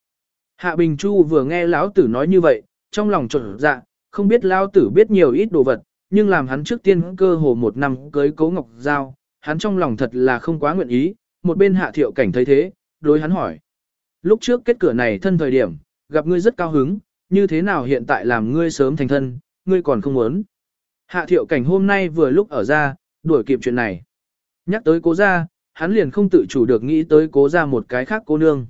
Hạ Bình Chu vừa nghe lão tử nói như vậy, trong lòng trộn dạ, không biết lão tử biết nhiều ít đồ vật, nhưng làm hắn trước tiên cơ hồ một năm cưới cố ngọc giao, hắn trong lòng thật là không quá nguyện ý, một bên hạ thiệu cảnh thấy thế, đối hắn hỏi. Lúc trước kết cửa này thân thời điểm, gặp ngươi rất cao hứng, như thế nào hiện tại làm ngươi sớm thành thân, ngươi còn không muốn. Hạ thiệu cảnh hôm nay vừa lúc ở ra, đuổi kịp chuyện này. Nhắc tới cố gia, hắn liền không tự chủ được nghĩ tới cố gia một cái khác cô nương.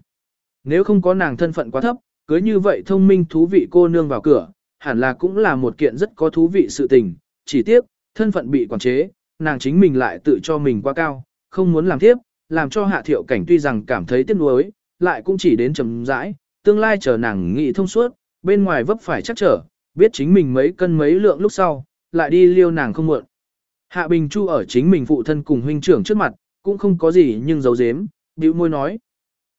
Nếu không có nàng thân phận quá thấp, cưới như vậy thông minh thú vị cô nương vào cửa, hẳn là cũng là một kiện rất có thú vị sự tình, chỉ tiếc, thân phận bị quản chế, nàng chính mình lại tự cho mình quá cao, không muốn làm tiếp, làm cho hạ thiệu cảnh tuy rằng cảm thấy tiếc nuối, lại cũng chỉ đến chầm rãi, tương lai chờ nàng nghĩ thông suốt, bên ngoài vấp phải chắc trở, biết chính mình mấy cân mấy lượng lúc sau, lại đi liêu nàng không muộn. Hạ Bình Chu ở chính mình phụ thân cùng huynh trưởng trước mặt, cũng không có gì nhưng giấu giếm, bĩu môi nói.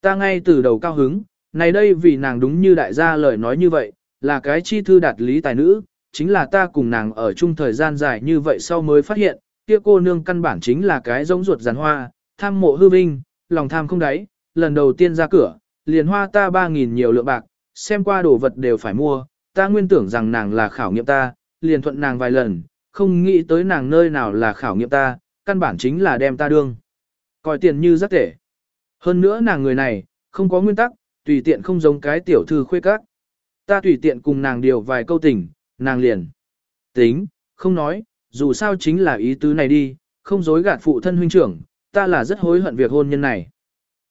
Ta ngay từ đầu cao hứng, này đây vì nàng đúng như đại gia lời nói như vậy, là cái chi thư đạt lý tài nữ, chính là ta cùng nàng ở chung thời gian dài như vậy sau mới phát hiện, kia cô nương căn bản chính là cái giống ruột giàn hoa, tham mộ hư vinh, lòng tham không đáy, lần đầu tiên ra cửa, liền hoa ta 3.000 nhiều lượng bạc, xem qua đồ vật đều phải mua, ta nguyên tưởng rằng nàng là khảo nghiệm ta, liền thuận nàng vài lần, không nghĩ tới nàng nơi nào là khảo nghiệm ta, căn bản chính là đem ta đương. Coi tiền như rất tệ. Hơn nữa nàng người này, không có nguyên tắc, tùy tiện không giống cái tiểu thư khuê các. Ta tùy tiện cùng nàng điều vài câu tình, nàng liền. Tính, không nói, dù sao chính là ý tứ này đi, không dối gạt phụ thân huynh trưởng, ta là rất hối hận việc hôn nhân này.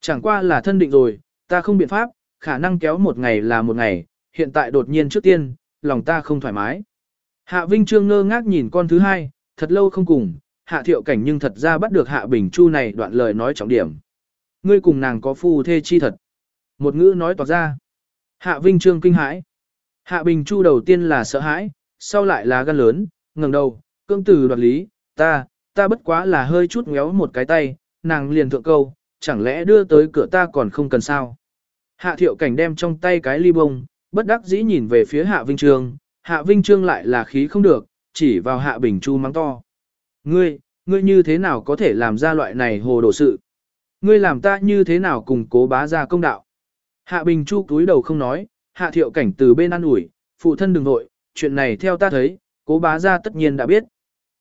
Chẳng qua là thân định rồi, ta không biện pháp, khả năng kéo một ngày là một ngày, hiện tại đột nhiên trước tiên, lòng ta không thoải mái. Hạ Vinh Trương ngơ ngác nhìn con thứ hai, thật lâu không cùng, Hạ Thiệu Cảnh nhưng thật ra bắt được Hạ Bình Chu này đoạn lời nói trọng điểm. Ngươi cùng nàng có phu thê chi thật. Một ngữ nói tỏ ra. Hạ Vinh Trương kinh hãi. Hạ Bình Chu đầu tiên là sợ hãi, sau lại là gan lớn, ngẩng đầu, cương tử đoạt lý, ta, ta bất quá là hơi chút ngéo một cái tay, nàng liền thượng câu, chẳng lẽ đưa tới cửa ta còn không cần sao. Hạ Thiệu Cảnh đem trong tay cái ly bông, bất đắc dĩ nhìn về phía Hạ Vinh Trương, Hạ Vinh Trương lại là khí không được, chỉ vào Hạ Bình Chu mắng to. Ngươi, ngươi như thế nào có thể làm ra loại này hồ đồ sự? Ngươi làm ta như thế nào cùng cố bá ra công đạo? Hạ Bình Chu túi đầu không nói, Hạ Thiệu Cảnh từ bên ăn ủi, phụ thân đừng nội, chuyện này theo ta thấy, cố bá ra tất nhiên đã biết.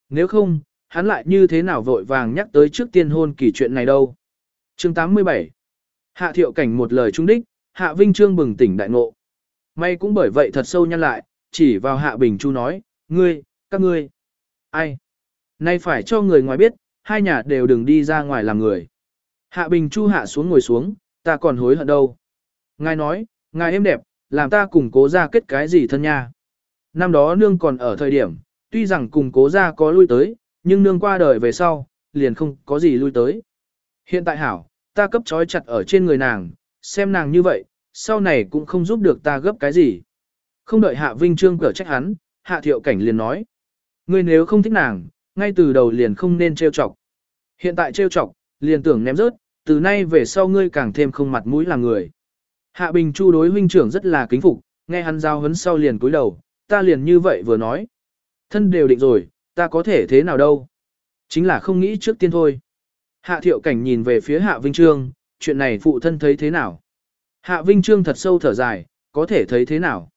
Nếu không, hắn lại như thế nào vội vàng nhắc tới trước tiên hôn kỳ chuyện này đâu. chương 87 Hạ Thiệu Cảnh một lời trung đích, Hạ Vinh Trương bừng tỉnh đại ngộ. May cũng bởi vậy thật sâu nhăn lại, chỉ vào Hạ Bình Chu nói, ngươi, các ngươi. Ai? Nay phải cho người ngoài biết, hai nhà đều đừng đi ra ngoài làm người. Hạ Bình Chu hạ xuống ngồi xuống, ta còn hối hận đâu. Ngài nói, ngài êm đẹp, làm ta cùng cố ra kết cái gì thân nha. Năm đó nương còn ở thời điểm, tuy rằng cùng cố ra có lui tới, nhưng nương qua đời về sau, liền không có gì lui tới. Hiện tại hảo, ta cấp trói chặt ở trên người nàng, xem nàng như vậy, sau này cũng không giúp được ta gấp cái gì. Không đợi Hạ Vinh Trương cở trách hắn, Hạ Thiệu Cảnh liền nói. Ngươi nếu không thích nàng, ngay từ đầu liền không nên trêu chọc. Hiện tại trêu chọc, liền tưởng ném rớt, từ nay về sau ngươi càng thêm không mặt mũi làm người. Hạ Bình Chu đối huynh trưởng rất là kính phục, nghe hắn giao hấn sau liền cúi đầu, ta liền như vậy vừa nói. Thân đều định rồi, ta có thể thế nào đâu. Chính là không nghĩ trước tiên thôi. Hạ Thiệu Cảnh nhìn về phía Hạ Vinh Trương, chuyện này phụ thân thấy thế nào. Hạ Vinh Trương thật sâu thở dài, có thể thấy thế nào.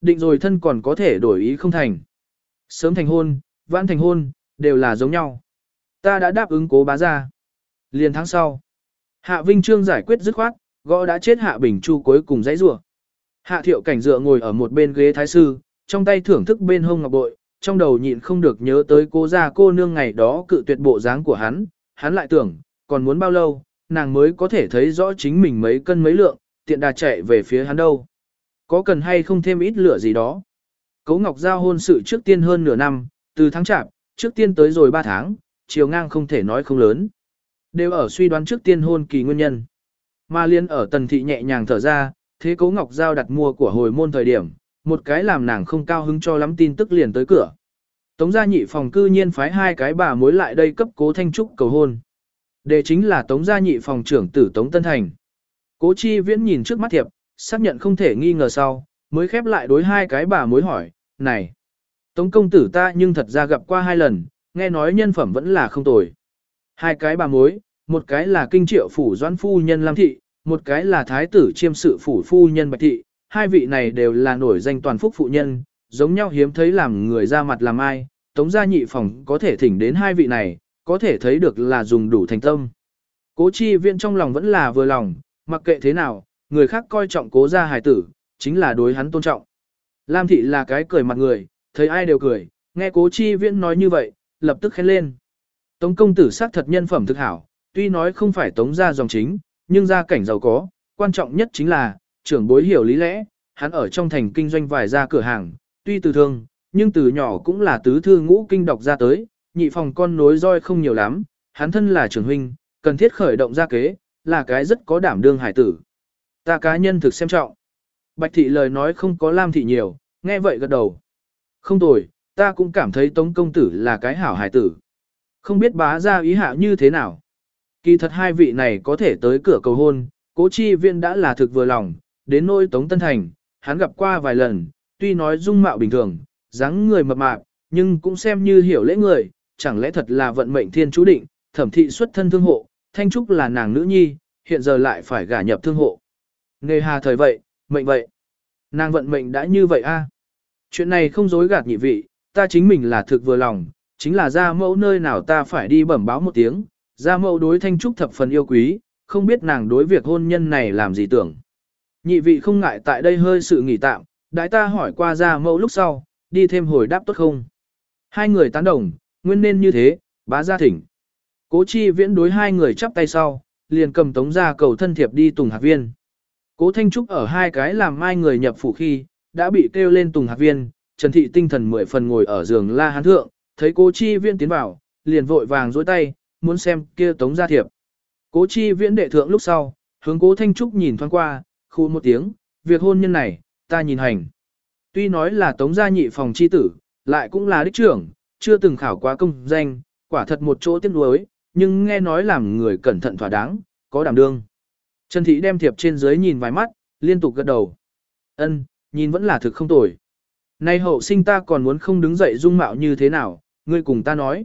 Định rồi thân còn có thể đổi ý không thành. Sớm thành hôn, vãn thành hôn, đều là giống nhau. Ta đã đáp ứng cố bá ra. Liền tháng sau, Hạ Vinh Trương giải quyết dứt khoát, gõ đã chết Hạ Bình Chu cuối cùng dãy rủa. Hạ Thiệu Cảnh dựa ngồi ở một bên ghế thái sư, trong tay thưởng thức bên hông ngọc bội, trong đầu nhịn không được nhớ tới cô gia cô nương ngày đó cự tuyệt bộ dáng của hắn, hắn lại tưởng, còn muốn bao lâu, nàng mới có thể thấy rõ chính mình mấy cân mấy lượng, tiện đà chạy về phía hắn đâu. Có cần hay không thêm ít lửa gì đó. Cố Ngọc Giao hôn sự trước tiên hơn nửa năm, từ tháng chạp, trước tiên tới rồi 3 tháng, chiều ngang không thể nói không lớn. Đều ở suy đoán trước tiên hôn kỳ nguyên nhân. Mà liên ở tần thị nhẹ nhàng thở ra, thế cố Ngọc Giao đặt mua của hồi môn thời điểm, một cái làm nàng không cao hứng cho lắm tin tức liền tới cửa. Tống gia nhị phòng cư nhiên phái hai cái bà mối lại đây cấp cố thanh trúc cầu hôn. Đề chính là tống gia nhị phòng trưởng tử tống tân thành. Cố chi viễn nhìn trước mắt thiệp, xác nhận không thể nghi ngờ sau, mới khép lại đối hai cái bà mối hỏi, này. Tống công tử ta nhưng thật ra gặp qua hai lần, nghe nói nhân phẩm vẫn là không tồi. Hai cái bà mối, một cái là kinh triệu phủ doãn phu nhân Lam Thị, một cái là thái tử chiêm sự phủ phu nhân Bạch Thị, hai vị này đều là nổi danh toàn phúc phụ nhân, giống nhau hiếm thấy làm người ra mặt làm ai, tống gia nhị phòng có thể thỉnh đến hai vị này, có thể thấy được là dùng đủ thành tâm. Cố chi viện trong lòng vẫn là vừa lòng, mặc kệ thế nào, người khác coi trọng cố gia hài tử, chính là đối hắn tôn trọng. Lam thị là cái cười mặt người, thấy ai đều cười, nghe cố chi viễn nói như vậy, lập tức khen lên. Tống công tử xác thật nhân phẩm thực hảo, tuy nói không phải tống gia dòng chính, nhưng gia cảnh giàu có, quan trọng nhất chính là, trưởng bối hiểu lý lẽ, hắn ở trong thành kinh doanh vài gia cửa hàng, tuy từ thương, nhưng từ nhỏ cũng là tứ thư ngũ kinh đọc ra tới, nhị phòng con nối roi không nhiều lắm, hắn thân là trưởng huynh, cần thiết khởi động ra kế, là cái rất có đảm đương hải tử. Ta cá nhân thực xem trọng. Bạch thị lời nói không có lam thị nhiều, nghe vậy gật đầu. Không tồi, ta cũng cảm thấy tống công tử là cái hảo hải tử. Không biết bá ra ý hạ như thế nào. Kỳ thật hai vị này có thể tới cửa cầu hôn, cố chi viên đã là thực vừa lòng, đến nôi tống tân thành, hắn gặp qua vài lần, tuy nói dung mạo bình thường, dáng người mập mạp, nhưng cũng xem như hiểu lễ người, chẳng lẽ thật là vận mệnh thiên chú định, thẩm thị xuất thân thương hộ, thanh trúc là nàng nữ nhi, hiện giờ lại phải gả nhập thương hộ. Nghề hà thời vậy, mệnh vậy. Nàng vận mệnh đã như vậy a. Chuyện này không dối gạt nhị vị, ta chính mình là thực vừa lòng, chính là ra mẫu nơi nào ta phải đi bẩm báo một tiếng, ra mẫu đối thanh trúc thập phần yêu quý, không biết nàng đối việc hôn nhân này làm gì tưởng. Nhị vị không ngại tại đây hơi sự nghỉ tạm, đại ta hỏi qua ra mẫu lúc sau, đi thêm hồi đáp tốt không. Hai người tán đồng, nguyên nên như thế, bá gia thỉnh. Cố chi viễn đối hai người chắp tay sau, liền cầm tống ra cầu thân thiệp đi tùng hạc viên. Cố Thanh Trúc ở hai cái làm mai người nhập phủ khi, đã bị kêu lên tùng hạc viên, Trần Thị tinh thần mười phần ngồi ở giường la hán thượng, thấy cố chi viễn tiến vào, liền vội vàng dối tay, muốn xem kia tống gia thiệp. Cố chi viễn đệ thượng lúc sau, hướng cố Thanh Trúc nhìn thoáng qua, khu một tiếng, việc hôn nhân này, ta nhìn hành. Tuy nói là tống gia nhị phòng chi tử, lại cũng là đích trưởng, chưa từng khảo quá công danh, quả thật một chỗ tiếc nuối, nhưng nghe nói làm người cẩn thận thỏa đáng, có đảm đương. Trần Thị đem thiệp trên dưới nhìn vài mắt, liên tục gật đầu. Ân, nhìn vẫn là thực không tồi. Nay hậu sinh ta còn muốn không đứng dậy dung mạo như thế nào, ngươi cùng ta nói.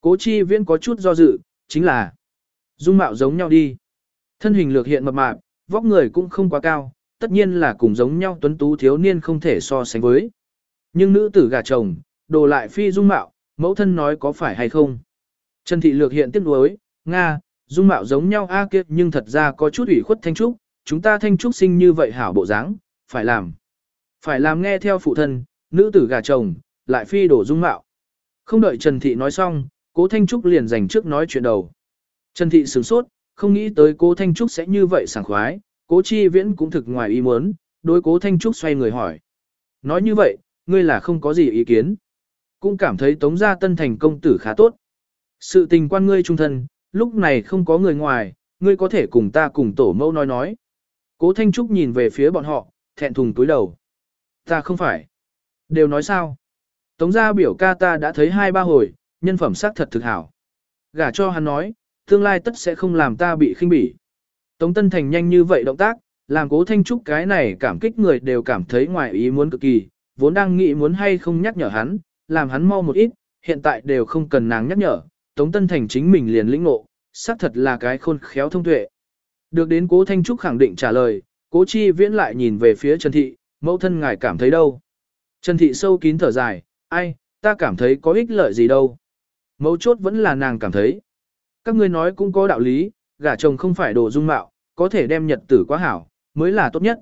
Cố chi viễn có chút do dự, chính là dung mạo giống nhau đi. Thân hình lược hiện mập mạp, vóc người cũng không quá cao, tất nhiên là cùng giống nhau tuấn tú thiếu niên không thể so sánh với. Nhưng nữ tử gà chồng, đồ lại phi dung mạo, mẫu thân nói có phải hay không. Trần thị lược hiện tiếc nuối, Nga, dung mạo giống nhau a kiếp nhưng thật ra có chút ủy khuất thanh trúc, chúng ta thanh trúc sinh như vậy hảo bộ dáng, phải làm. Phải làm nghe theo phụ thân, nữ tử gà chồng, lại phi đổ dung mạo. Không đợi Trần Thị nói xong, cố Thanh Trúc liền dành trước nói chuyện đầu. Trần Thị sửng sốt, không nghĩ tới cố Thanh Trúc sẽ như vậy sảng khoái, cố Chi Viễn cũng thực ngoài ý muốn, đối cố Thanh Trúc xoay người hỏi. Nói như vậy, ngươi là không có gì ý kiến. Cũng cảm thấy tống gia tân thành công tử khá tốt. Sự tình quan ngươi trung thân, lúc này không có người ngoài, ngươi có thể cùng ta cùng tổ mẫu nói nói. Cố Thanh Trúc nhìn về phía bọn họ, thẹn thùng túi đầu. Ta không phải. Đều nói sao? Tống gia biểu ca ta đã thấy hai ba hồi, nhân phẩm sắc thật thực hảo. Gả cho hắn nói, tương lai tất sẽ không làm ta bị khinh bỉ. Tống Tân Thành nhanh như vậy động tác, làm cố thanh trúc cái này cảm kích người đều cảm thấy ngoài ý muốn cực kỳ, vốn đang nghĩ muốn hay không nhắc nhở hắn, làm hắn mau một ít, hiện tại đều không cần nàng nhắc nhở, Tống Tân Thành chính mình liền lĩnh ngộ, xác thật là cái khôn khéo thông tuệ. Được đến cố thanh trúc khẳng định trả lời, cố chi viễn lại nhìn về phía Trần Thị, mẫu thân ngài cảm thấy đâu. Trần Thị sâu kín thở dài, ai, ta cảm thấy có ích lợi gì đâu. Mẫu chốt vẫn là nàng cảm thấy. Các ngươi nói cũng có đạo lý, gả chồng không phải đồ dung mạo, có thể đem nhật tử quá hảo, mới là tốt nhất.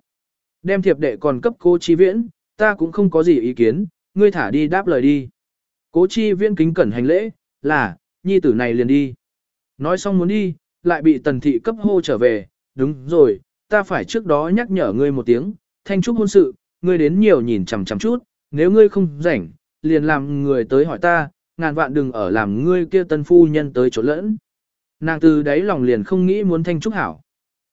Đem thiệp đệ còn cấp cô chi viễn, ta cũng không có gì ý kiến, ngươi thả đi đáp lời đi. Cố chi viễn kính cẩn hành lễ, là, nhi tử này liền đi. Nói xong muốn đi, lại bị tần thị cấp hô trở về, đúng rồi, ta phải trước đó nhắc nhở ngươi một tiếng, thanh trúc hôn sự, ngươi đến nhiều nhìn chằm chằm chút, nếu ngươi không rảnh, liền làm người tới hỏi ta, ngàn vạn đừng ở làm ngươi kia tân phu nhân tới chỗ lẫn. Nàng từ đấy lòng liền không nghĩ muốn thanh trúc hảo.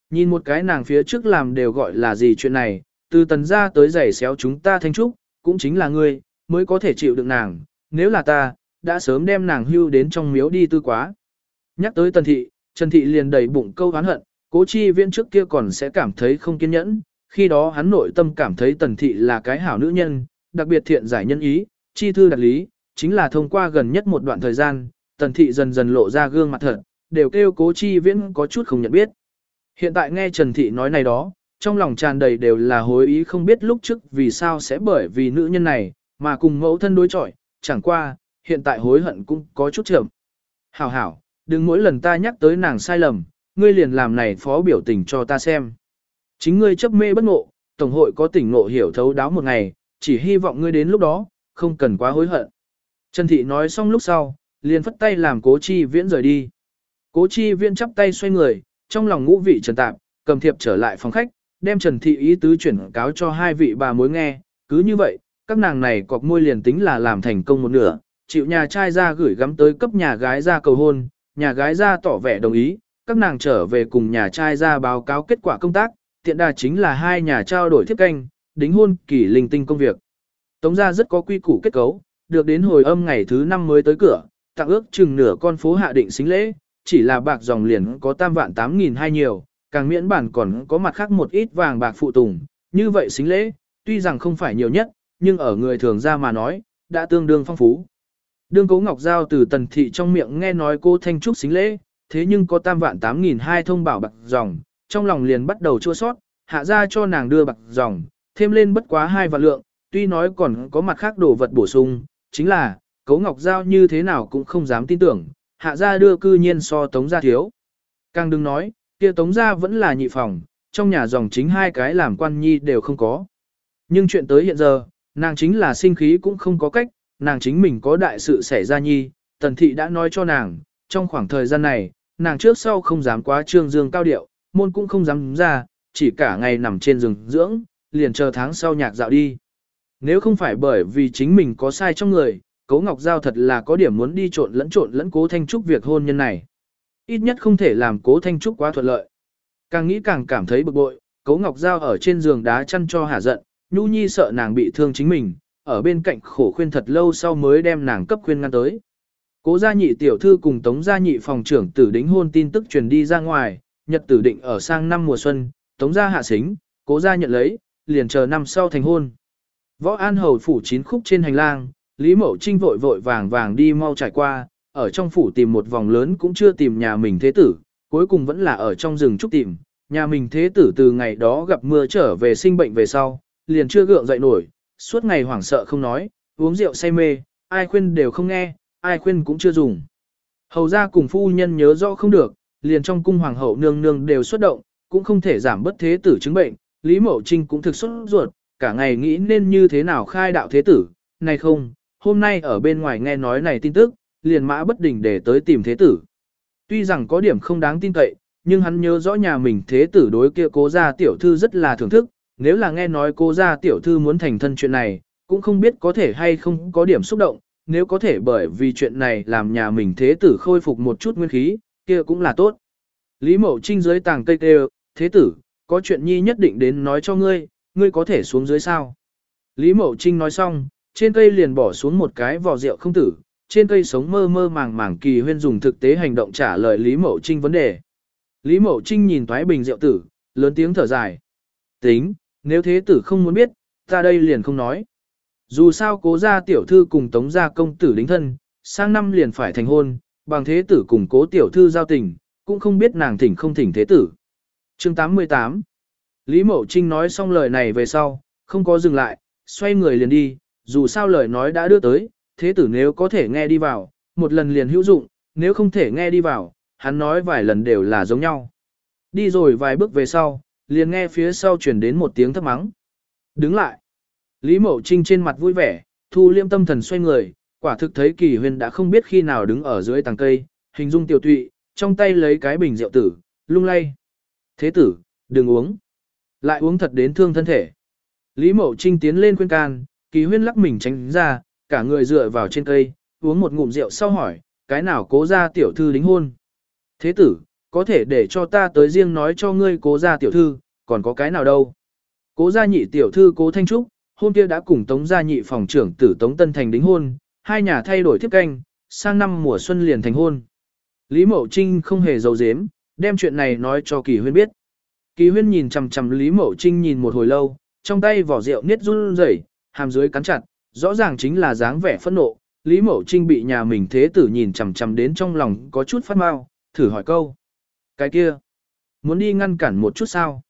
Nhìn một cái nàng phía trước làm đều gọi là gì chuyện này, từ tần ra tới giày xéo chúng ta thanh trúc, cũng chính là ngươi, mới có thể chịu được nàng, nếu là ta, đã sớm đem nàng hưu đến trong miếu đi tư quá. Nhắc tới tần thị, Trần thị liền đầy bụng câu oán hận, cố chi viên trước kia còn sẽ cảm thấy không kiên nhẫn, khi đó hắn nội tâm cảm thấy tần thị là cái hảo nữ nhân, đặc biệt thiện giải nhân ý, chi thư đặc lý, chính là thông qua gần nhất một đoạn thời gian, tần thị dần dần lộ ra gương mặt thật, đều kêu cố chi viễn có chút không nhận biết. Hiện tại nghe Trần Thị nói này đó, trong lòng tràn đầy đều là hối ý không biết lúc trước vì sao sẽ bởi vì nữ nhân này, mà cùng mẫu thân đối chọi, chẳng qua, hiện tại hối hận cũng có chút chậm. Hảo hảo, đừng mỗi lần ta nhắc tới nàng sai lầm, ngươi liền làm này phó biểu tình cho ta xem. Chính ngươi chấp mê bất ngộ, Tổng hội có tỉnh ngộ hiểu thấu đáo một ngày, chỉ hy vọng ngươi đến lúc đó, không cần quá hối hận. Trần Thị nói xong lúc sau, liền phất tay làm cố chi viễn rời đi. Cố chi viên chắp tay xoay người, trong lòng ngũ vị trần tạp, cầm thiệp trở lại phòng khách, đem Trần Thị ý tứ chuyển cáo cho hai vị bà mối nghe, cứ như vậy, các nàng này cọc môi liền tính là làm thành công một nửa, chịu nhà trai ra gửi gắm tới cấp nhà gái ra cầu hôn, nhà gái ra tỏ vẻ đồng ý, các nàng trở về cùng nhà trai ra báo cáo kết quả công tác, tiện đà chính là hai nhà trao đổi thiết canh, đính hôn kỳ linh tinh công việc. Tống gia rất có quy củ kết cấu, được đến hồi âm ngày thứ năm mới tới cửa, tặng ước chừng nửa con phố hạ định xính lễ, chỉ là bạc dòng liền có tam vạn tám nghìn hai nhiều, càng miễn bản còn có mặt khác một ít vàng bạc phụ tùng, như vậy xính lễ, tuy rằng không phải nhiều nhất, nhưng ở người thường ra mà nói, đã tương đương phong phú. Đương Cố Ngọc Giao từ tần thị trong miệng nghe nói cô Thanh Trúc xính lễ, thế nhưng có tam vạn tám nghìn hai thông bảo bạc dòng, trong lòng liền bắt đầu chua sót, hạ ra cho nàng đưa bạc dòng, thêm lên bất quá hai vạn lượng, tuy nói còn có mặt khác đồ vật bổ sung, chính là, Cố Ngọc Giao như thế nào cũng không dám tin tưởng, hạ gia đưa cư nhiên so tống gia thiếu. Càng đừng nói, kia tống gia vẫn là nhị phòng, trong nhà dòng chính hai cái làm quan nhi đều không có. Nhưng chuyện tới hiện giờ, nàng chính là sinh khí cũng không có cách, nàng chính mình có đại sự xảy ra nhi, tần thị đã nói cho nàng, trong khoảng thời gian này, nàng trước sau không dám quá trương dương cao điệu, môn cũng không dám ra, chỉ cả ngày nằm trên giường dưỡng, liền chờ tháng sau nhạc dạo đi. Nếu không phải bởi vì chính mình có sai trong người, Cố Ngọc Giao thật là có điểm muốn đi trộn lẫn trộn lẫn Cố Thanh Trúc việc hôn nhân này. Ít nhất không thể làm Cố Thanh Trúc quá thuận lợi. Càng nghĩ càng cảm thấy bực bội, Cố Ngọc Giao ở trên giường đá chăn cho hả giận, Nhu Nhi sợ nàng bị thương chính mình, ở bên cạnh khổ khuyên thật lâu sau mới đem nàng cấp khuyên ngăn tới. Cố gia nhị tiểu thư cùng Tống gia nhị phòng trưởng tử đính hôn tin tức truyền đi ra ngoài, nhật tử định ở sang năm mùa xuân, Tống gia hạ xính, Cố gia nhận lấy, liền chờ năm sau thành hôn. Võ An Hầu phủ chín khúc trên hành lang, Lý Mậu Trinh vội vội vàng vàng đi mau trải qua, ở trong phủ tìm một vòng lớn cũng chưa tìm nhà mình thế tử, cuối cùng vẫn là ở trong rừng trúc tìm. Nhà mình thế tử từ ngày đó gặp mưa trở về sinh bệnh về sau, liền chưa gượng dậy nổi, suốt ngày hoảng sợ không nói, uống rượu say mê, ai khuyên đều không nghe, ai khuyên cũng chưa dùng. Hầu ra cùng phu nhân nhớ rõ không được, liền trong cung hoàng hậu nương nương đều xuất động, cũng không thể giảm bất thế tử chứng bệnh, Lý Mậu Trinh cũng thực xuất ruột, cả ngày nghĩ nên như thế nào khai đạo thế tử, này không, hôm nay ở bên ngoài nghe nói này tin tức, liền mã bất đình để tới tìm thế tử. Tuy rằng có điểm không đáng tin cậy, nhưng hắn nhớ rõ nhà mình thế tử đối kia cố gia tiểu thư rất là thưởng thức, nếu là nghe nói cố gia tiểu thư muốn thành thân chuyện này, cũng không biết có thể hay không có điểm xúc động, nếu có thể bởi vì chuyện này làm nhà mình thế tử khôi phục một chút nguyên khí, kia cũng là tốt. Lý Mậu Trinh dưới tàng cây kêu, thế tử, có chuyện nhi nhất định đến nói cho ngươi, ngươi có thể xuống dưới sao. Lý Mậu Trinh nói xong, trên cây liền bỏ xuống một cái vò rượu không tử, trên cây sống mơ mơ màng màng kỳ huyên dùng thực tế hành động trả lời Lý Mậu Trinh vấn đề. Lý Mậu Trinh nhìn thoái bình rượu tử, lớn tiếng thở dài. Tính, nếu thế tử không muốn biết, ta đây liền không nói. Dù sao cố gia tiểu thư cùng tống gia công tử đính thân, sang năm liền phải thành hôn, bằng thế tử cùng cố tiểu thư giao tình, cũng không biết nàng thỉnh không thỉnh thế tử. Chương 88 Lý Mậu Trinh nói xong lời này về sau, không có dừng lại, xoay người liền đi, dù sao lời nói đã đưa tới, thế tử nếu có thể nghe đi vào, một lần liền hữu dụng, nếu không thể nghe đi vào, hắn nói vài lần đều là giống nhau. Đi rồi vài bước về sau, liền nghe phía sau chuyển đến một tiếng thấp mắng. Đứng lại. Lý Mậu Trinh trên mặt vui vẻ, thu liêm tâm thần xoay người, quả thực thấy kỳ huyền đã không biết khi nào đứng ở dưới tàng cây, hình dung tiểu tụy, trong tay lấy cái bình rượu tử, lung lay. Thế tử, đừng uống. Lại uống thật đến thương thân thể. Lý Mậu Trinh tiến lên khuyên can, kỳ huyên lắc mình tránh ra, cả người dựa vào trên cây, uống một ngụm rượu sau hỏi, cái nào cố ra tiểu thư đính hôn. Thế tử, có thể để cho ta tới riêng nói cho ngươi cố ra tiểu thư, còn có cái nào đâu. Cố gia nhị tiểu thư cố Thanh Trúc, hôm kia đã cùng Tống gia nhị phòng trưởng tử Tống Tân Thành đính hôn, hai nhà thay đổi tiếp canh, sang năm mùa xuân liền thành hôn. Lý Mậu Trinh không hề giấu giếm, đem chuyện này nói cho Kỳ Huyên biết. Kỳ Huyên nhìn chằm chằm Lý Mậu Trinh nhìn một hồi lâu, trong tay vỏ rượu niết run rẩy, hàm dưới cắn chặt, rõ ràng chính là dáng vẻ phẫn nộ. Lý Mậu Trinh bị nhà mình thế tử nhìn chằm chằm đến trong lòng có chút phát mau, thử hỏi câu. Cái kia, muốn đi ngăn cản một chút sao?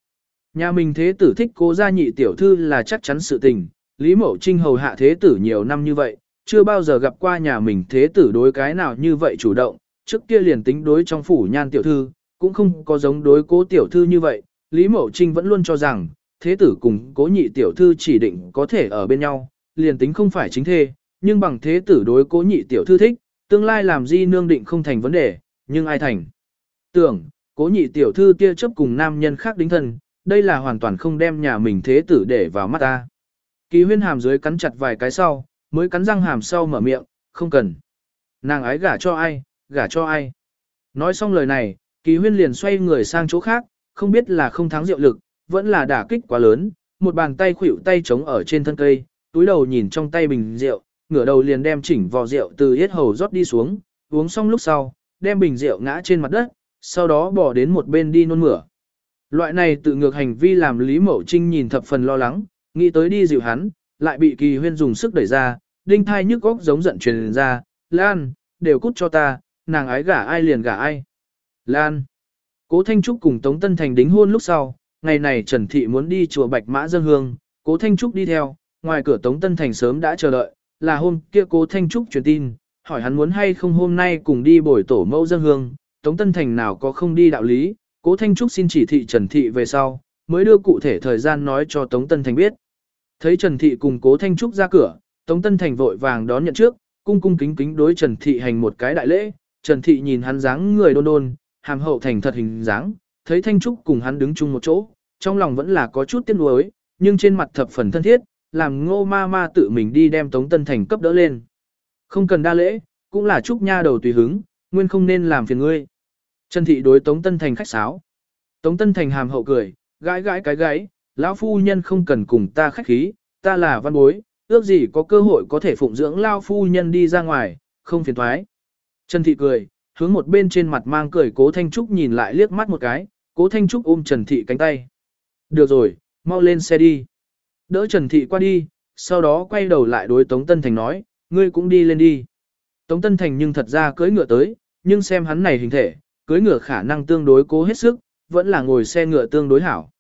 Nhà mình thế tử thích cố gia nhị tiểu thư là chắc chắn sự tình, Lý Mậu Trinh hầu hạ thế tử nhiều năm như vậy, chưa bao giờ gặp qua nhà mình thế tử đối cái nào như vậy chủ động, trước kia liền tính đối trong phủ nhan tiểu thư, cũng không có giống đối cố tiểu thư như vậy, Lý Mậu Trinh vẫn luôn cho rằng, thế tử cùng cố nhị tiểu thư chỉ định có thể ở bên nhau, liền tính không phải chính thê, nhưng bằng thế tử đối cố nhị tiểu thư thích, tương lai làm gì nương định không thành vấn đề, nhưng ai thành. Tưởng, cố nhị tiểu thư tia chấp cùng nam nhân khác đính thân, đây là hoàn toàn không đem nhà mình thế tử để vào mắt ta. Kỳ huyên hàm dưới cắn chặt vài cái sau, mới cắn răng hàm sau mở miệng, không cần. Nàng ái gả cho ai, gả cho ai. Nói xong lời này, kỳ huyên liền xoay người sang chỗ khác, không biết là không thắng rượu lực, vẫn là đả kích quá lớn, một bàn tay khuỷu tay chống ở trên thân cây, túi đầu nhìn trong tay bình rượu, ngửa đầu liền đem chỉnh vò rượu từ yết hầu rót đi xuống, uống xong lúc sau, đem bình rượu ngã trên mặt đất, sau đó bỏ đến một bên đi nôn mửa. Loại này tự ngược hành vi làm Lý Mậu Trinh nhìn thập phần lo lắng, nghĩ tới đi dịu hắn, lại bị kỳ huyên dùng sức đẩy ra, đinh thai nhức góc giống giận truyền ra, Lan, đều cút cho ta, nàng ái gả ai liền gả ai. Lan. Cố Thanh Trúc cùng Tống Tân Thành đính hôn lúc sau, ngày này Trần Thị muốn đi chùa Bạch Mã dân hương, Cố Thanh Trúc đi theo, ngoài cửa Tống Tân Thành sớm đã chờ đợi, là hôm kia Cố Thanh Trúc truyền tin, hỏi hắn muốn hay không hôm nay cùng đi bồi tổ mẫu dân hương, Tống Tân Thành nào có không đi đạo lý, Cố Thanh Trúc xin chỉ thị Trần Thị về sau, mới đưa cụ thể thời gian nói cho Tống Tân Thành biết. Thấy Trần Thị cùng Cố Thanh Trúc ra cửa, Tống Tân Thành vội vàng đón nhận trước, cung cung kính kính đối Trần Thị hành một cái đại lễ, Trần Thị nhìn hắn dáng người đôn đôn, hàm hậu thành thật hình dáng, thấy Thanh Trúc cùng hắn đứng chung một chỗ, trong lòng vẫn là có chút tiếc nuối, nhưng trên mặt thập phần thân thiết, làm ngô ma ma tự mình đi đem Tống Tân Thành cấp đỡ lên. Không cần đa lễ, cũng là Trúc nha đầu tùy hứng, nguyên không nên làm phiền ngươi. Trần Thị đối Tống Tân Thành khách sáo. Tống Tân Thành hàm hậu cười, gãi gãi cái gãi, lão phu nhân không cần cùng ta khách khí, ta là văn bối, ước gì có cơ hội có thể phụng dưỡng lão phu nhân đi ra ngoài, không phiền thoái. Trần Thị cười, hướng một bên trên mặt mang cười cố Thanh Trúc nhìn lại liếc mắt một cái, cố Thanh Trúc ôm Trần Thị cánh tay. Được rồi, mau lên xe đi. Đỡ Trần Thị qua đi, sau đó quay đầu lại đối Tống Tân Thành nói, ngươi cũng đi lên đi. Tống Tân Thành nhưng thật ra cưỡi ngựa tới, nhưng xem hắn này hình thể, cưỡi ngựa khả năng tương đối cố hết sức, vẫn là ngồi xe ngựa tương đối hảo.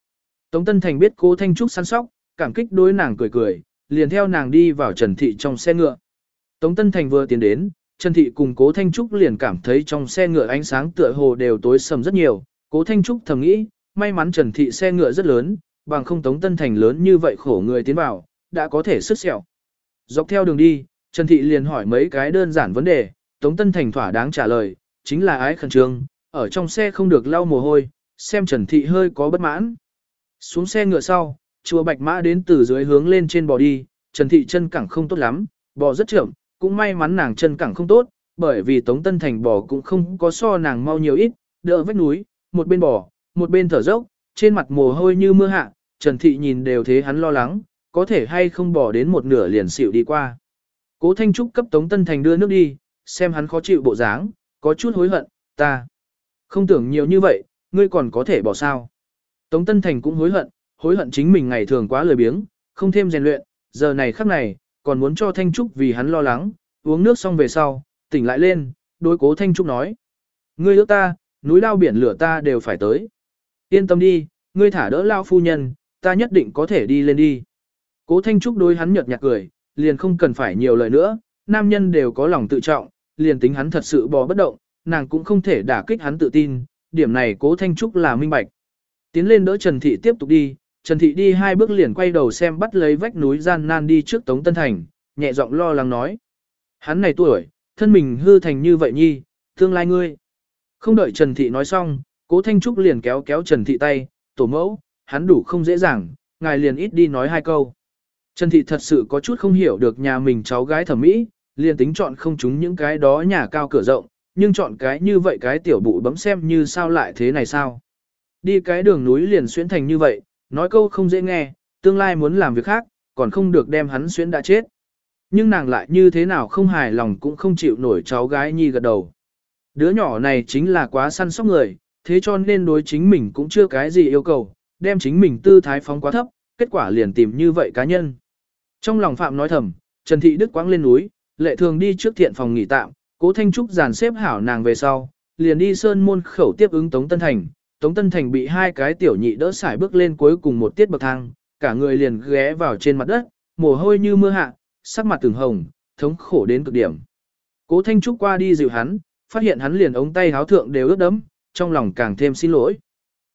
Tống Tân Thành biết cố Thanh Trúc săn sóc, cảm kích đối nàng cười cười, liền theo nàng đi vào Trần Thị trong xe ngựa. Tống Tân Thành vừa tiến đến, Trần Thị cùng cố Thanh Trúc liền cảm thấy trong xe ngựa ánh sáng tựa hồ đều tối sầm rất nhiều. Cố Thanh Trúc thầm nghĩ, may mắn Trần Thị xe ngựa rất lớn, bằng không Tống Tân Thành lớn như vậy khổ người tiến vào, đã có thể sức sẹo. Dọc theo đường đi, Trần Thị liền hỏi mấy cái đơn giản vấn đề, Tống Tân Thành thỏa đáng trả lời, chính là ái khẩn trương, ở trong xe không được lau mồ hôi, xem Trần Thị hơi có bất mãn. Xuống xe ngựa sau, chùa Bạch Mã đến từ dưới hướng lên trên bò đi, Trần Thị chân cẳng không tốt lắm, bò rất chậm, cũng may mắn nàng chân cẳng không tốt, bởi vì Tống Tân Thành bò cũng không có so nàng mau nhiều ít, đỡ vách núi, một bên bò, một bên thở dốc, trên mặt mồ hôi như mưa hạ, Trần Thị nhìn đều thế hắn lo lắng, có thể hay không bỏ đến một nửa liền xỉu đi qua. Cố Thanh Trúc cấp Tống Tân Thành đưa nước đi, xem hắn khó chịu bộ dáng, có chút hối hận, ta. Không tưởng nhiều như vậy, ngươi còn có thể bỏ sao. Tống Tân Thành cũng hối hận, hối hận chính mình ngày thường quá lười biếng, không thêm rèn luyện, giờ này khắc này, còn muốn cho Thanh Trúc vì hắn lo lắng, uống nước xong về sau, tỉnh lại lên, đối cố Thanh Trúc nói. Ngươi ước ta, núi lao biển lửa ta đều phải tới. Yên tâm đi, ngươi thả đỡ lao phu nhân, ta nhất định có thể đi lên đi. Cố Thanh Trúc đối hắn nhợt nhạt cười, liền không cần phải nhiều lời nữa, nam nhân đều có lòng tự trọng, liền tính hắn thật sự bò bất động, nàng cũng không thể đả kích hắn tự tin, điểm này cố Thanh Trúc là minh bạch. Tiến lên đỡ Trần Thị tiếp tục đi, Trần Thị đi hai bước liền quay đầu xem bắt lấy vách núi gian nan đi trước Tống Tân Thành, nhẹ giọng lo lắng nói. Hắn này tuổi, thân mình hư thành như vậy nhi, tương lai ngươi. Không đợi Trần Thị nói xong, cố Thanh Trúc liền kéo kéo Trần Thị tay, tổ mẫu, hắn đủ không dễ dàng, ngài liền ít đi nói hai câu. Trần Thị thật sự có chút không hiểu được nhà mình cháu gái thẩm mỹ, liền tính chọn không chúng những cái đó nhà cao cửa rộng, nhưng chọn cái như vậy cái tiểu bụi bấm xem như sao lại thế này sao. Đi cái đường núi liền xuyến thành như vậy, nói câu không dễ nghe, tương lai muốn làm việc khác, còn không được đem hắn xuyến đã chết. Nhưng nàng lại như thế nào không hài lòng cũng không chịu nổi cháu gái nhi gật đầu. Đứa nhỏ này chính là quá săn sóc người, thế cho nên đối chính mình cũng chưa cái gì yêu cầu, đem chính mình tư thái phóng quá thấp, kết quả liền tìm như vậy cá nhân. Trong lòng Phạm nói thầm, Trần Thị Đức quáng lên núi, lệ thường đi trước thiện phòng nghỉ tạm, cố Thanh Trúc dàn xếp hảo nàng về sau, liền đi sơn môn khẩu tiếp ứng Tống Tân Thành. Tống Tân Thành bị hai cái tiểu nhị đỡ xài bước lên cuối cùng một tiết bậc thang, cả người liền ghé vào trên mặt đất, mồ hôi như mưa hạ, sắc mặt từng hồng, thống khổ đến cực điểm. Cố Thanh Trúc qua đi dịu hắn, phát hiện hắn liền ống tay háo thượng đều ướt đẫm, trong lòng càng thêm xin lỗi.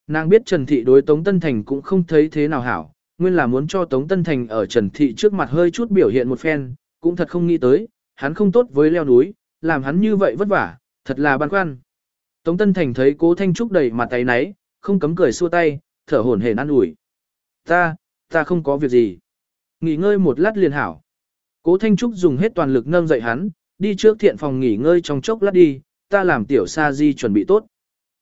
Nàng biết Trần Thị đối Tống Tân Thành cũng không thấy thế nào hảo, nguyên là muốn cho Tống Tân Thành ở Trần Thị trước mặt hơi chút biểu hiện một phen, cũng thật không nghĩ tới, hắn không tốt với leo núi, làm hắn như vậy vất vả, thật là băn khoăn. Tống Tân Thành thấy cố Thanh Trúc đầy mặt tay náy, không cấm cười xua tay, thở hổn hển ăn ủi. Ta, ta không có việc gì. Nghỉ ngơi một lát liền hảo. Cố Thanh Trúc dùng hết toàn lực nâng dậy hắn, đi trước thiện phòng nghỉ ngơi trong chốc lát đi, ta làm tiểu sa di chuẩn bị tốt.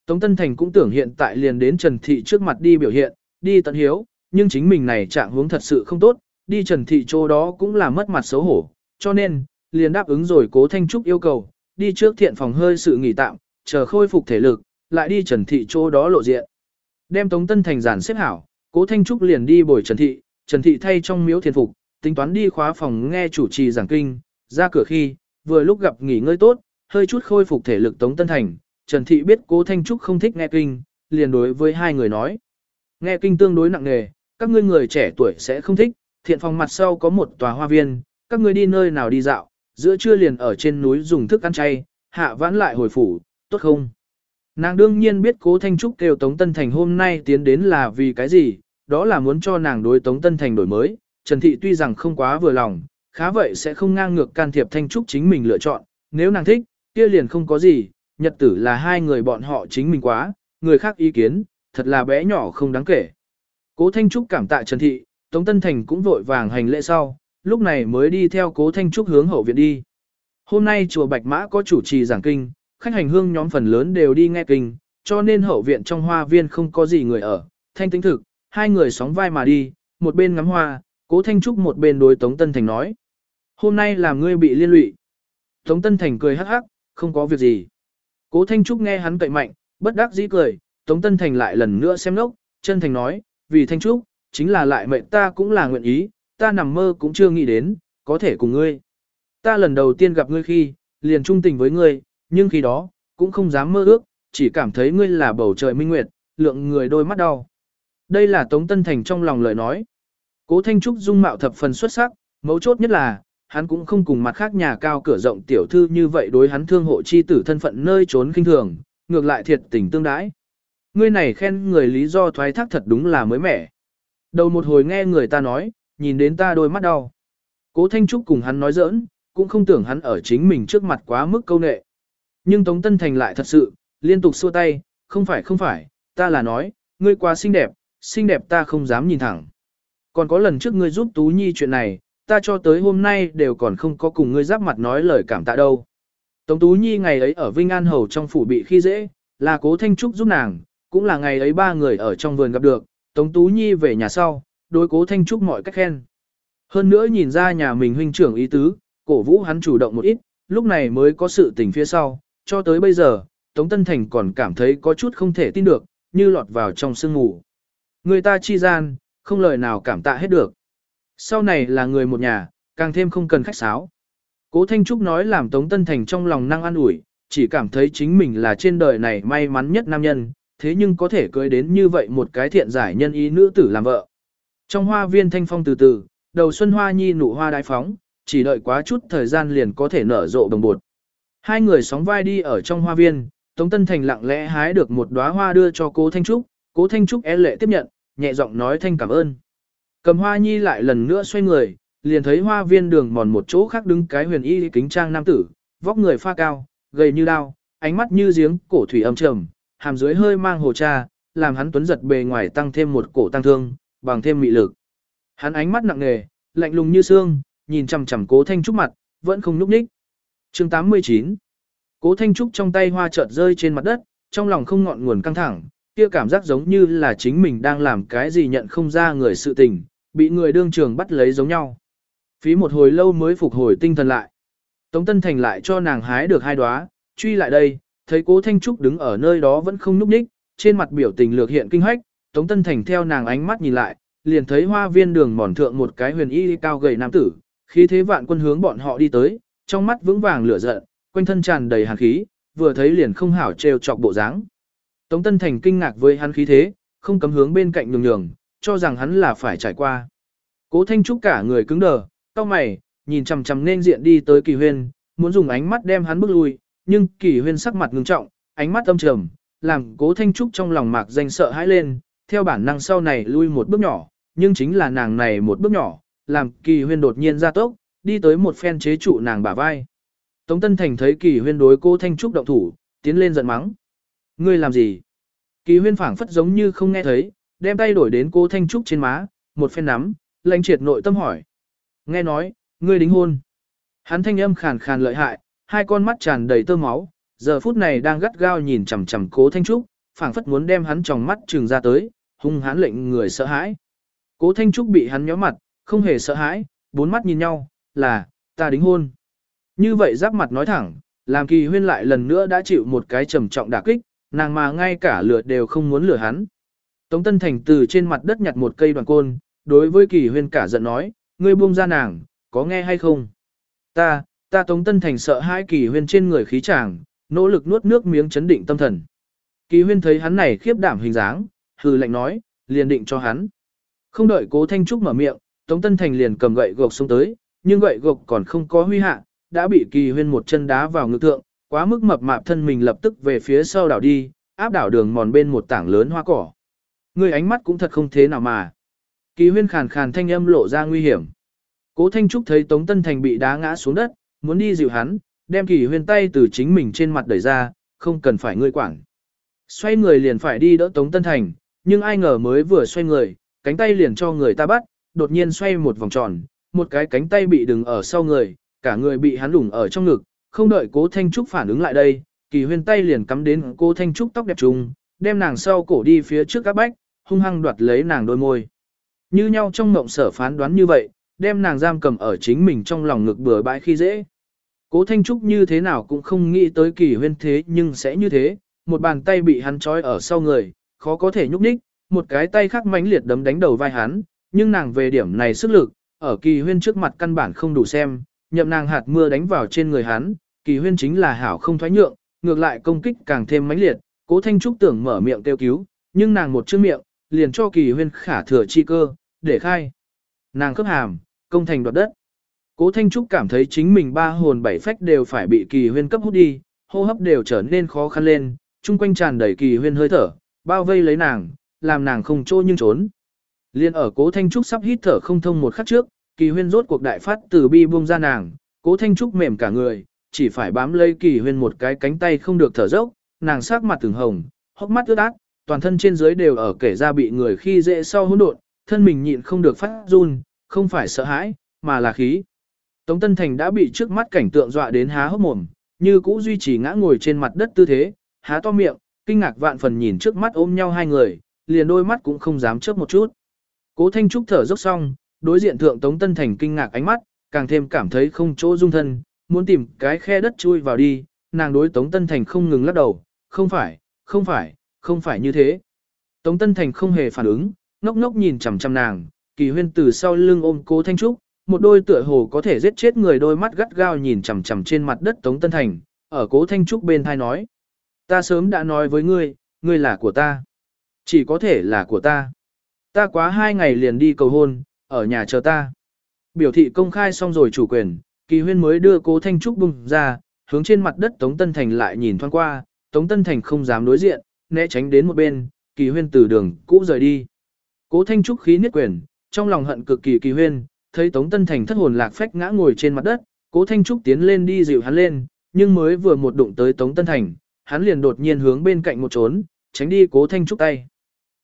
Tống Tân Thành cũng tưởng hiện tại liền đến Trần Thị trước mặt đi biểu hiện, đi tận hiếu, nhưng chính mình này trạng huống thật sự không tốt, đi Trần Thị chỗ đó cũng là mất mặt xấu hổ, cho nên, liền đáp ứng rồi cố Thanh Trúc yêu cầu, đi trước thiện phòng hơi sự nghỉ tạm, chờ khôi phục thể lực, lại đi Trần Thị chỗ đó lộ diện. Đem Tống Tân Thành giản xếp hảo, cố Thanh Trúc liền đi bồi Trần Thị, Trần Thị thay trong miếu thiền phục, tính toán đi khóa phòng nghe chủ trì giảng kinh, ra cửa khi, vừa lúc gặp nghỉ ngơi tốt, hơi chút khôi phục thể lực Tống Tân Thành, Trần Thị biết cố Thanh Trúc không thích nghe kinh, liền đối với hai người nói. Nghe kinh tương đối nặng nề, các ngươi người trẻ tuổi sẽ không thích, thiện phòng mặt sau có một tòa hoa viên, các ngươi đi nơi nào đi dạo, giữa trưa liền ở trên núi dùng thức ăn chay, hạ vãn lại hồi phủ, tốt không? Nàng đương nhiên biết cố Thanh Trúc kêu Tống Tân Thành hôm nay tiến đến là vì cái gì, đó là muốn cho nàng đối Tống Tân Thành đổi mới, Trần Thị tuy rằng không quá vừa lòng, khá vậy sẽ không ngang ngược can thiệp Thanh Trúc chính mình lựa chọn, nếu nàng thích, kia liền không có gì, nhật tử là hai người bọn họ chính mình quá, người khác ý kiến, thật là bé nhỏ không đáng kể. Cố Thanh Trúc cảm tạ Trần Thị, Tống Tân Thành cũng vội vàng hành lễ sau, lúc này mới đi theo Cố Thanh Trúc hướng hậu viện đi. Hôm nay chùa Bạch Mã có chủ trì giảng kinh, khách hành hương nhóm phần lớn đều đi nghe kinh, cho nên hậu viện trong hoa viên không có gì người ở, thanh tính thực, hai người sóng vai mà đi, một bên ngắm hoa, Cố Thanh Trúc một bên đối Tống Tân Thành nói. Hôm nay làm ngươi bị liên lụy. Tống Tân Thành cười hắc hắc, không có việc gì. Cố Thanh Trúc nghe hắn cậy mạnh, bất đắc dĩ cười, Tống Tân Thành lại lần nữa xem nốc, chân thành nói, vì Thanh Trúc, chính là lại mệnh ta cũng là nguyện ý, ta nằm mơ cũng chưa nghĩ đến, có thể cùng ngươi. Ta lần đầu tiên gặp ngươi khi, liền trung tình với ngươi, nhưng khi đó, cũng không dám mơ ước, chỉ cảm thấy ngươi là bầu trời minh nguyệt, lượng người đôi mắt đau. Đây là Tống Tân Thành trong lòng lời nói. Cố Thanh Trúc dung mạo thập phần xuất sắc, mấu chốt nhất là, hắn cũng không cùng mặt khác nhà cao cửa rộng tiểu thư như vậy đối hắn thương hộ chi tử thân phận nơi trốn kinh thường, ngược lại thiệt tình tương đãi. Ngươi này khen người lý do thoái thác thật đúng là mới mẻ. Đầu một hồi nghe người ta nói, nhìn đến ta đôi mắt đau. Cố Thanh Trúc cùng hắn nói giỡn, cũng không tưởng hắn ở chính mình trước mặt quá mức câu nệ. Nhưng Tống Tân Thành lại thật sự, liên tục xua tay, không phải không phải, ta là nói, ngươi quá xinh đẹp, xinh đẹp ta không dám nhìn thẳng. Còn có lần trước ngươi giúp Tú Nhi chuyện này, ta cho tới hôm nay đều còn không có cùng ngươi giáp mặt nói lời cảm tạ đâu. Tống Tú Nhi ngày ấy ở Vinh An Hầu trong phủ bị khi dễ, là cố Thanh Trúc giúp nàng, cũng là ngày ấy ba người ở trong vườn gặp được, Tống Tú Nhi về nhà sau, đối cố Thanh Trúc mọi cách khen. Hơn nữa nhìn ra nhà mình huynh trưởng ý tứ, cổ vũ hắn chủ động một ít, lúc này mới có sự tình phía sau, cho tới bây giờ, Tống Tân Thành còn cảm thấy có chút không thể tin được, như lọt vào trong sương ngủ. Người ta chi gian, không lời nào cảm tạ hết được. Sau này là người một nhà, càng thêm không cần khách sáo. Cố Thanh Trúc nói làm Tống Tân Thành trong lòng năng an ủi, chỉ cảm thấy chính mình là trên đời này may mắn nhất nam nhân, thế nhưng có thể cưới đến như vậy một cái thiện giải nhân ý nữ tử làm vợ. Trong hoa viên thanh phong từ từ, đầu xuân hoa nhi nụ hoa đái phóng, chỉ đợi quá chút thời gian liền có thể nở rộ đồng bột. Hai người sóng vai đi ở trong hoa viên, Tống Tân Thành lặng lẽ hái được một đóa hoa đưa cho cố Thanh Trúc, cố Thanh Trúc é lệ tiếp nhận, nhẹ giọng nói thanh cảm ơn. Cầm hoa nhi lại lần nữa xoay người, liền thấy hoa viên đường mòn một chỗ khác đứng cái huyền y kính trang nam tử, vóc người pha cao, gầy như đao, ánh mắt như giếng, cổ thủy âm trầm, hàm dưới hơi mang hồ cha, làm hắn tuấn giật bề ngoài tăng thêm một cổ tăng thương, bằng thêm mị lực. Hắn ánh mắt nặng nề, lạnh lùng như xương, nhìn chằm chằm Cố Thanh Trúc mặt, vẫn không nhúc nhích. Chương 89. Cố Thanh Trúc trong tay hoa chợt rơi trên mặt đất, trong lòng không ngọn nguồn căng thẳng, kia cảm giác giống như là chính mình đang làm cái gì nhận không ra người sự tình, bị người đương trường bắt lấy giống nhau. Phí một hồi lâu mới phục hồi tinh thần lại. Tống Tân Thành lại cho nàng hái được hai đóa, truy lại đây, thấy Cố Thanh Trúc đứng ở nơi đó vẫn không nhúc nhích, trên mặt biểu tình lược hiện kinh hách, Tống Tân Thành theo nàng ánh mắt nhìn lại, liền thấy hoa viên đường mòn thượng một cái huyền y cao gầy nam tử, khí thế vạn quân hướng bọn họ đi tới, trong mắt vững vàng lửa giận, quanh thân tràn đầy hàn khí, vừa thấy liền không hảo trêu chọc bộ dáng. Tống Tân Thành kinh ngạc với hắn khí thế, không cấm hướng bên cạnh nhường nhường, cho rằng hắn là phải trải qua. Cố Thanh Trúc cả người cứng đờ, cau mày, nhìn chằm chằm nên diện đi tới Kỳ Huyên, muốn dùng ánh mắt đem hắn bước lui, nhưng Kỳ Huyên sắc mặt ngưng trọng, ánh mắt âm trầm, làm Cố Thanh Trúc trong lòng mạc danh sợ hãi lên, theo bản năng sau này lui một bước nhỏ, nhưng chính là nàng này một bước nhỏ, làm Kỳ Huyên đột nhiên ra tốc, đi tới một phen chế trụ nàng bả vai. Tống Tân Thành thấy Kỳ Huyên đối Cố Thanh Trúc động thủ, tiến lên giận mắng. Ngươi làm gì? Kỳ Huyên phảng phất giống như không nghe thấy, đem tay đổi đến Cố Thanh Trúc trên má, một phen nắm, lãnh triệt nội tâm hỏi. Nghe nói, ngươi đính hôn. Hắn thanh âm khàn khàn lợi hại, hai con mắt tràn đầy tơ máu, giờ phút này đang gắt gao nhìn chằm chằm Cố Thanh Trúc, phảng phất muốn đem hắn trong mắt trừng ra tới, hung hãn lệnh người sợ hãi. Cố Thanh Trúc bị hắn nhó mặt, không hề sợ hãi, bốn mắt nhìn nhau, là, ta đính hôn. Như vậy giáp mặt nói thẳng, làm kỳ huyên lại lần nữa đã chịu một cái trầm trọng đả kích, nàng mà ngay cả lửa đều không muốn lửa hắn. Tống Tân Thành từ trên mặt đất nhặt một cây đoàn côn, đối với kỳ huyên cả giận nói, ngươi buông ra nàng, có nghe hay không? Ta, ta Tống Tân Thành sợ hai kỳ huyên trên người khí chàng, nỗ lực nuốt nước miếng chấn định tâm thần. Kỳ huyên thấy hắn này khiếp đảm hình dáng, hừ lạnh nói, liền định cho hắn. Không đợi cố Thanh Trúc mở miệng, Tống Tân Thành liền cầm gậy gộc xuống tới, nhưng gậy gộc còn không có huy hạ, đã bị kỳ huyên một chân đá vào ngực thượng, quá mức mập mạp thân mình lập tức về phía sau đảo đi, áp đảo đường mòn bên một tảng lớn hoa cỏ. Người ánh mắt cũng thật không thế nào mà. Kỳ huyên khàn khàn thanh âm lộ ra nguy hiểm. Cố Thanh Trúc thấy Tống Tân Thành bị đá ngã xuống đất, muốn đi dịu hắn, đem kỳ huyên tay từ chính mình trên mặt đẩy ra, không cần phải ngươi quản. Xoay người liền phải đi đỡ Tống Tân Thành, nhưng ai ngờ mới vừa xoay người, cánh tay liền cho người ta bắt, đột nhiên xoay một vòng tròn, một cái cánh tay bị đứng ở sau người, cả người bị hắn lủng ở trong ngực, không đợi cố Thanh Trúc phản ứng lại đây, kỳ huyên tay liền cắm đến cô Thanh Trúc tóc đẹp trùng, đem nàng sau cổ đi phía trước các bách, hung hăng đoạt lấy nàng đôi môi. Như nhau trong mộng sở phán đoán như vậy, đem nàng giam cầm ở chính mình trong lòng ngực bừa bãi khi dễ. Cố Thanh Trúc như thế nào cũng không nghĩ tới kỳ huyên thế nhưng sẽ như thế, một bàn tay bị hắn trói ở sau người, khó có thể nhúc nhích, một cái tay khác mãnh liệt đấm đánh đầu vai hắn, nhưng nàng về điểm này sức lực, ở kỳ huyên trước mặt căn bản không đủ xem, nhậm nàng hạt mưa đánh vào trên người hắn, kỳ huyên chính là hảo không thoái nhượng, ngược lại công kích càng thêm mãnh liệt, cố thanh trúc tưởng mở miệng kêu cứu, nhưng nàng một chữ miệng, liền cho kỳ huyên khả thừa chi cơ, để khai. Nàng cấp hàm, công thành đoạt đất. Cố Thanh Trúc cảm thấy chính mình ba hồn bảy phách đều phải bị kỳ huyên cấp hút đi, hô hấp đều trở nên khó khăn lên, chung quanh tràn đầy kỳ huyên hơi thở, bao vây lấy nàng, làm nàng không trô nhưng trốn. Liên ở Cố Thanh Trúc sắp hít thở không thông một khắc trước, kỳ huyên rốt cuộc đại phát từ bi buông ra nàng, Cố Thanh Trúc mềm cả người, chỉ phải bám lấy kỳ huyên một cái cánh tay không được thở dốc, nàng sắc mặt từng hồng, hốc mắt ướt át, toàn thân trên dưới đều ở kể ra bị người khi dễ sau hỗn độn, thân mình nhịn không được phát run, không phải sợ hãi, mà là khí. Tống Tân Thành đã bị trước mắt cảnh tượng dọa đến há hốc mồm, như cũ duy trì ngã ngồi trên mặt đất tư thế, há to miệng, kinh ngạc vạn phần nhìn trước mắt ôm nhau hai người, liền đôi mắt cũng không dám chớp một chút. Cố Thanh Trúc thở dốc xong, đối diện thượng Tống Tân Thành kinh ngạc ánh mắt, càng thêm cảm thấy không chỗ dung thân, muốn tìm cái khe đất chui vào đi, nàng đối Tống Tân Thành không ngừng lắc đầu, không phải, không phải, không phải như thế. Tống Tân Thành không hề phản ứng, ngốc ngốc nhìn chằm chằm nàng, kỳ huyên từ sau lưng ôm cố Thanh Trúc, một đôi tựa hồ có thể giết chết người đôi mắt gắt gao nhìn chằm chằm trên mặt đất Tống Tân Thành, ở cố Thanh Trúc bên thai nói. Ta sớm đã nói với ngươi, ngươi là của ta. Chỉ có thể là của ta. Ta quá hai ngày liền đi cầu hôn, ở nhà chờ ta. Biểu thị công khai xong rồi chủ quyền, kỳ huyên mới đưa cố Thanh Trúc bùng ra, hướng trên mặt đất Tống Tân Thành lại nhìn thoáng qua, Tống Tân Thành không dám đối diện, né tránh đến một bên, kỳ huyên từ đường cũ rời đi. Cố Thanh Trúc khí niết quyền, trong lòng hận cực kỳ kỳ huyên, thấy Tống Tân Thành thất hồn lạc phách ngã ngồi trên mặt đất, Cố Thanh Trúc tiến lên đi dịu hắn lên, nhưng mới vừa một đụng tới Tống Tân Thành, hắn liền đột nhiên hướng bên cạnh một trốn, tránh đi Cố Thanh Trúc tay.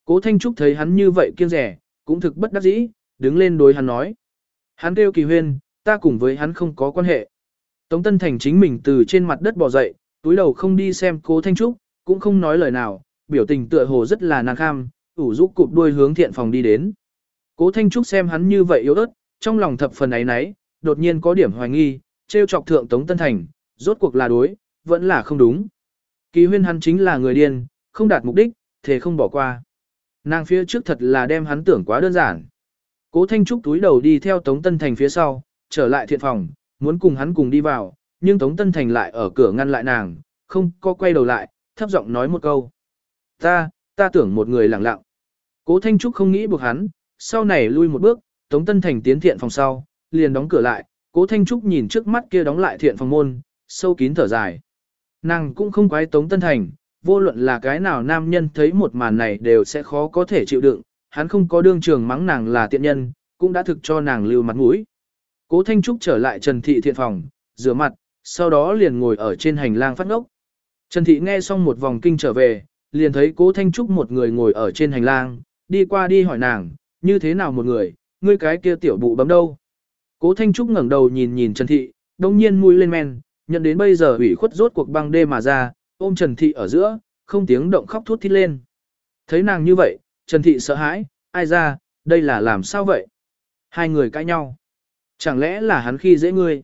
Cố Thanh Trúc thấy hắn như vậy kiêng rẻ, cũng thực bất đắc dĩ, đứng lên đối hắn nói. Hắn kêu kỳ huyên, ta cùng với hắn không có quan hệ. Tống Tân Thành chính mình từ trên mặt đất bò dậy, túi đầu không đi xem Cố Thanh Trúc, cũng không nói lời nào, biểu tình tựa hồ rất là nàng kham, ủ rũ cụp đuôi hướng thiện phòng đi đến. Cố Thanh Trúc xem hắn như vậy yếu ớt, trong lòng thập phần ấy nấy, đột nhiên có điểm hoài nghi, trêu chọc thượng Tống Tân Thành, rốt cuộc là đối, vẫn là không đúng. Kỳ huyên hắn chính là người điên, không đạt mục đích, thế không bỏ qua. Nàng phía trước thật là đem hắn tưởng quá đơn giản. Cố Thanh Trúc túi đầu đi theo Tống Tân Thành phía sau, trở lại thiện phòng, muốn cùng hắn cùng đi vào, nhưng Tống Tân Thành lại ở cửa ngăn lại nàng, không có quay đầu lại, thấp giọng nói một câu. Ta, ta tưởng một người lặng lặng. Cố Thanh Trúc không nghĩ buộc hắn, sau này lui một bước, Tống Tân Thành tiến thiện phòng sau, liền đóng cửa lại, Cố Thanh Trúc nhìn trước mắt kia đóng lại thiện phòng môn, sâu kín thở dài. Nàng cũng không quái Tống Tân Thành, vô luận là cái nào nam nhân thấy một màn này đều sẽ khó có thể chịu đựng, hắn không có đương trường mắng nàng là tiện nhân, cũng đã thực cho nàng lưu mặt mũi. Cố Thanh Trúc trở lại Trần Thị thiện phòng, rửa mặt, sau đó liền ngồi ở trên hành lang phát ngốc. Trần Thị nghe xong một vòng kinh trở về, liền thấy Cố Thanh Trúc một người ngồi ở trên hành lang, đi qua đi hỏi nàng, như thế nào một người, ngươi cái kia tiểu bụ bấm đâu. Cố Thanh Trúc ngẩng đầu nhìn nhìn Trần Thị, đông nhiên mũi lên men, nhận đến bây giờ ủy khuất rốt cuộc băng đê mà ra, ôm Trần Thị ở giữa, không tiếng động khóc thút thít lên. Thấy nàng như vậy, Trần Thị sợ hãi, ai ra, đây là làm sao vậy? Hai người cãi nhau. Chẳng lẽ là hắn khi dễ ngươi?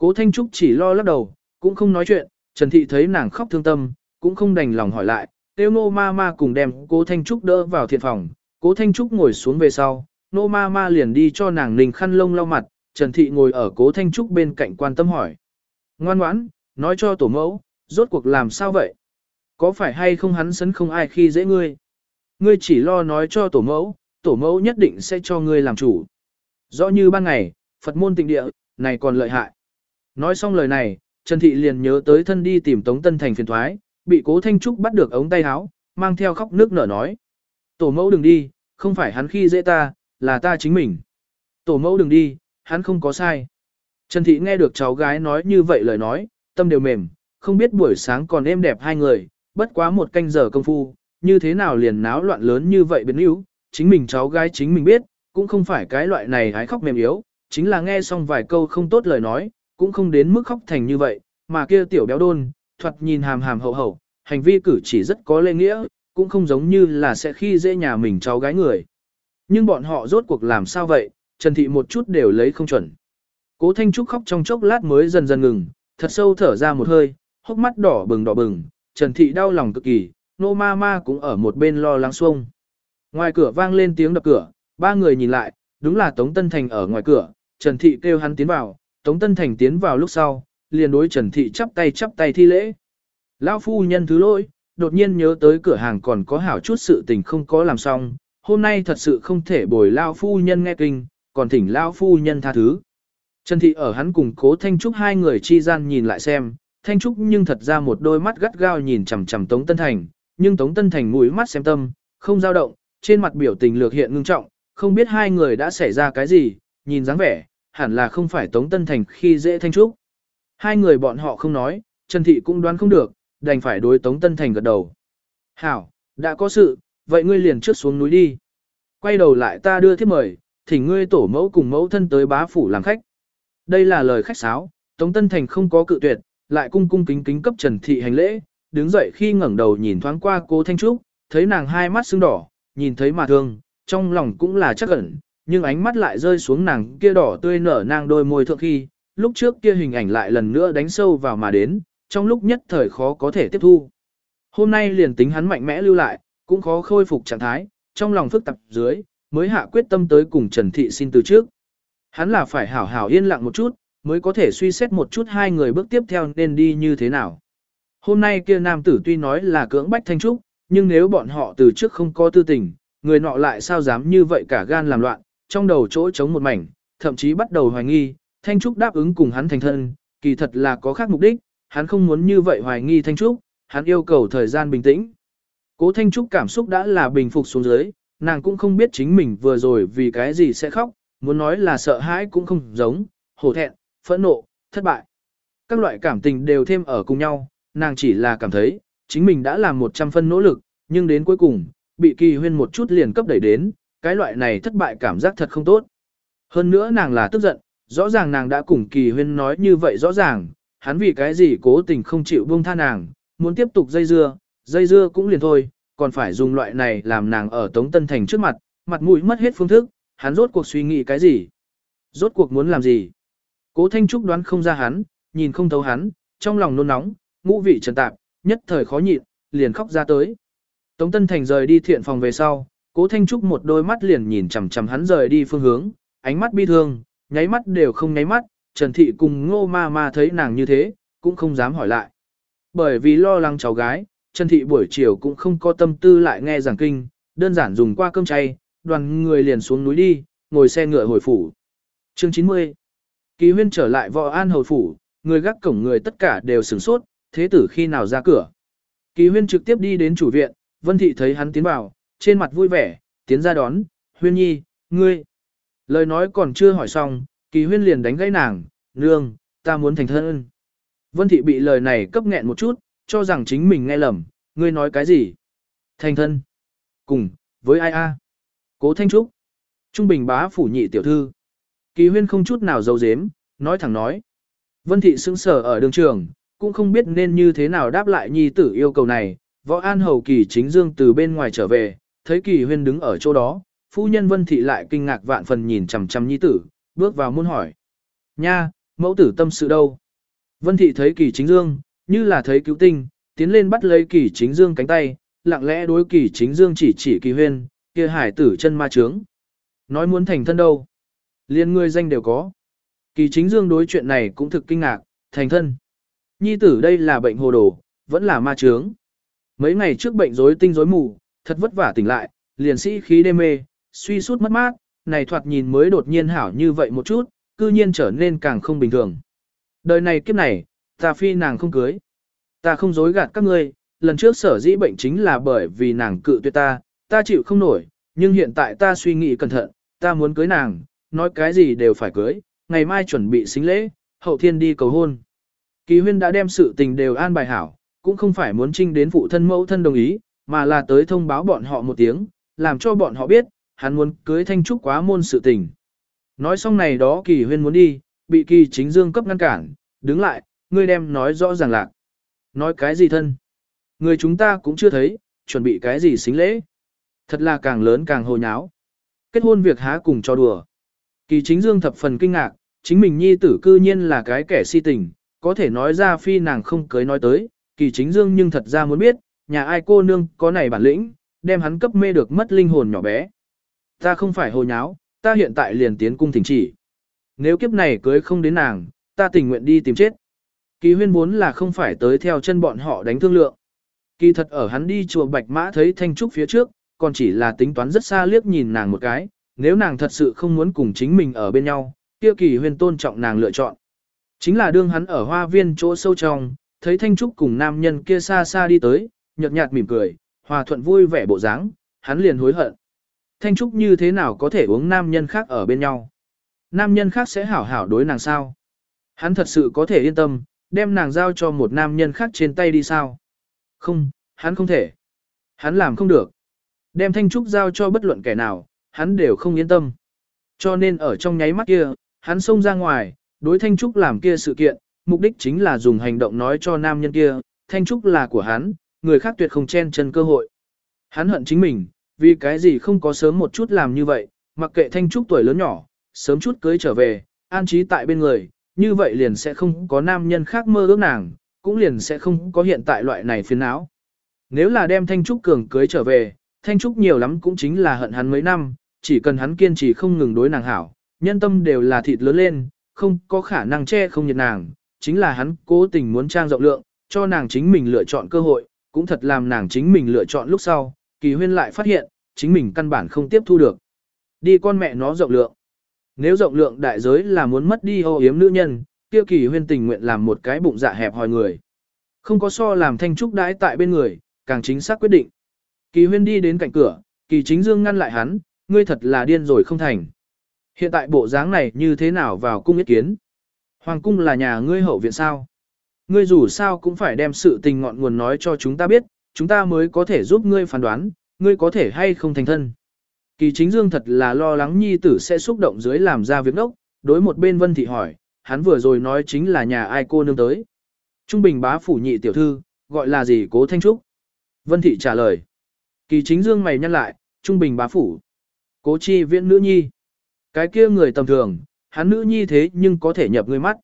Cố Thanh Trúc chỉ lo lắc đầu, cũng không nói chuyện, Trần Thị thấy nàng khóc thương tâm, cũng không đành lòng hỏi lại, tiêu nô ma ma cùng đem cố Thanh Trúc đỡ vào thiện phòng, cố Thanh Trúc ngồi xuống về sau, nô ma ma liền đi cho nàng ninh khăn lông lau mặt, Trần Thị ngồi ở cố Thanh Trúc bên cạnh quan tâm hỏi. Ngoan ngoãn, nói cho tổ mẫu, rốt cuộc làm sao vậy? Có phải hay không hắn sấn không ai khi dễ ngươi? Ngươi chỉ lo nói cho tổ mẫu, tổ mẫu nhất định sẽ cho ngươi làm chủ. Rõ như ban ngày, Phật môn tịnh địa, này còn lợi hại. Nói xong lời này, Trần Thị liền nhớ tới thân đi tìm Tống Tân Thành phiền thoái, bị cố Thanh Trúc bắt được ống tay áo, mang theo khóc nước nở nói. Tổ mẫu đừng đi, không phải hắn khi dễ ta, là ta chính mình. Tổ mẫu đừng đi, hắn không có sai. Trần Thị nghe được cháu gái nói như vậy lời nói, tâm đều mềm, không biết buổi sáng còn êm đẹp hai người, bất quá một canh giờ công phu, như thế nào liền náo loạn lớn như vậy biến yếu, chính mình cháu gái chính mình biết, cũng không phải cái loại này hái khóc mềm yếu, chính là nghe xong vài câu không tốt lời nói, cũng không đến mức khóc thành như vậy, mà kia tiểu béo đôn, thoạt nhìn hàm hàm hậu hậu, hành vi cử chỉ rất có lễ nghĩa, cũng không giống như là sẽ khi dễ nhà mình cháu gái người. Nhưng bọn họ rốt cuộc làm sao vậy, Trần Thị một chút đều lấy không chuẩn. Cố Thanh Trúc khóc trong chốc lát mới dần dần ngừng, thật sâu thở ra một hơi, hốc mắt đỏ bừng đỏ bừng, Trần Thị đau lòng cực kỳ, nô ma ma cũng ở một bên lo lắng xuông. Ngoài cửa vang lên tiếng đập cửa, ba người nhìn lại, đúng là Tống Tân Thành ở ngoài cửa, Trần Thị kêu hắn tiến vào, Tống Tân Thành tiến vào lúc sau, liền đối Trần Thị chắp tay chắp tay thi lễ. Lão phu nhân thứ lỗi, đột nhiên nhớ tới cửa hàng còn có hảo chút sự tình không có làm xong, hôm nay thật sự không thể bồi Lão phu nhân nghe kinh, còn thỉnh Lão phu nhân tha thứ. Trần Thị ở hắn cùng cố Thanh Trúc hai người chi gian nhìn lại xem, Thanh Trúc nhưng thật ra một đôi mắt gắt gao nhìn chằm chằm Tống Tân Thành, nhưng Tống Tân Thành mũi mắt xem tâm, không dao động, trên mặt biểu tình lược hiện ngưng trọng, không biết hai người đã xảy ra cái gì, nhìn dáng vẻ, hẳn là không phải Tống Tân Thành khi dễ Thanh Trúc. Hai người bọn họ không nói, Trần Thị cũng đoán không được, đành phải đối Tống Tân Thành gật đầu. Hảo, đã có sự, vậy ngươi liền trước xuống núi đi. Quay đầu lại ta đưa thiếp mời, thỉnh ngươi tổ mẫu cùng mẫu thân tới bá phủ làm khách. Đây là lời khách sáo, Tống Tân Thành không có cự tuyệt, lại cung cung kính kính cấp Trần Thị hành lễ, đứng dậy khi ngẩng đầu nhìn thoáng qua cô Thanh Trúc, thấy nàng hai mắt sưng đỏ, nhìn thấy mà thương, trong lòng cũng là chắc ẩn, nhưng ánh mắt lại rơi xuống nàng kia đỏ tươi nở nang đôi môi thượng khi, lúc trước kia hình ảnh lại lần nữa đánh sâu vào mà đến, trong lúc nhất thời khó có thể tiếp thu. Hôm nay liền tính hắn mạnh mẽ lưu lại, cũng khó khôi phục trạng thái, trong lòng phức tạp dưới, mới hạ quyết tâm tới cùng Trần Thị xin từ trước. Hắn là phải hảo hảo yên lặng một chút, mới có thể suy xét một chút hai người bước tiếp theo nên đi như thế nào. Hôm nay kia nam tử tuy nói là cưỡng bách thanh trúc, nhưng nếu bọn họ từ trước không có tư tình, người nọ lại sao dám như vậy cả gan làm loạn, trong đầu chỗ trống một mảnh, thậm chí bắt đầu hoài nghi, Thanh Trúc đáp ứng cùng hắn thành thân, kỳ thật là có khác mục đích, hắn không muốn như vậy hoài nghi Thanh Trúc, hắn yêu cầu thời gian bình tĩnh. Cố Thanh Trúc cảm xúc đã là bình phục xuống dưới, nàng cũng không biết chính mình vừa rồi vì cái gì sẽ khóc, muốn nói là sợ hãi cũng không giống, hổ thẹn, phẫn nộ, thất bại. Các loại cảm tình đều thêm ở cùng nhau, nàng chỉ là cảm thấy, chính mình đã làm một trăm phân nỗ lực, nhưng đến cuối cùng, bị kỳ huyên một chút liền cấp đẩy đến, cái loại này thất bại cảm giác thật không tốt. Hơn nữa nàng là tức giận, rõ ràng nàng đã cùng kỳ huyên nói như vậy rõ ràng, hắn vì cái gì cố tình không chịu buông tha nàng, muốn tiếp tục dây dưa, dây dưa cũng liền thôi, còn phải dùng loại này làm nàng ở Tống Tân Thành trước mặt, mặt mũi mất hết phương thức, hắn rốt cuộc suy nghĩ cái gì? Rốt cuộc muốn làm gì? Cố Thanh Trúc đoán không ra hắn, nhìn không thấu hắn, trong lòng nôn nóng, ngũ vị trần tạp, nhất thời khó nhịn, liền khóc ra tới. Tống Tân Thành rời đi thiện phòng về sau, Cố Thanh Trúc một đôi mắt liền nhìn chằm chằm hắn rời đi phương hướng, ánh mắt bi thương, nháy mắt đều không nháy mắt, Trần Thị cùng Ngô Ma Ma thấy nàng như thế, cũng không dám hỏi lại. Bởi vì lo lắng cháu gái, Trần Thị buổi chiều cũng không có tâm tư lại nghe giảng kinh, đơn giản dùng qua cơm chay, đoàn người liền xuống núi đi, ngồi xe ngựa hồi phủ. Chương 90 Kỳ huyên trở lại võ an hồi phủ, người gác cổng người tất cả đều sửng sốt, thế tử khi nào ra cửa. Kỳ huyên trực tiếp đi đến chủ viện, Vân Thị thấy hắn tiến vào, trên mặt vui vẻ, tiến ra đón, huyên nhi, ngươi. Lời nói còn chưa hỏi xong, kỳ huyên liền đánh gãy nàng, nương, ta muốn thành thân. Vân Thị bị lời này cấp nghẹn một chút, cho rằng chính mình nghe lầm, ngươi nói cái gì? Thành thân. Cùng, với ai a? Cố Thanh Trúc. Trung Bình bá phủ nhị tiểu thư. Kỳ huyên không chút nào giấu giếm, nói thẳng nói. Vân Thị sững sờ ở đường trường, cũng không biết nên như thế nào đáp lại nhi tử yêu cầu này, Võ An Hầu Kỳ chính dương từ bên ngoài trở về, thấy Kỳ Huyên đứng ở chỗ đó, phu nhân Vân Thị lại kinh ngạc vạn phần nhìn chằm chằm nhi tử, bước vào muốn hỏi. Nha, mẫu tử tâm sự đâu? Vân Thị thấy Kỳ chính dương, như là thấy cứu tinh, tiến lên bắt lấy Kỳ chính dương cánh tay, lặng lẽ đối Kỳ chính dương chỉ chỉ Kỳ Huyên, kia hải tử chân ma trướng. Nói muốn thành thân đâu? Liên người danh đều có. Kỳ chính dương đối chuyện này cũng thực kinh ngạc, thành thân. Nhi tử đây là bệnh hồ đồ, vẫn là ma trướng. Mấy ngày trước bệnh rối tinh rối mù, thật vất vả tỉnh lại, liền sĩ khí đê mê, suy sút mất mát, này thoạt nhìn mới đột nhiên hảo như vậy một chút, cư nhiên trở nên càng không bình thường. Đời này kiếp này, ta phi nàng không cưới. Ta không dối gạt các ngươi, lần trước sở dĩ bệnh chính là bởi vì nàng cự tuyệt ta, ta chịu không nổi, nhưng hiện tại ta suy nghĩ cẩn thận, ta muốn cưới nàng, nói cái gì đều phải cưới, ngày mai chuẩn bị xính lễ, hậu thiên đi cầu hôn. Kỳ huyên đã đem sự tình đều an bài hảo, cũng không phải muốn trinh đến phụ thân mẫu thân đồng ý, mà là tới thông báo bọn họ một tiếng, làm cho bọn họ biết, hắn muốn cưới thanh trúc quá môn sự tình. Nói xong này đó kỳ huyên muốn đi, bị kỳ chính dương cấp ngăn cản, đứng lại, ngươi đem nói rõ ràng lạc. Nói cái gì thân? Người chúng ta cũng chưa thấy, chuẩn bị cái gì xính lễ. Thật là càng lớn càng hồ nháo. Kết hôn việc há cùng cho đùa. Kỳ chính dương thập phần kinh ngạc, chính mình nhi tử cư nhiên là cái kẻ si tình, có thể nói ra phi nàng không cưới nói tới, kỳ chính dương nhưng thật ra muốn biết, nhà ai cô nương có này bản lĩnh, đem hắn cấp mê được mất linh hồn nhỏ bé. Ta không phải hồ nháo, ta hiện tại liền tiến cung thỉnh chỉ. Nếu kiếp này cưới không đến nàng, ta tình nguyện đi tìm chết. Kỳ huyên vốn là không phải tới theo chân bọn họ đánh thương lượng. Kỳ thật ở hắn đi chùa Bạch Mã thấy Thanh Trúc phía trước, còn chỉ là tính toán rất xa liếc nhìn nàng một cái, nếu nàng thật sự không muốn cùng chính mình ở bên nhau, kia kỳ huyên tôn trọng nàng lựa chọn. Chính là đương hắn ở hoa viên chỗ sâu trong, thấy Thanh Trúc cùng nam nhân kia xa xa đi tới, nhợt nhạt mỉm cười, hòa thuận vui vẻ bộ dáng, hắn liền hối hận. Thanh Trúc như thế nào có thể uống nam nhân khác ở bên nhau? Nam nhân khác sẽ hảo hảo đối nàng sao? Hắn thật sự có thể yên tâm, đem nàng giao cho một nam nhân khác trên tay đi sao? Không, hắn không thể. Hắn làm không được. Đem Thanh Trúc giao cho bất luận kẻ nào, hắn đều không yên tâm. Cho nên ở trong nháy mắt kia, hắn xông ra ngoài, đối Thanh Trúc làm kia sự kiện, mục đích chính là dùng hành động nói cho nam nhân kia, Thanh Trúc là của hắn, người khác tuyệt không chen chân cơ hội. Hắn hận chính mình, vì cái gì không có sớm một chút làm như vậy, mặc kệ Thanh Trúc tuổi lớn nhỏ, sớm chút cưới trở về, an trí tại bên người, như vậy liền sẽ không có nam nhân khác mơ ước nàng, cũng liền sẽ không có hiện tại loại này phiền não. Nếu là đem Thanh Trúc cường cưới trở về, Thanh Trúc nhiều lắm cũng chính là hận hắn mấy năm, chỉ cần hắn kiên trì không ngừng đối nàng hảo, nhân tâm đều là thịt lớn lên, không có khả năng che không nhiệt nàng, chính là hắn cố tình muốn trang rộng lượng, cho nàng chính mình lựa chọn cơ hội, cũng thật làm nàng chính mình lựa chọn lúc sau, kỳ huyên lại phát hiện, chính mình căn bản không tiếp thu được. Đi con mẹ nó rộng lượng. Nếu rộng lượng đại giới là muốn mất đi ô yếm nữ nhân, kia kỳ huyên tình nguyện làm một cái bụng dạ hẹp hòi người. Không có so làm thanh trúc đãi tại bên người, càng chính xác quyết định. Kỳ huyên đi đến cạnh cửa, kỳ chính dương ngăn lại hắn, ngươi thật là điên rồi không thành. Hiện tại bộ dáng này như thế nào vào cung ý kiến? Hoàng cung là nhà ngươi hậu viện sao? Ngươi dù sao cũng phải đem sự tình ngọn nguồn nói cho chúng ta biết, chúng ta mới có thể giúp ngươi phán đoán, ngươi có thể hay không thành thân. Kỳ chính dương thật là lo lắng nhi tử sẽ xúc động dưới làm ra việc đốc, đối một bên vân thị hỏi, hắn vừa rồi nói chính là nhà ai cô nương tới. Trung bình bá phủ nhị tiểu thư, gọi là gì cố thanh trúc. Vân thị trả lời. Kỳ chính dương mày nhăn lại, trung bình bá phủ. Cố chi viện nữ nhi. Cái kia người tầm thường, hắn nữ nhi thế nhưng có thể nhập người mắt.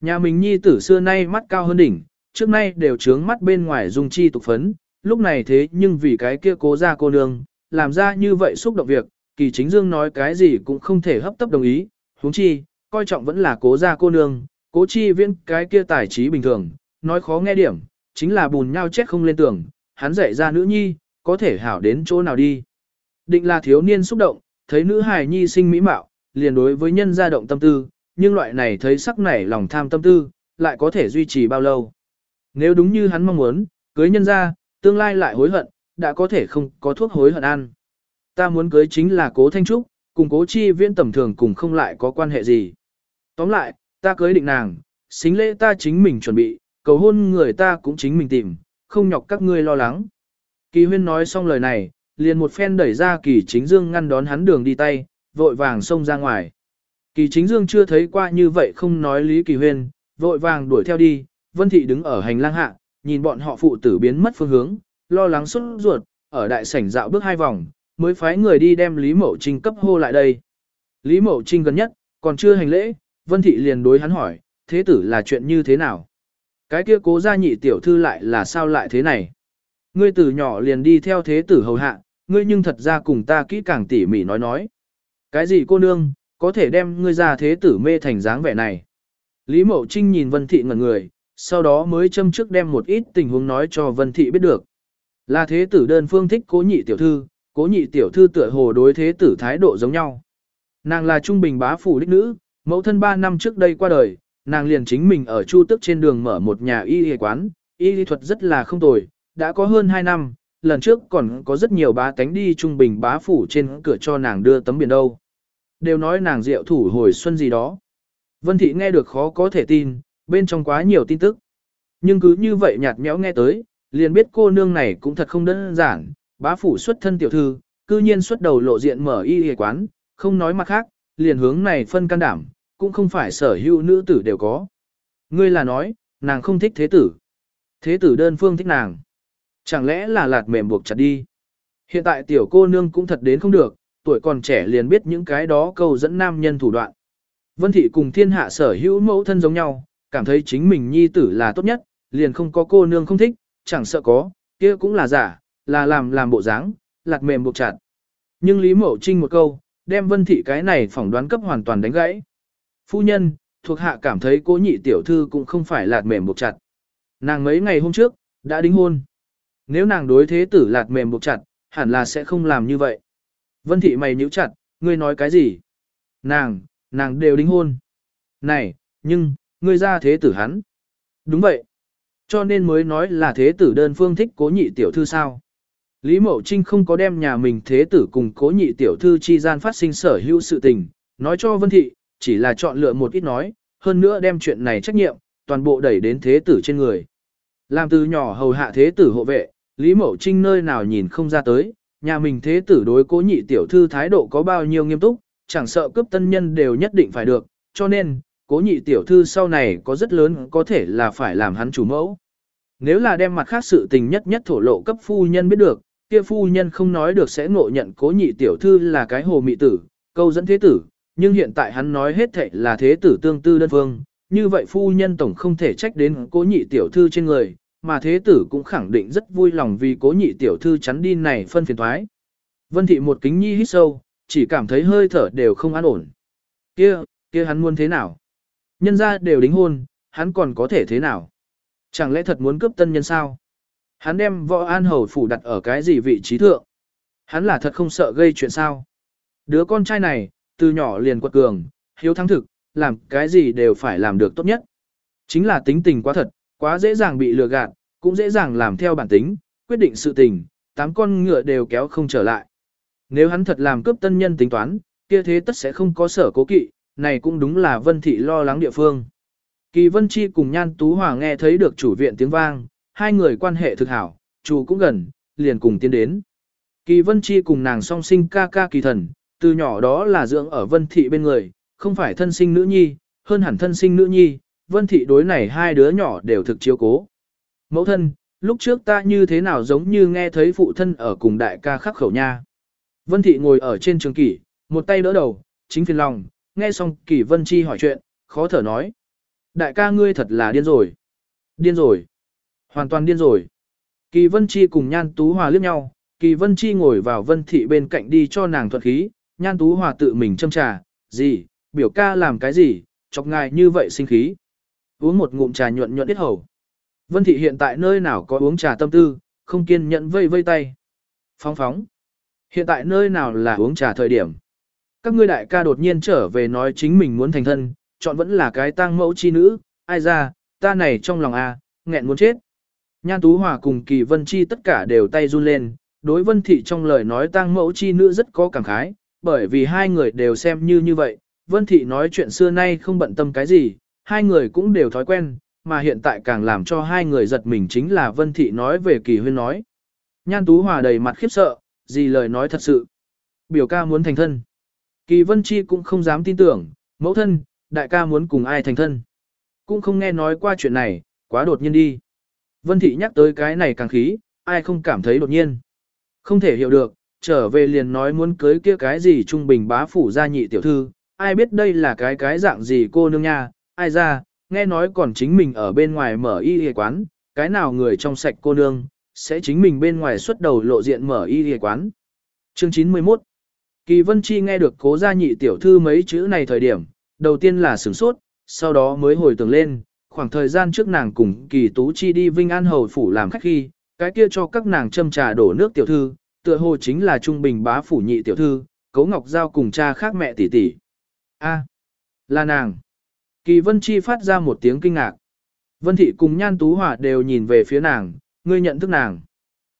Nhà mình nhi tử xưa nay mắt cao hơn đỉnh, trước nay đều trướng mắt bên ngoài dung chi tục phấn, lúc này thế nhưng vì cái kia cố ra cô nương, làm ra như vậy xúc động việc, kỳ chính dương nói cái gì cũng không thể hấp tấp đồng ý, huống chi, coi trọng vẫn là cố ra cô nương, cố chi viễn cái kia tài trí bình thường, nói khó nghe điểm, chính là bùn nhau chết không lên tường, hắn dạy ra nữ nhi, có thể hảo đến chỗ nào đi. Định là thiếu niên xúc động, thấy nữ hài nhi sinh mỹ mạo, liền đối với nhân gia động tâm tư, nhưng loại này thấy sắc nảy lòng tham tâm tư, lại có thể duy trì bao lâu. Nếu đúng như hắn mong muốn, cưới nhân gia, tương lai lại hối hận, đã có thể không có thuốc hối hận ăn. Ta muốn cưới chính là cố Thanh Trúc, cùng cố chi viễn tầm thường cùng không lại có quan hệ gì. Tóm lại, ta cưới định nàng, xính lễ ta chính mình chuẩn bị, cầu hôn người ta cũng chính mình tìm, không nhọc các ngươi lo lắng. Kỳ huyên nói xong lời này, liền một phen đẩy ra kỳ chính dương ngăn đón hắn đường đi tay, vội vàng xông ra ngoài. Kỳ chính dương chưa thấy qua như vậy không nói lý kỳ huyên, vội vàng đuổi theo đi, vân thị đứng ở hành lang hạ, nhìn bọn họ phụ tử biến mất phương hướng, lo lắng xuất ruột, ở đại sảnh dạo bước hai vòng, mới phái người đi đem Lý Mậu Trinh cấp hô lại đây. Lý Mậu Trinh gần nhất, còn chưa hành lễ, Vân Thị liền đối hắn hỏi, thế tử là chuyện như thế nào? Cái kia cố gia nhị tiểu thư lại là sao lại thế này? Ngươi từ nhỏ liền đi theo thế tử hầu hạ, ngươi nhưng thật ra cùng ta kỹ càng tỉ mỉ nói nói. Cái gì cô nương, có thể đem ngươi ra thế tử mê thành dáng vẻ này? Lý Mậu Trinh nhìn Vân Thị ngẩn người, sau đó mới châm trước đem một ít tình huống nói cho Vân Thị biết được. Là thế tử đơn phương thích cố nhị tiểu thư, cố nhị tiểu thư tựa hồ đối thế tử thái độ giống nhau. Nàng là trung bình bá phủ đích nữ, mẫu thân 3 năm trước đây qua đời, nàng liền chính mình ở Chu Tức trên đường mở một nhà y y quán, y y thuật rất là không tồi, đã có hơn 2 năm, lần trước còn có rất nhiều bá tánh đi trung bình bá phủ trên cửa cho nàng đưa tấm biển đâu. Đều nói nàng diệu thủ hồi xuân gì đó. Vân Thị nghe được khó có thể tin, bên trong quá nhiều tin tức. Nhưng cứ như vậy nhạt nhẽo nghe tới, liền biết cô nương này cũng thật không đơn giản, bá phủ xuất thân tiểu thư, cư nhiên xuất đầu lộ diện mở y y quán, không nói mặt khác, liền hướng này phân can đảm, cũng không phải sở hữu nữ tử đều có. Ngươi là nói, nàng không thích thế tử. Thế tử đơn phương thích nàng. Chẳng lẽ là lạt mềm buộc chặt đi. Hiện tại tiểu cô nương cũng thật đến không được, tuổi còn trẻ liền biết những cái đó câu dẫn nam nhân thủ đoạn. Vân thị cùng thiên hạ sở hữu mẫu thân giống nhau, cảm thấy chính mình nhi tử là tốt nhất, liền không có cô nương không thích, chẳng sợ có, kia cũng là giả, là làm làm bộ dáng, lạc mềm buộc chặt. Nhưng Lý Mậu Trinh một câu, đem vân thị cái này phỏng đoán cấp hoàn toàn đánh gãy. Phu nhân, thuộc hạ cảm thấy cố nhị tiểu thư cũng không phải lạt mềm buộc chặt. Nàng mấy ngày hôm trước, đã đính hôn. Nếu nàng đối thế tử lạt mềm buộc chặt, hẳn là sẽ không làm như vậy. Vân thị mày nhíu chặt, ngươi nói cái gì? Nàng, nàng đều đính hôn. Này, nhưng, ngươi ra thế tử hắn. Đúng vậy. Cho nên mới nói là thế tử đơn phương thích cố nhị tiểu thư sao. Lý Mậu Trinh không có đem nhà mình thế tử cùng cố nhị tiểu thư chi gian phát sinh sở hữu sự tình, nói cho Vân Thị, chỉ là chọn lựa một ít nói, hơn nữa đem chuyện này trách nhiệm, toàn bộ đẩy đến thế tử trên người. Làm từ nhỏ hầu hạ thế tử hộ vệ, Lý Mậu Trinh nơi nào nhìn không ra tới, nhà mình thế tử đối cố nhị tiểu thư thái độ có bao nhiêu nghiêm túc, chẳng sợ cướp tân nhân đều nhất định phải được, cho nên, cố nhị tiểu thư sau này có rất lớn có thể là phải làm hắn chủ mẫu. Nếu là đem mặt khác sự tình nhất nhất thổ lộ cấp phu nhân biết được, kia phu nhân không nói được sẽ ngộ nhận cố nhị tiểu thư là cái hồ mị tử, câu dẫn thế tử, nhưng hiện tại hắn nói hết thệ là thế tử tương tư đơn phương, như vậy phu nhân tổng không thể trách đến cố nhị tiểu thư trên người, mà thế tử cũng khẳng định rất vui lòng vì cố nhị tiểu thư chắn đi này phân phiền thoái. Vân thị một kính nhi hít sâu, chỉ cảm thấy hơi thở đều không an ổn. Kia, kia hắn muốn thế nào? Nhân ra đều đính hôn, hắn còn có thể thế nào? Chẳng lẽ thật muốn cướp tân nhân sao? Hắn đem võ an hầu phủ đặt ở cái gì vị trí thượng? Hắn là thật không sợ gây chuyện sao? Đứa con trai này, từ nhỏ liền quật cường, hiếu thắng thực, làm cái gì đều phải làm được tốt nhất. Chính là tính tình quá thật, quá dễ dàng bị lừa gạt, cũng dễ dàng làm theo bản tính, quyết định sự tình, tám con ngựa đều kéo không trở lại. Nếu hắn thật làm cướp tân nhân tính toán, kia thế tất sẽ không có sở cố kỵ, này cũng đúng là Vân Thị lo lắng địa phương. Kỳ Vân Chi cùng Nhan Tú Hòa nghe thấy được chủ viện tiếng vang, hai người quan hệ thực hảo, chủ cũng gần, liền cùng tiến đến. Kỳ Vân Chi cùng nàng song sinh ca ca kỳ thần, từ nhỏ đó là dưỡng ở Vân Thị bên người, không phải thân sinh nữ nhi, hơn hẳn thân sinh nữ nhi, Vân Thị đối này hai đứa nhỏ đều thực chiếu cố. Mẫu thân, lúc trước ta như thế nào giống như nghe thấy phụ thân ở cùng đại ca khắc khẩu nha. Vân Thị ngồi ở trên trường kỷ, một tay đỡ đầu, chính phiền lòng, nghe xong kỷ Vân Chi hỏi chuyện, khó thở nói. Đại ca ngươi thật là điên rồi. Điên rồi. Hoàn toàn điên rồi. Kỳ Vân Chi cùng Nhan Tú Hòa liếc nhau, Kỳ Vân Chi ngồi vào Vân Thị bên cạnh đi cho nàng thuận khí, Nhan Tú Hòa tự mình châm trà, gì, biểu ca làm cái gì, chọc ngài như vậy sinh khí. Uống một ngụm trà nhuận nhuận ít hầu. Vân Thị hiện tại nơi nào có uống trà tâm tư, không kiên nhẫn vây vây tay. Phóng phóng. Hiện tại nơi nào là uống trà thời điểm. Các ngươi đại ca đột nhiên trở về nói chính mình muốn thành thân, chọn vẫn là cái tang mẫu chi nữ, ai ra, ta này trong lòng a, nghẹn muốn chết. Nhan Tú Hòa cùng Kỳ Vân Chi tất cả đều tay run lên, đối Vân Thị trong lời nói tang mẫu chi nữ rất có cảm khái, bởi vì hai người đều xem như như vậy, Vân Thị nói chuyện xưa nay không bận tâm cái gì, hai người cũng đều thói quen, mà hiện tại càng làm cho hai người giật mình chính là Vân Thị nói về Kỳ Huyên nói. Nhan Tú Hòa đầy mặt khiếp sợ, gì lời nói thật sự. Biểu ca muốn thành thân. Kỳ Vân Chi cũng không dám tin tưởng, mẫu thân, đại ca muốn cùng ai thành thân. Cũng không nghe nói qua chuyện này, quá đột nhiên đi. Vân Thị nhắc tới cái này càng khí, ai không cảm thấy đột nhiên. Không thể hiểu được, trở về liền nói muốn cưới kia cái gì trung bình bá phủ gia nhị tiểu thư, ai biết đây là cái cái dạng gì cô nương nha, ai ra, nghe nói còn chính mình ở bên ngoài mở y y quán, cái nào người trong sạch cô nương, sẽ chính mình bên ngoài xuất đầu lộ diện mở y y quán. Chương 91 Kỳ Vân Chi nghe được cố gia nhị tiểu thư mấy chữ này thời điểm, đầu tiên là sửng sốt, sau đó mới hồi tưởng lên, khoảng thời gian trước nàng cùng Kỳ Tú Chi đi Vinh An Hầu Phủ làm khách khi, cái kia cho các nàng châm trà đổ nước tiểu thư, tựa hồ chính là Trung Bình bá phủ nhị tiểu thư, Cố Ngọc Giao cùng cha khác mẹ tỷ tỷ. A, là nàng. Kỳ Vân Chi phát ra một tiếng kinh ngạc. Vân Thị cùng Nhan Tú Hòa đều nhìn về phía nàng, ngươi nhận thức nàng.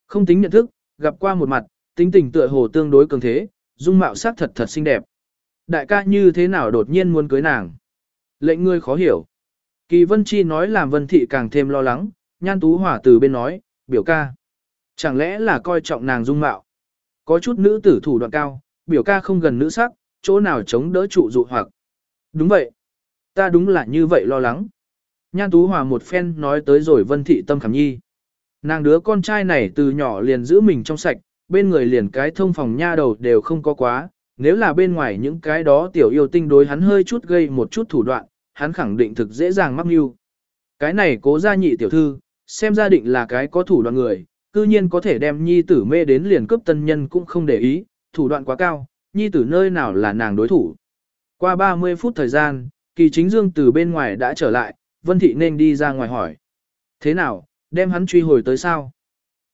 Không tính nhận thức, gặp qua một mặt, tính tình tựa hồ tương đối cường thế, dung mạo sắc thật thật xinh đẹp. Đại ca như thế nào đột nhiên muốn cưới nàng? Lệnh ngươi khó hiểu. Kỳ Vân Chi nói làm Vân Thị càng thêm lo lắng, Nhan Tú Hòa từ bên nói, biểu ca. Chẳng lẽ là coi trọng nàng dung mạo? Có chút nữ tử thủ đoạn cao, biểu ca không gần nữ sắc, chỗ nào chống đỡ trụ dụ hoặc. Đúng vậy. Ta đúng là như vậy lo lắng. Nhan Tú Hòa một phen nói tới rồi Vân Thị tâm khảm nhi. Nàng đứa con trai này từ nhỏ liền giữ mình trong sạch, bên người liền cái thông phòng nha đầu đều không có quá, nếu là bên ngoài những cái đó tiểu yêu tinh đối hắn hơi chút gây một chút thủ đoạn, hắn khẳng định thực dễ dàng mắc mưu. Cái này cố gia nhị tiểu thư, xem gia định là cái có thủ đoạn người, cư nhiên có thể đem nhi tử mê đến liền cướp tân nhân cũng không để ý, thủ đoạn quá cao, nhi tử nơi nào là nàng đối thủ. Qua 30 phút thời gian, kỳ chính dương từ bên ngoài đã trở lại, Vân Thị nên đi ra ngoài hỏi. Thế nào, đem hắn truy hồi tới sao?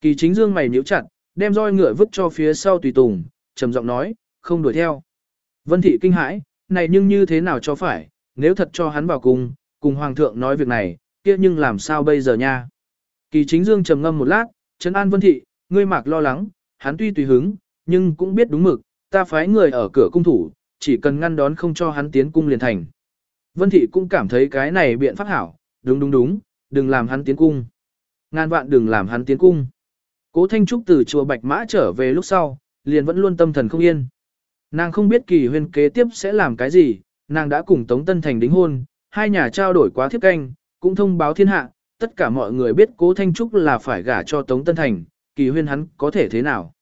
Kỳ chính dương mày nhíu chặt, đem roi ngựa vứt cho phía sau tùy tùng, trầm giọng nói, không đuổi theo. Vân Thị kinh hãi, này nhưng như thế nào cho phải, nếu thật cho hắn vào cùng, cùng Hoàng thượng nói việc này, kia nhưng làm sao bây giờ nha? Kỳ chính dương trầm ngâm một lát, trấn an Vân Thị, ngươi mạc lo lắng, hắn tuy tùy hứng, nhưng cũng biết đúng mực, ta phái người ở cửa cung thủ, chỉ cần ngăn đón không cho hắn tiến cung liền thành. Vân Thị cũng cảm thấy cái này biện pháp hảo, đúng đúng đúng, đừng làm hắn tiến cung. Ngàn vạn đừng làm hắn tiến cung. Cố Thanh Trúc từ chùa Bạch Mã trở về lúc sau, liền vẫn luôn tâm thần không yên. Nàng không biết kỳ huyên kế tiếp sẽ làm cái gì, nàng đã cùng Tống Tân Thành đính hôn, hai nhà trao đổi quá thiếp canh, cũng thông báo thiên hạ, tất cả mọi người biết Cố Thanh Trúc là phải gả cho Tống Tân Thành, kỳ huyên hắn có thể thế nào.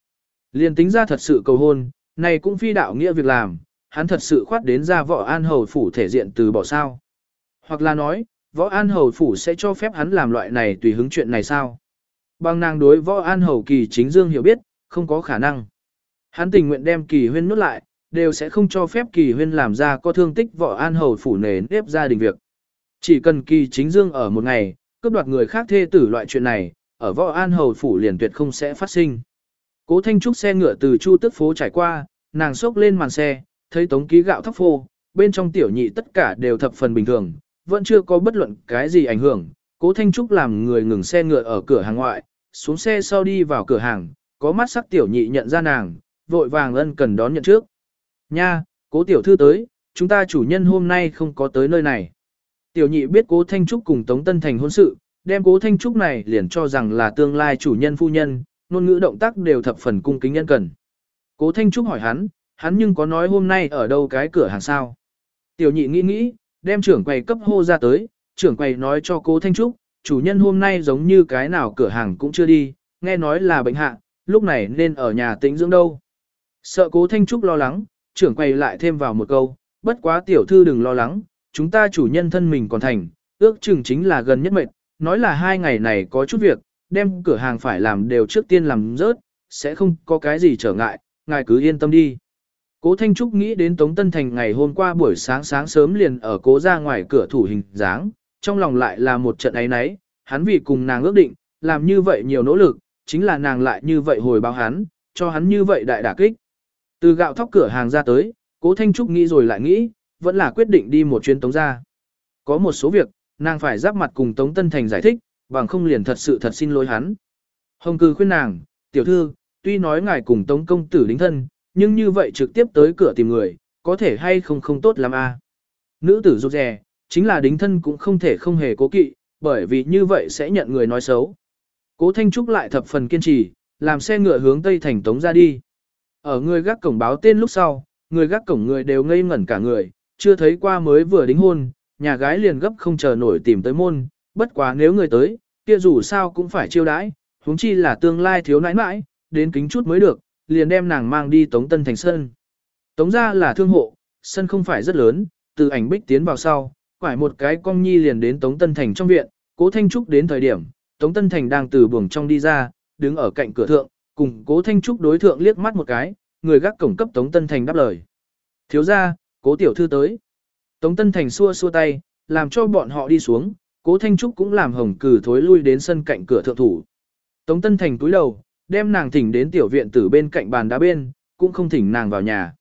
Liền tính ra thật sự cầu hôn, này cũng phi đạo nghĩa việc làm, hắn thật sự khoát đến ra võ an hầu phủ thể diện từ bỏ sao. Hoặc là nói, võ an hầu phủ sẽ cho phép hắn làm loại này tùy hứng chuyện này sao. Bằng nàng đối võ an hầu kỳ chính dương hiểu biết, không có khả năng. Hắn tình nguyện đem kỳ huyên nuốt lại, đều sẽ không cho phép kỳ huyên làm ra có thương tích võ an hầu phủ nề nếp gia đình việc. Chỉ cần kỳ chính dương ở một ngày, cướp đoạt người khác thê tử loại chuyện này, ở võ an hầu phủ liền tuyệt không sẽ phát sinh. Cố Thanh Trúc xe ngựa từ Chu Tức phố trải qua, nàng xốc lên màn xe, thấy tống ký gạo thóc phô, bên trong tiểu nhị tất cả đều thập phần bình thường, vẫn chưa có bất luận cái gì ảnh hưởng. Cố Thanh Trúc làm người ngừng xe ngựa ở cửa hàng ngoại, xuống xe sau đi vào cửa hàng, có mắt sắc tiểu nhị nhận ra nàng, vội vàng ân cần đón nhận trước. Nha, cố tiểu thư tới, chúng ta chủ nhân hôm nay không có tới nơi này. Tiểu nhị biết cố Thanh Trúc cùng Tống Tân Thành hôn sự, đem cố Thanh Trúc này liền cho rằng là tương lai chủ nhân phu nhân, ngôn ngữ động tác đều thập phần cung kính nhân cần. Cố Thanh Trúc hỏi hắn, hắn nhưng có nói hôm nay ở đâu cái cửa hàng sao. Tiểu nhị nghĩ nghĩ, đem trưởng quầy cấp hô ra tới, trưởng quầy nói cho cố Thanh Trúc, chủ nhân hôm nay giống như cái nào cửa hàng cũng chưa đi, nghe nói là bệnh hạ, lúc này nên ở nhà tĩnh dưỡng đâu. Sợ cố Thanh Trúc lo lắng, trưởng quầy lại thêm vào một câu, bất quá tiểu thư đừng lo lắng, chúng ta chủ nhân thân mình còn thành, ước chừng chính là gần nhất mệt, nói là hai ngày này có chút việc, đem cửa hàng phải làm đều trước tiên làm rớt, sẽ không có cái gì trở ngại, ngài cứ yên tâm đi. Cố Thanh Trúc nghĩ đến Tống Tân Thành ngày hôm qua buổi sáng sáng sớm liền ở cố ra ngoài cửa thủ hình dáng, trong lòng lại là một trận ấy nấy, hắn vì cùng nàng ước định, làm như vậy nhiều nỗ lực, chính là nàng lại như vậy hồi báo hắn, cho hắn như vậy đại đả kích. Từ gạo thóc cửa hàng ra tới, Cố Thanh Trúc nghĩ rồi lại nghĩ, vẫn là quyết định đi một chuyến Tống ra. Có một số việc, nàng phải giáp mặt cùng Tống Tân Thành giải thích, bằng không liền thật sự thật xin lỗi hắn. Hồng cư khuyên nàng, tiểu thư, tuy nói ngài cùng Tống công tử đính thân, nhưng như vậy trực tiếp tới cửa tìm người, có thể hay không không tốt lắm a. À? Nữ tử rụt rè, chính là đính thân cũng không thể không hề cố kỵ, bởi vì như vậy sẽ nhận người nói xấu. Cố Thanh Trúc lại thập phần kiên trì, làm xe ngựa hướng Tây Thành Tống ra đi. Ở người gác cổng báo tên lúc sau, người gác cổng người đều ngây ngẩn cả người, chưa thấy qua mới vừa đính hôn, nhà gái liền gấp không chờ nổi tìm tới môn, bất quá nếu người tới, kia dù sao cũng phải chiêu đãi, huống chi là tương lai thiếu nãi nãi, đến kính chút mới được, liền đem nàng mang đi Tống Tân Thành Sân. Tống ra là thương hộ, sân không phải rất lớn, từ ảnh bích tiến vào sau, quải một cái cong nhi liền đến Tống Tân Thành trong viện, cố Thanh Trúc đến thời điểm, Tống Tân Thành đang từ buồng trong đi ra, đứng ở cạnh cửa thượng, cùng cố Thanh Trúc đối thượng liếc mắt một cái, người gác cổng cấp Tống Tân Thành đáp lời. Thiếu ra, cố tiểu thư tới. Tống Tân Thành xua xua tay, làm cho bọn họ đi xuống, cố Thanh Trúc cũng làm hồng cử thối lui đến sân cạnh cửa thượng thủ. Tống Tân Thành túi đầu, đem nàng thỉnh đến tiểu viện tử bên cạnh bàn đá bên, cũng không thỉnh nàng vào nhà.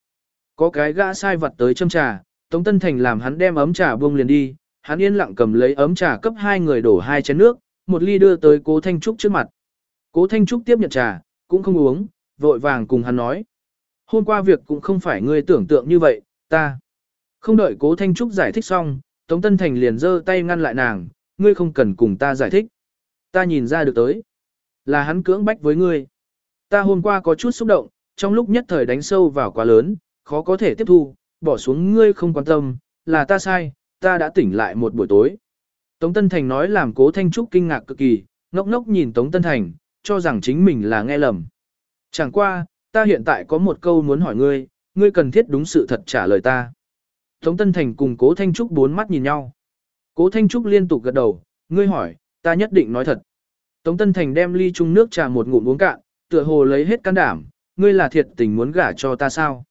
Có cái gã sai vật tới châm trà, Tống Tân Thành làm hắn đem ấm trà buông liền đi, hắn yên lặng cầm lấy ấm trà cấp hai người đổ hai chén nước, một ly đưa tới cố Thanh Trúc trước mặt. Cố Thanh Trúc tiếp nhận trà, cũng không uống, vội vàng cùng hắn nói. Hôm qua việc cũng không phải ngươi tưởng tượng như vậy, ta. Không đợi cố Thanh Trúc giải thích xong, Tống Tân Thành liền giơ tay ngăn lại nàng, ngươi không cần cùng ta giải thích. Ta nhìn ra được tới. Là hắn cưỡng bách với ngươi. Ta hôm qua có chút xúc động, trong lúc nhất thời đánh sâu vào quá lớn, khó có thể tiếp thu, bỏ xuống ngươi không quan tâm, là ta sai, ta đã tỉnh lại một buổi tối. Tống Tân Thành nói làm cố Thanh Trúc kinh ngạc cực kỳ, ngốc ngốc nhìn Tống Tân Thành, cho rằng chính mình là nghe lầm. Chẳng qua, ta hiện tại có một câu muốn hỏi ngươi, ngươi cần thiết đúng sự thật trả lời ta. Tống Tân Thành cùng cố Thanh Trúc bốn mắt nhìn nhau. Cố Thanh Trúc liên tục gật đầu, ngươi hỏi, ta nhất định nói thật. Tống Tân Thành đem ly chung nước trà một ngụm uống cạn, tựa hồ lấy hết can đảm, ngươi là thiệt tình muốn gả cho ta sao?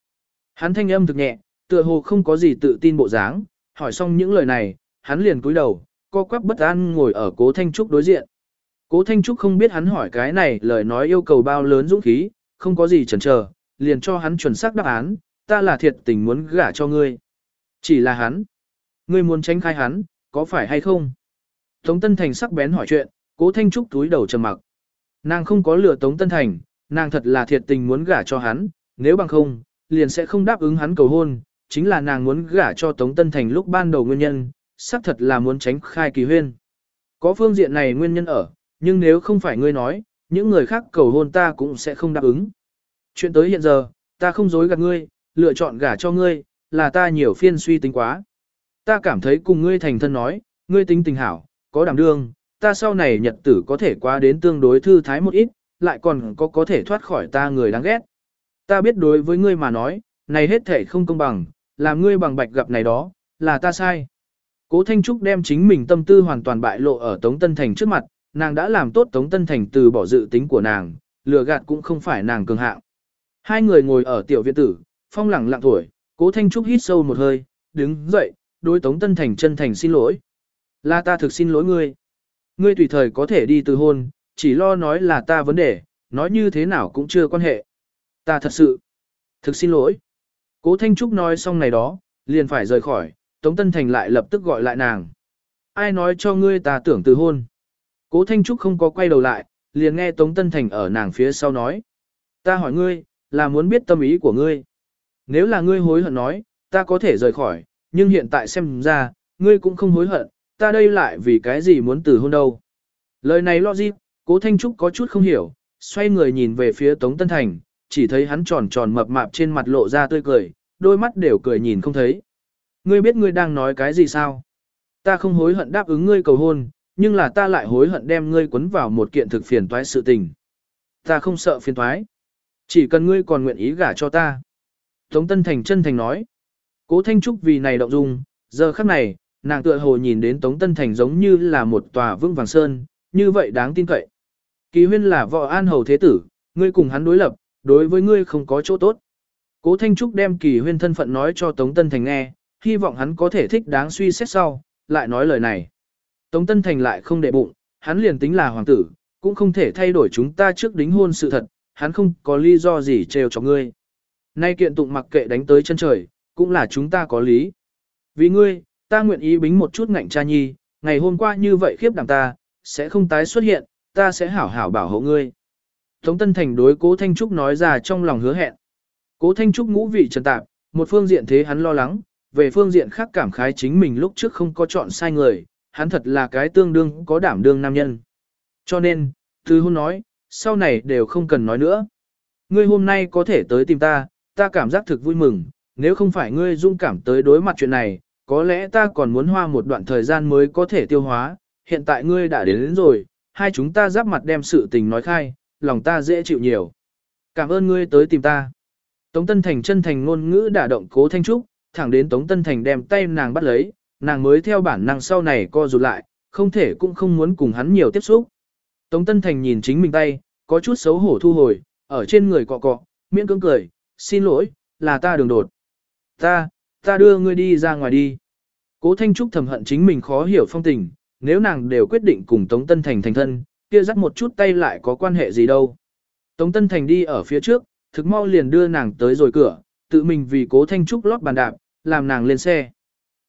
Hắn thanh âm thực nhẹ, tựa hồ không có gì tự tin bộ dáng, hỏi xong những lời này, hắn liền cúi đầu, co quắp bất an ngồi ở cố Thanh Trúc đối diện. Cố Thanh Trúc không biết hắn hỏi cái này lời nói yêu cầu bao lớn dũng khí, không có gì chần chờ, liền cho hắn chuẩn xác đáp án, ta là thiệt tình muốn gả cho ngươi. Chỉ là hắn. Ngươi muốn tránh khai hắn, có phải hay không? Tống Tân Thành sắc bén hỏi chuyện, cố Thanh Trúc túi đầu trầm mặc. Nàng không có lừa Tống Tân Thành, nàng thật là thiệt tình muốn gả cho hắn, nếu bằng không, liền sẽ không đáp ứng hắn cầu hôn, chính là nàng muốn gả cho Tống Tân Thành lúc ban đầu nguyên nhân, xác thật là muốn tránh khai kỳ huyên. Có phương diện này nguyên nhân ở, nhưng nếu không phải ngươi nói, những người khác cầu hôn ta cũng sẽ không đáp ứng. Chuyện tới hiện giờ, ta không dối gạt ngươi, lựa chọn gả cho ngươi, là ta nhiều phiên suy tính quá. Ta cảm thấy cùng ngươi thành thân nói, ngươi tính tình hảo, có đảm đương, ta sau này nhật tử có thể qua đến tương đối thư thái một ít, lại còn có có thể thoát khỏi ta người đáng ghét. Ta biết đối với ngươi mà nói, này hết thể không công bằng, làm ngươi bằng bạch gặp này đó, là ta sai. Cố Thanh Trúc đem chính mình tâm tư hoàn toàn bại lộ ở Tống Tân Thành trước mặt, nàng đã làm tốt Tống Tân Thành từ bỏ dự tính của nàng, lừa gạt cũng không phải nàng cường hạng. Hai người ngồi ở tiểu viện tử, phong lẳng lặng tuổi, Cố Thanh Trúc hít sâu một hơi, đứng dậy, đối Tống Tân Thành chân thành xin lỗi. Là ta thực xin lỗi ngươi. Ngươi tùy thời có thể đi từ hôn, chỉ lo nói là ta vấn đề, nói như thế nào cũng chưa quan hệ. Ta thật sự, thực xin lỗi. Cố Thanh Trúc nói xong này đó, liền phải rời khỏi, Tống Tân Thành lại lập tức gọi lại nàng. Ai nói cho ngươi ta tưởng từ hôn? Cố Thanh Trúc không có quay đầu lại, liền nghe Tống Tân Thành ở nàng phía sau nói. Ta hỏi ngươi, là muốn biết tâm ý của ngươi. Nếu là ngươi hối hận nói, ta có thể rời khỏi, nhưng hiện tại xem ra, ngươi cũng không hối hận, ta đây lại vì cái gì muốn từ hôn đâu. Lời này lo gì, cố Thanh Trúc có chút không hiểu, xoay người nhìn về phía Tống Tân Thành, chỉ thấy hắn tròn tròn mập mạp trên mặt lộ ra tươi cười, đôi mắt đều cười nhìn không thấy. Ngươi biết ngươi đang nói cái gì sao? Ta không hối hận đáp ứng ngươi cầu hôn, nhưng là ta lại hối hận đem ngươi quấn vào một kiện thực phiền toái sự tình. Ta không sợ phiền toái. Chỉ cần ngươi còn nguyện ý gả cho ta. Tống Tân Thành chân thành nói. Cố Thanh Trúc vì này động dung, giờ khắc này, nàng tựa hồ nhìn đến Tống Tân Thành giống như là một tòa vương vàng sơn, như vậy đáng tin cậy. Kỳ huyên là võ an hầu thế tử, ngươi cùng hắn đối lập, đối với ngươi không có chỗ tốt. Cố Thanh Trúc đem kỳ huyên thân phận nói cho Tống Tân Thành nghe, hy vọng hắn có thể thích đáng suy xét sau, lại nói lời này. Tống Tân Thành lại không để bụng, hắn liền tính là hoàng tử, cũng không thể thay đổi chúng ta trước đính hôn sự thật, hắn không có lý do gì trêu cho ngươi. Nay kiện tụng mặc kệ đánh tới chân trời, cũng là chúng ta có lý. Vì ngươi, ta nguyện ý bính một chút ngạnh cha nhi, ngày hôm qua như vậy khiếp đảm ta, sẽ không tái xuất hiện, ta sẽ hảo hảo bảo hộ ngươi. Tống Tân Thành đối Cố Thanh Trúc nói ra trong lòng hứa hẹn. Cố Thanh Trúc ngũ vị trần tạp, một phương diện thế hắn lo lắng, về phương diện khác cảm khái chính mình lúc trước không có chọn sai người, hắn thật là cái tương đương có đảm đương nam nhân. Cho nên, từ hôn nói, sau này đều không cần nói nữa. Ngươi hôm nay có thể tới tìm ta, ta cảm giác thực vui mừng, nếu không phải ngươi dung cảm tới đối mặt chuyện này, có lẽ ta còn muốn hoa một đoạn thời gian mới có thể tiêu hóa, hiện tại ngươi đã đến, đến rồi, hai chúng ta giáp mặt đem sự tình nói khai, lòng ta dễ chịu nhiều. Cảm ơn ngươi tới tìm ta. Tống Tân Thành chân thành ngôn ngữ đả động cố Thanh Trúc, thẳng đến Tống Tân Thành đem tay nàng bắt lấy, nàng mới theo bản năng sau này co rụt lại, không thể cũng không muốn cùng hắn nhiều tiếp xúc. Tống Tân Thành nhìn chính mình tay, có chút xấu hổ thu hồi, ở trên người cọ cọ, miễn cưỡng cười, xin lỗi, là ta đường đột. Ta, ta đưa ngươi đi ra ngoài đi. Cố Thanh Trúc thầm hận chính mình khó hiểu phong tình, nếu nàng đều quyết định cùng Tống Tân Thành thành thân, kia dắt một chút tay lại có quan hệ gì đâu. Tống Tân Thành đi ở phía trước, thực mau liền đưa nàng tới rồi cửa, tự mình vì Cố Thanh Trúc lót bàn đạp, làm nàng lên xe.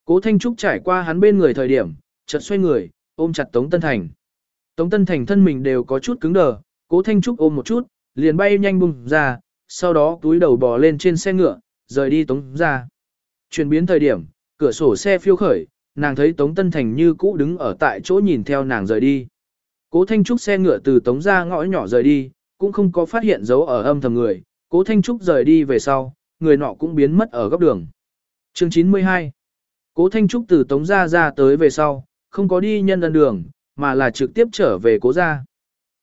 Cố Thanh Trúc trải qua hắn bên người thời điểm, chợt xoay người, ôm chặt Tống Tân Thành. Tống Tân Thành thân mình đều có chút cứng đờ, Cố Thanh Trúc ôm một chút, liền bay nhanh bùng ra, sau đó túi đầu bò lên trên xe ngựa, rời đi Tống ra. Chuyển biến thời điểm, cửa sổ xe phiêu khởi, nàng thấy Tống Tân Thành như cũ đứng ở tại chỗ nhìn theo nàng rời đi. Cố Thanh Trúc xe ngựa từ Tống ra ngõ nhỏ rời đi, cũng không có phát hiện dấu ở âm thầm người. Cố Thanh Trúc rời đi về sau, người nọ cũng biến mất ở góc đường. Chương 92 Cố Thanh Trúc từ Tống ra ra tới về sau, không có đi nhân dân đường, mà là trực tiếp trở về cố gia.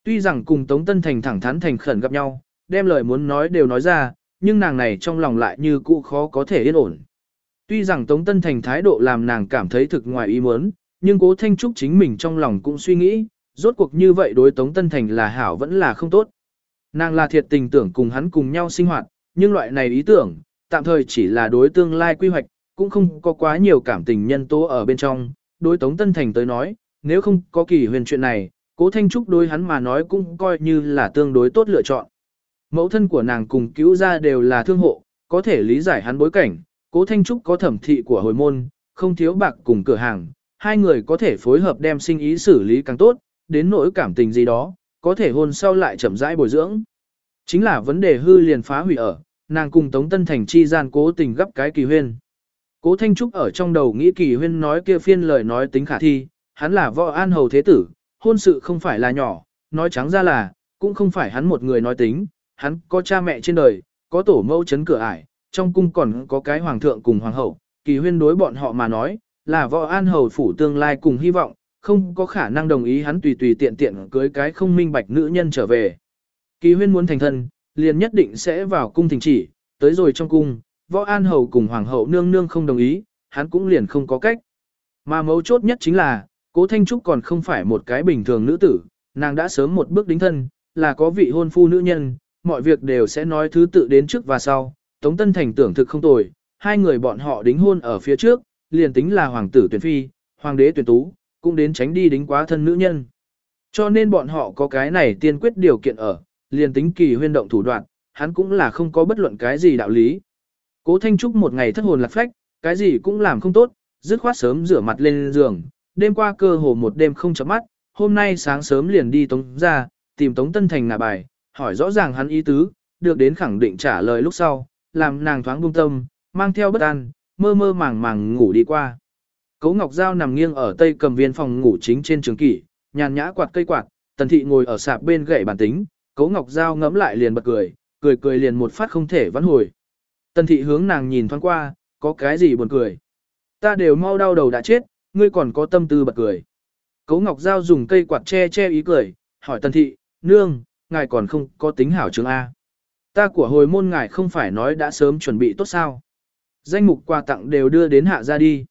Tuy rằng cùng Tống Tân Thành thẳng thắn thành khẩn gặp nhau, đem lời muốn nói đều nói ra, nhưng nàng này trong lòng lại như cũ khó có thể yên ổn. Tuy rằng Tống Tân Thành thái độ làm nàng cảm thấy thực ngoài ý muốn, nhưng cố Thanh Trúc chính mình trong lòng cũng suy nghĩ, rốt cuộc như vậy đối Tống Tân Thành là hảo vẫn là không tốt. Nàng là thiệt tình tưởng cùng hắn cùng nhau sinh hoạt, nhưng loại này ý tưởng, tạm thời chỉ là đối tương lai quy hoạch, cũng không có quá nhiều cảm tình nhân tố ở bên trong. Đối Tống Tân Thành tới nói, nếu không có kỳ huyền chuyện này, cố Thanh Trúc đối hắn mà nói cũng coi như là tương đối tốt lựa chọn. Mẫu thân của nàng cùng cứu ra đều là thương hộ, có thể lý giải hắn bối cảnh, cố Thanh Trúc có thẩm thị của hồi môn, không thiếu bạc cùng cửa hàng, hai người có thể phối hợp đem sinh ý xử lý càng tốt, đến nỗi cảm tình gì đó, có thể hôn sau lại chậm rãi bồi dưỡng. Chính là vấn đề hư liền phá hủy ở, nàng cùng Tống Tân Thành chi gian cố tình gấp cái kỳ huyên. Cố Thanh Trúc ở trong đầu nghĩ kỳ huyên nói kia phiên lời nói tính khả thi, hắn là võ an hầu thế tử, hôn sự không phải là nhỏ, nói trắng ra là, cũng không phải hắn một người nói tính, hắn có cha mẹ trên đời, có tổ mẫu chấn cửa ải, trong cung còn có cái hoàng thượng cùng hoàng hậu, kỳ huyên đối bọn họ mà nói, là võ an hầu phủ tương lai cùng hy vọng, không có khả năng đồng ý hắn tùy tùy tiện tiện cưới cái không minh bạch nữ nhân trở về. Kỳ huyên muốn thành thân, liền nhất định sẽ vào cung thỉnh chỉ, tới rồi trong cung, võ an hầu cùng hoàng hậu nương nương không đồng ý, hắn cũng liền không có cách. Mà mấu chốt nhất chính là, cố Thanh Trúc còn không phải một cái bình thường nữ tử, nàng đã sớm một bước đính thân, là có vị hôn phu nữ nhân, mọi việc đều sẽ nói thứ tự đến trước và sau, Tống Tân Thành tưởng thực không tồi, hai người bọn họ đính hôn ở phía trước, liền tính là hoàng tử tuyển phi, hoàng đế tuyển tú, cũng đến tránh đi đính quá thân nữ nhân. Cho nên bọn họ có cái này tiên quyết điều kiện ở, liền tính kỳ huyên động thủ đoạn, hắn cũng là không có bất luận cái gì đạo lý. Cố Thanh Trúc một ngày thất hồn lạc phách, cái gì cũng làm không tốt, dứt khoát sớm rửa mặt lên giường, đêm qua cơ hồ một đêm không chấm mắt, hôm nay sáng sớm liền đi Tống ra, tìm Tống Tân Thành ngả bài, hỏi rõ ràng hắn ý tứ, được đến khẳng định trả lời lúc sau, làm nàng thoáng buông tâm, mang theo bất an, mơ mơ màng màng ngủ đi qua. Cố Ngọc Giao nằm nghiêng ở tây cầm viên phòng ngủ chính trên trường kỷ, nhàn nhã quạt cây quạt, Tần Thị ngồi ở sạp bên gậy bàn tính, Cố Ngọc Giao ngẫm lại liền bật cười, cười cười liền một phát không thể vãn hồi. Tần Thị hướng nàng nhìn thoáng qua, có cái gì buồn cười. Ta đều mau đau đầu đã chết, ngươi còn có tâm tư bật cười. Cố Ngọc Giao dùng cây quạt che che ý cười, hỏi Tần Thị, nương, ngài còn không có tính hảo chứng A. Ta của hồi môn ngài không phải nói đã sớm chuẩn bị tốt sao. Danh mục quà tặng đều đưa đến hạ ra đi.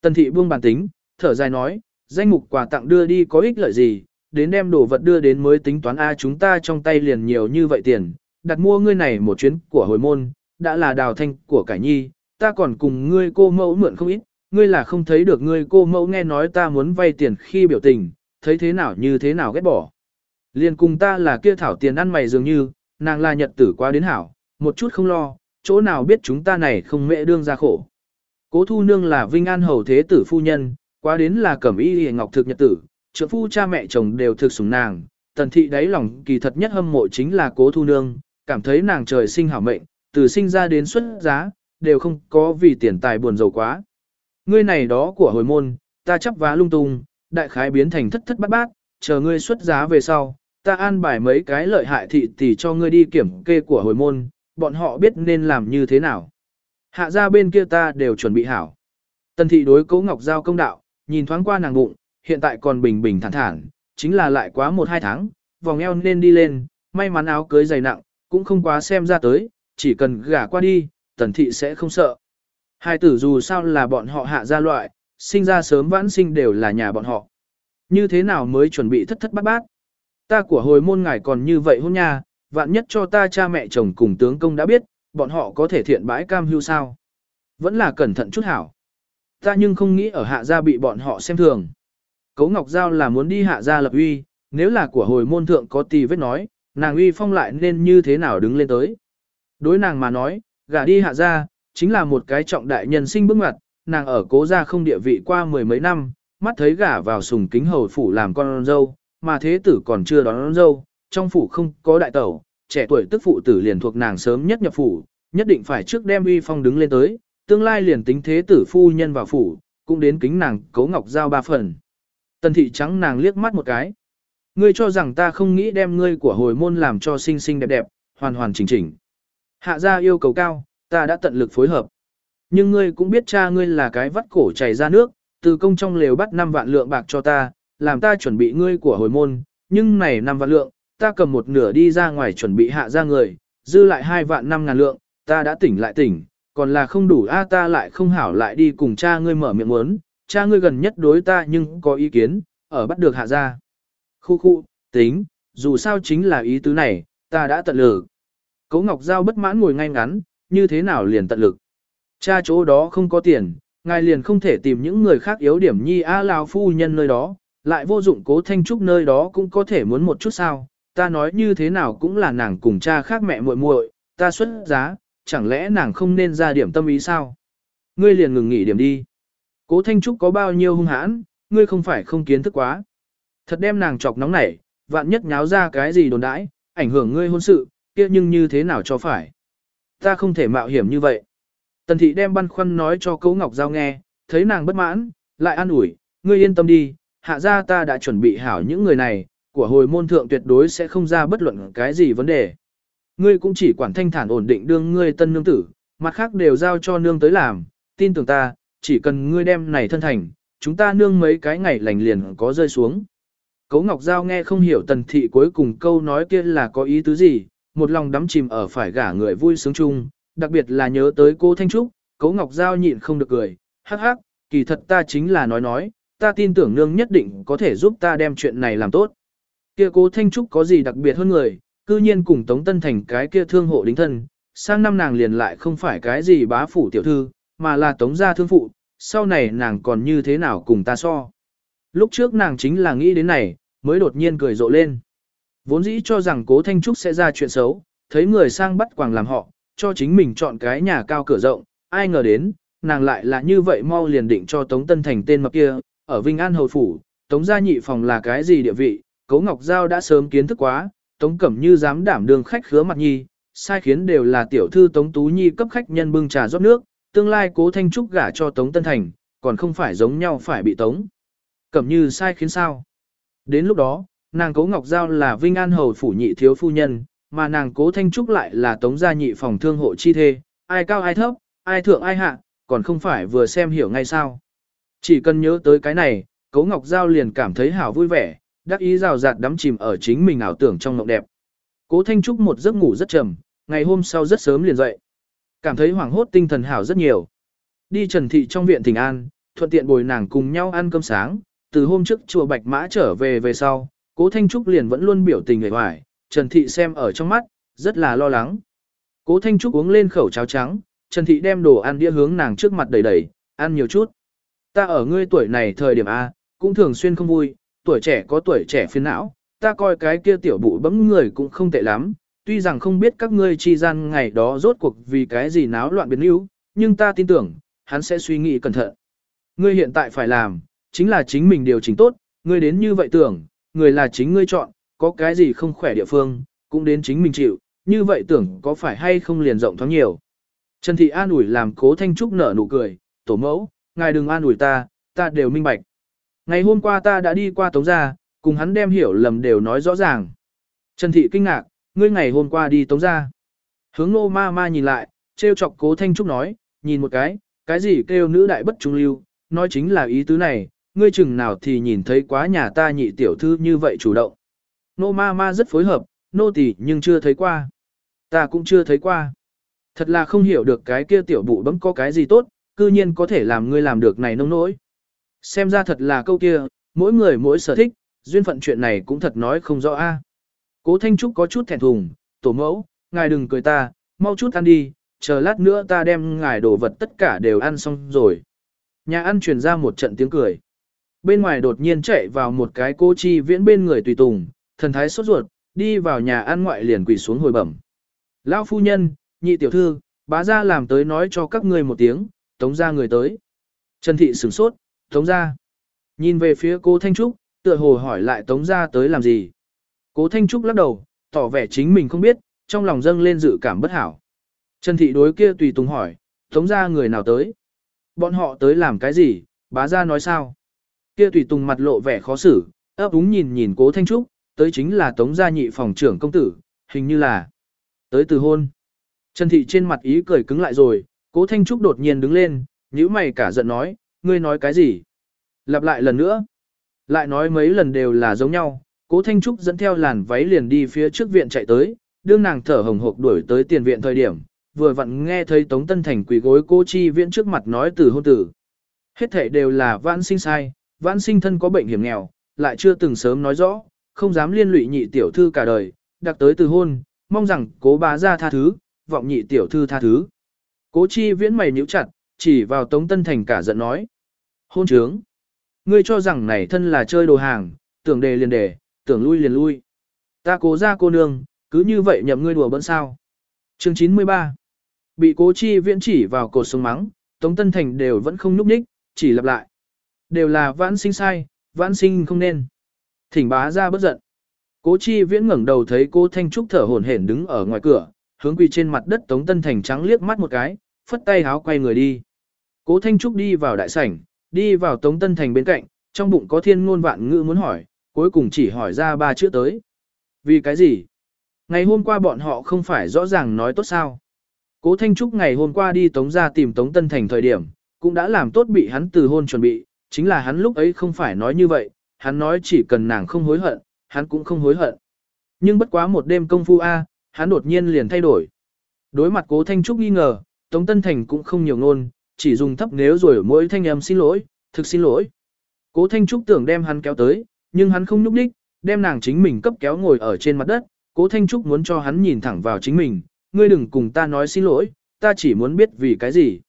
Tần thị buông bàn tính, thở dài nói, danh mục quà tặng đưa đi có ích lợi gì, đến đem đồ vật đưa đến mới tính toán A chúng ta trong tay liền nhiều như vậy tiền, đặt mua ngươi này một chuyến của hồi môn, đã là đào thanh của cải nhi, ta còn cùng ngươi cô mẫu mượn không ít, ngươi là không thấy được ngươi cô mẫu nghe nói ta muốn vay tiền khi biểu tình, thấy thế nào như thế nào ghét bỏ. Liền cùng ta là kia thảo tiền ăn mày dường như, nàng là nhật tử quá đến hảo, một chút không lo, chỗ nào biết chúng ta này không mẹ đương ra khổ. Cố thu nương là vinh an hầu thế tử phu nhân, quá đến là cẩm y hề ngọc thực nhật tử, trưởng phu cha mẹ chồng đều thực sủng nàng, tần thị đáy lòng kỳ thật nhất hâm mộ chính là cố thu nương, cảm thấy nàng trời sinh hảo mệnh, từ sinh ra đến xuất giá, đều không có vì tiền tài buồn giàu quá. Ngươi này đó của hồi môn, ta chấp vá lung tung, đại khái biến thành thất thất bát bát, chờ ngươi xuất giá về sau, ta an bài mấy cái lợi hại thị tỷ cho ngươi đi kiểm kê của hồi môn, bọn họ biết nên làm như thế nào. Hạ ra bên kia ta đều chuẩn bị hảo. Tần thị đối cố ngọc giao công đạo, nhìn thoáng qua nàng bụng, hiện tại còn bình bình thản thản, chính là lại quá một hai tháng, vòng eo nên đi lên, may mắn áo cưới dày nặng, cũng không quá xem ra tới, chỉ cần gả qua đi, tần thị sẽ không sợ. Hai tử dù sao là bọn họ hạ ra loại, sinh ra sớm vãn sinh đều là nhà bọn họ. Như thế nào mới chuẩn bị thất thất bát bát? Ta của hồi môn ngài còn như vậy hôn nha, vạn nhất cho ta cha mẹ chồng cùng tướng công đã biết, bọn họ có thể thiện bãi cam hưu sao. Vẫn là cẩn thận chút hảo. Ta nhưng không nghĩ ở hạ gia bị bọn họ xem thường. Cấu Ngọc Giao là muốn đi hạ gia lập uy, nếu là của hồi môn thượng có tì vết nói, nàng uy phong lại nên như thế nào đứng lên tới. Đối nàng mà nói, gả đi hạ gia, chính là một cái trọng đại nhân sinh bước ngoặt, nàng ở cố gia không địa vị qua mười mấy năm, mắt thấy gả vào sùng kính hầu phủ làm con dâu, mà thế tử còn chưa đón dâu, trong phủ không có đại tẩu, trẻ tuổi tức phụ tử liền thuộc nàng sớm nhất nhập phủ, nhất định phải trước đem uy phong đứng lên tới, tương lai liền tính thế tử phu nhân vào phủ, cũng đến kính nàng cấu ngọc giao ba phần. Tần thị trắng nàng liếc mắt một cái. Ngươi cho rằng ta không nghĩ đem ngươi của hồi môn làm cho xinh xinh đẹp đẹp, hoàn hoàn chỉnh chỉnh. Hạ gia yêu cầu cao, ta đã tận lực phối hợp. Nhưng ngươi cũng biết cha ngươi là cái vắt cổ chảy ra nước, từ công trong lều bắt 5 vạn lượng bạc cho ta, làm ta chuẩn bị ngươi của hồi môn, nhưng này năm vạn lượng, ta cầm một nửa đi ra ngoài chuẩn bị hạ ra người, dư lại hai vạn năm ngàn lượng, ta đã tỉnh lại tỉnh, còn là không đủ a ta lại không hảo lại đi cùng cha ngươi mở miệng muốn, cha ngươi gần nhất đối ta nhưng có ý kiến, ở bắt được hạ ra. Khu khu, tính, dù sao chính là ý tứ này, ta đã tận lực. Cố Ngọc Giao bất mãn ngồi ngay ngắn, như thế nào liền tận lực. Cha chỗ đó không có tiền, ngài liền không thể tìm những người khác yếu điểm nhi a lao phu nhân nơi đó, lại vô dụng cố thanh trúc nơi đó cũng có thể muốn một chút sao, ta nói như thế nào cũng là nàng cùng cha khác mẹ muội muội, ta xuất giá, chẳng lẽ nàng không nên ra điểm tâm ý sao? Ngươi liền ngừng nghỉ điểm đi. Cố Thanh Trúc có bao nhiêu hung hãn, ngươi không phải không kiến thức quá. Thật đem nàng chọc nóng nảy, vạn nhất nháo ra cái gì đồn đãi, ảnh hưởng ngươi hôn sự, kia nhưng như thế nào cho phải. Ta không thể mạo hiểm như vậy. Tần thị đem băn khoăn nói cho Cố Ngọc Giao nghe, thấy nàng bất mãn, lại an ủi, ngươi yên tâm đi, hạ ra ta đã chuẩn bị hảo những người này, của hồi môn thượng tuyệt đối sẽ không ra bất luận cái gì vấn đề. Ngươi cũng chỉ quản thanh thản ổn định đương ngươi tân nương tử, mặt khác đều giao cho nương tới làm, tin tưởng ta, chỉ cần ngươi đem này thân thành, chúng ta nương mấy cái ngày lành liền có rơi xuống. Cố Ngọc Giao nghe không hiểu tần thị cuối cùng câu nói kia là có ý tứ gì, một lòng đắm chìm ở phải gả người vui sướng chung, đặc biệt là nhớ tới cô Thanh Trúc, Cố Ngọc Giao nhịn không được cười, hắc hắc, kỳ thật ta chính là nói nói, ta tin tưởng nương nhất định có thể giúp ta đem chuyện này làm tốt. Kia cố Thanh Trúc có gì đặc biệt hơn người, cư nhiên cùng Tống Tân Thành cái kia thương hộ đính thân, sang năm nàng liền lại không phải cái gì bá phủ tiểu thư, mà là Tống gia thương phụ, sau này nàng còn như thế nào cùng ta so. Lúc trước nàng chính là nghĩ đến này, mới đột nhiên cười rộ lên. Vốn dĩ cho rằng cố Thanh Trúc sẽ ra chuyện xấu, thấy người sang bắt quàng làm họ, cho chính mình chọn cái nhà cao cửa rộng, ai ngờ đến, nàng lại là như vậy mau liền định cho Tống Tân Thành tên mập kia, ở Vinh An Hầu Phủ, Tống gia nhị phòng là cái gì địa vị, Cố Ngọc Giao đã sớm kiến thức quá, Tống Cẩm Như dám đảm đường khách khứa mặt nhi, sai khiến đều là tiểu thư Tống Tú Nhi cấp khách nhân bưng trà rót nước, tương lai Cố Thanh Trúc gả cho Tống Tân Thành, còn không phải giống nhau phải bị Tống. Cẩm Như sai khiến sao? Đến lúc đó, nàng Cố Ngọc Giao là Vinh An Hầu phủ nhị thiếu phu nhân, mà nàng Cố Thanh Trúc lại là Tống gia nhị phòng thương hộ chi thê, ai cao ai thấp, ai thượng ai hạ, còn không phải vừa xem hiểu ngay sao. Chỉ cần nhớ tới cái này, Cố Ngọc Giao liền cảm thấy hảo vui vẻ, đắc ý rào rạt đắm chìm ở chính mình ảo tưởng trong mộng đẹp. Cố Thanh Trúc một giấc ngủ rất trầm, ngày hôm sau rất sớm liền dậy. Cảm thấy hoảng hốt tinh thần hảo rất nhiều. Đi Trần Thị trong viện Thịnh An, thuận tiện bồi nàng cùng nhau ăn cơm sáng, từ hôm trước chùa Bạch Mã trở về về sau, Cố Thanh Trúc liền vẫn luôn biểu tình người hoài, Trần Thị xem ở trong mắt, rất là lo lắng. Cố Thanh Trúc uống lên khẩu cháo trắng, Trần Thị đem đồ ăn đĩa hướng nàng trước mặt đầy đầy, ăn nhiều chút. Ta ở ngươi tuổi này thời điểm A, cũng thường xuyên không vui, tuổi trẻ có tuổi trẻ phiền não, ta coi cái kia tiểu bụi bấm người cũng không tệ lắm, tuy rằng không biết các ngươi chi gian ngày đó rốt cuộc vì cái gì náo loạn biến yếu, nhưng ta tin tưởng, hắn sẽ suy nghĩ cẩn thận. Ngươi hiện tại phải làm, chính là chính mình điều chỉnh tốt, ngươi đến như vậy tưởng, người là chính ngươi chọn, có cái gì không khỏe địa phương, cũng đến chính mình chịu, như vậy tưởng có phải hay không liền rộng thoáng nhiều. Trần Thị an ủi làm cố thanh trúc nở nụ cười, tổ mẫu, ngài đừng an ủi ta, ta đều minh bạch. Ngày hôm qua ta đã đi qua Tống Gia, cùng hắn đem hiểu lầm đều nói rõ ràng. Trần Thị kinh ngạc, ngươi ngày hôm qua đi Tống Gia. Hướng nô ma ma nhìn lại, trêu chọc cố Thanh Trúc nói, nhìn một cái, cái gì kêu nữ đại bất trung lưu, nói chính là ý tứ này, ngươi chừng nào thì nhìn thấy quá nhà ta nhị tiểu thư như vậy chủ động. Nô ma ma rất phối hợp, nô tỳ nhưng chưa thấy qua. Ta cũng chưa thấy qua. Thật là không hiểu được cái kia tiểu bụ bấm có cái gì tốt, cư nhiên có thể làm ngươi làm được này nông nỗi. Xem ra thật là câu kia, mỗi người mỗi sở thích, duyên phận chuyện này cũng thật nói không rõ a. Cố Thanh Trúc có chút thẹn thùng, tổ mẫu, ngài đừng cười ta, mau chút ăn đi, chờ lát nữa ta đem ngài đồ vật tất cả đều ăn xong rồi. Nhà ăn truyền ra một trận tiếng cười. Bên ngoài đột nhiên chạy vào một cái cô chi viễn bên người tùy tùng, thần thái sốt ruột, đi vào nhà ăn ngoại liền quỳ xuống hồi bẩm. Lão phu nhân, nhị tiểu thư, bá ra làm tới nói cho các ngươi một tiếng, tống ra người tới. Trần thị sửng sốt, Tống ra. Nhìn về phía cô Thanh Trúc, tựa hồ hỏi lại Tống ra tới làm gì. Cố Thanh Trúc lắc đầu, tỏ vẻ chính mình không biết, trong lòng dâng lên dự cảm bất hảo. Trần Thị đối kia tùy tùng hỏi, Tống ra người nào tới? Bọn họ tới làm cái gì? Bá ra nói sao? Kia tùy tùng mặt lộ vẻ khó xử, ấp úng nhìn nhìn cố Thanh Trúc, tới chính là Tống gia nhị phòng trưởng công tử, hình như là tới từ hôn. Trần Thị trên mặt ý cười cứng lại rồi, cố Thanh Trúc đột nhiên đứng lên, nhíu mày cả giận nói, ngươi nói cái gì? Lặp lại lần nữa. Lại nói mấy lần đều là giống nhau, cố Thanh Trúc dẫn theo làn váy liền đi phía trước viện chạy tới, đương nàng thở hồng hộc đuổi tới tiền viện thời điểm, vừa vặn nghe thấy Tống Tân Thành quỳ gối cô chi viện trước mặt nói từ hôn tử. Hết thể đều là vãn sinh sai, vãn sinh thân có bệnh hiểm nghèo, lại chưa từng sớm nói rõ, không dám liên lụy nhị tiểu thư cả đời, đặc tới từ hôn, mong rằng cố bá ra tha thứ, vọng nhị tiểu thư tha thứ. Cố chi viễn mày nhíu chặt, chỉ vào Tống Tân Thành cả giận nói. Hôn trướng. Ngươi cho rằng này thân là chơi đồ hàng, tưởng đề liền đề, tưởng lui liền lui. Ta cố ra cô nương, cứ như vậy nhậm ngươi đùa bỡn sao. Chương 93 Bị cố chi viễn chỉ vào cột sống mắng, Tống Tân Thành đều vẫn không núp ních, chỉ lặp lại. Đều là vãn sinh sai, vãn sinh không nên. Thỉnh bá ra bất giận. Cố chi viễn ngẩng đầu thấy cô Thanh Trúc thở hổn hển đứng ở ngoài cửa, hướng quỳ trên mặt đất Tống Tân Thành trắng liếc mắt một cái, phất tay háo quay người đi. Cố Thanh Trúc đi vào đại sảnh, đi vào Tống Tân Thành bên cạnh, trong bụng có thiên ngôn vạn ngữ muốn hỏi, cuối cùng chỉ hỏi ra ba chữ tới. Vì cái gì? Ngày hôm qua bọn họ không phải rõ ràng nói tốt sao? Cố Thanh Trúc ngày hôm qua đi Tống ra tìm Tống Tân Thành thời điểm, cũng đã làm tốt bị hắn từ hôn chuẩn bị, chính là hắn lúc ấy không phải nói như vậy, hắn nói chỉ cần nàng không hối hận, hắn cũng không hối hận. Nhưng bất quá một đêm công phu A, hắn đột nhiên liền thay đổi. Đối mặt cố Thanh Trúc nghi ngờ, Tống Tân Thành cũng không nhiều ngôn, chỉ dùng thấp nếu rồi mỗi thanh âm xin lỗi, thực xin lỗi. Cố Thanh Trúc tưởng đem hắn kéo tới, nhưng hắn không nhúc đích, đem nàng chính mình cấp kéo ngồi ở trên mặt đất, Cố Thanh Trúc muốn cho hắn nhìn thẳng vào chính mình, ngươi đừng cùng ta nói xin lỗi, ta chỉ muốn biết vì cái gì.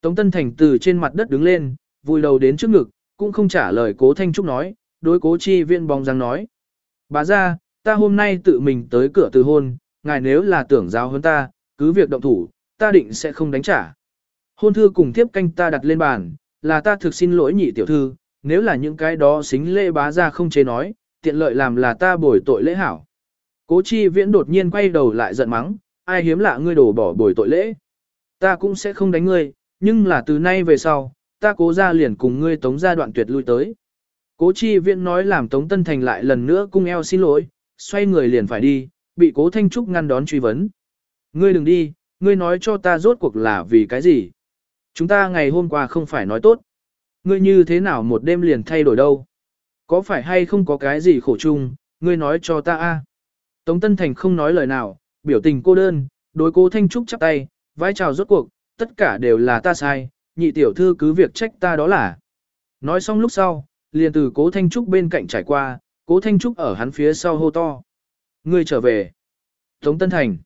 Tống Tân Thành từ trên mặt đất đứng lên, vùi đầu đến trước ngực, cũng không trả lời Cố Thanh Trúc nói, đối Cố Chi Viên bóng răng nói. Bà ra, ta hôm nay tự mình tới cửa từ hôn, ngài nếu là tưởng giáo hơn ta, cứ việc động thủ, ta định sẽ không đánh trả. Hôn thư cùng tiếp canh ta đặt lên bàn, là ta thực xin lỗi nhị tiểu thư, nếu là những cái đó xính lễ bá ra không chế nói, tiện lợi làm là ta bồi tội lễ hảo. Cố chi viễn đột nhiên quay đầu lại giận mắng, ai hiếm lạ ngươi đổ bỏ bồi tội lễ. Ta cũng sẽ không đánh ngươi, nhưng là từ nay về sau, ta cố ra liền cùng ngươi tống ra đoạn tuyệt lui tới. Cố chi viễn nói làm tống tân thành lại lần nữa cung eo xin lỗi, xoay người liền phải đi, bị cố thanh trúc ngăn đón truy vấn. Ngươi đừng đi, ngươi nói cho ta rốt cuộc là vì cái gì. Chúng ta ngày hôm qua không phải nói tốt. Ngươi như thế nào một đêm liền thay đổi đâu? Có phải hay không có cái gì khổ chung, ngươi nói cho ta a. Tống Tân Thành không nói lời nào, biểu tình cô đơn, đối cố Thanh Trúc chắp tay, vai chào rốt cuộc, tất cả đều là ta sai, nhị tiểu thư cứ việc trách ta đó là. Nói xong lúc sau, liền từ cố Thanh Trúc bên cạnh trải qua, cố Thanh Trúc ở hắn phía sau hô to. Ngươi trở về. Tống Tân Thành.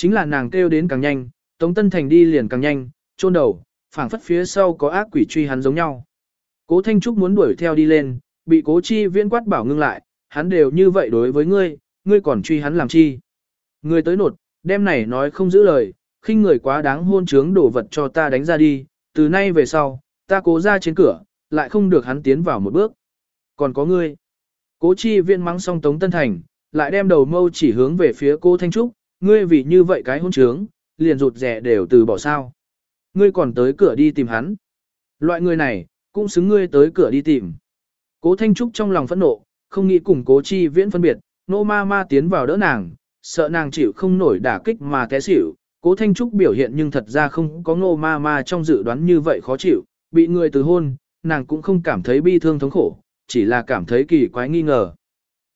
Chính là nàng kêu đến càng nhanh, Tống Tân Thành đi liền càng nhanh, chôn đầu, phảng phất phía sau có ác quỷ truy hắn giống nhau. Cố Thanh Trúc muốn đuổi theo đi lên, bị cố chi viễn quát bảo ngưng lại, hắn đều như vậy đối với ngươi, ngươi còn truy hắn làm chi. Ngươi tới nột, đêm này nói không giữ lời, khinh người quá đáng hôn trướng đổ vật cho ta đánh ra đi, từ nay về sau, ta cố ra trên cửa, lại không được hắn tiến vào một bước. Còn có ngươi. Cố chi viễn mắng xong Tống Tân Thành, lại đem đầu mâu chỉ hướng về phía cố Thanh Trúc, ngươi vì như vậy cái hôn trướng, liền rụt rẻ đều từ bỏ sao. Ngươi còn tới cửa đi tìm hắn. Loại người này, cũng xứng ngươi tới cửa đi tìm. Cố Thanh Trúc trong lòng phẫn nộ, không nghĩ cùng cố chi viễn phân biệt, nô ma ma tiến vào đỡ nàng, sợ nàng chịu không nổi đả kích mà té xỉu. Cố Thanh Trúc biểu hiện nhưng thật ra không có nô ma ma trong dự đoán như vậy khó chịu, bị người từ hôn, nàng cũng không cảm thấy bi thương thống khổ, chỉ là cảm thấy kỳ quái nghi ngờ.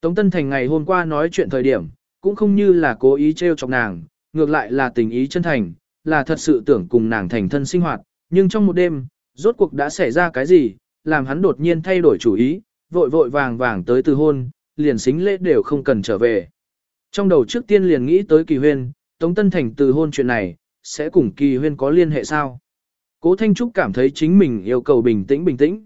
Tống Tân Thành ngày hôm qua nói chuyện thời điểm, cũng không như là cố ý trêu chọc nàng, ngược lại là tình ý chân thành, là thật sự tưởng cùng nàng thành thân sinh hoạt, nhưng trong một đêm, rốt cuộc đã xảy ra cái gì, làm hắn đột nhiên thay đổi chủ ý, vội vội vàng vàng tới từ hôn, liền xính lễ đều không cần trở về. Trong đầu trước tiên liền nghĩ tới kỳ huyên, Tống Tân Thành từ hôn chuyện này, sẽ cùng kỳ huyên có liên hệ sao? Cố Thanh Trúc cảm thấy chính mình yêu cầu bình tĩnh bình tĩnh.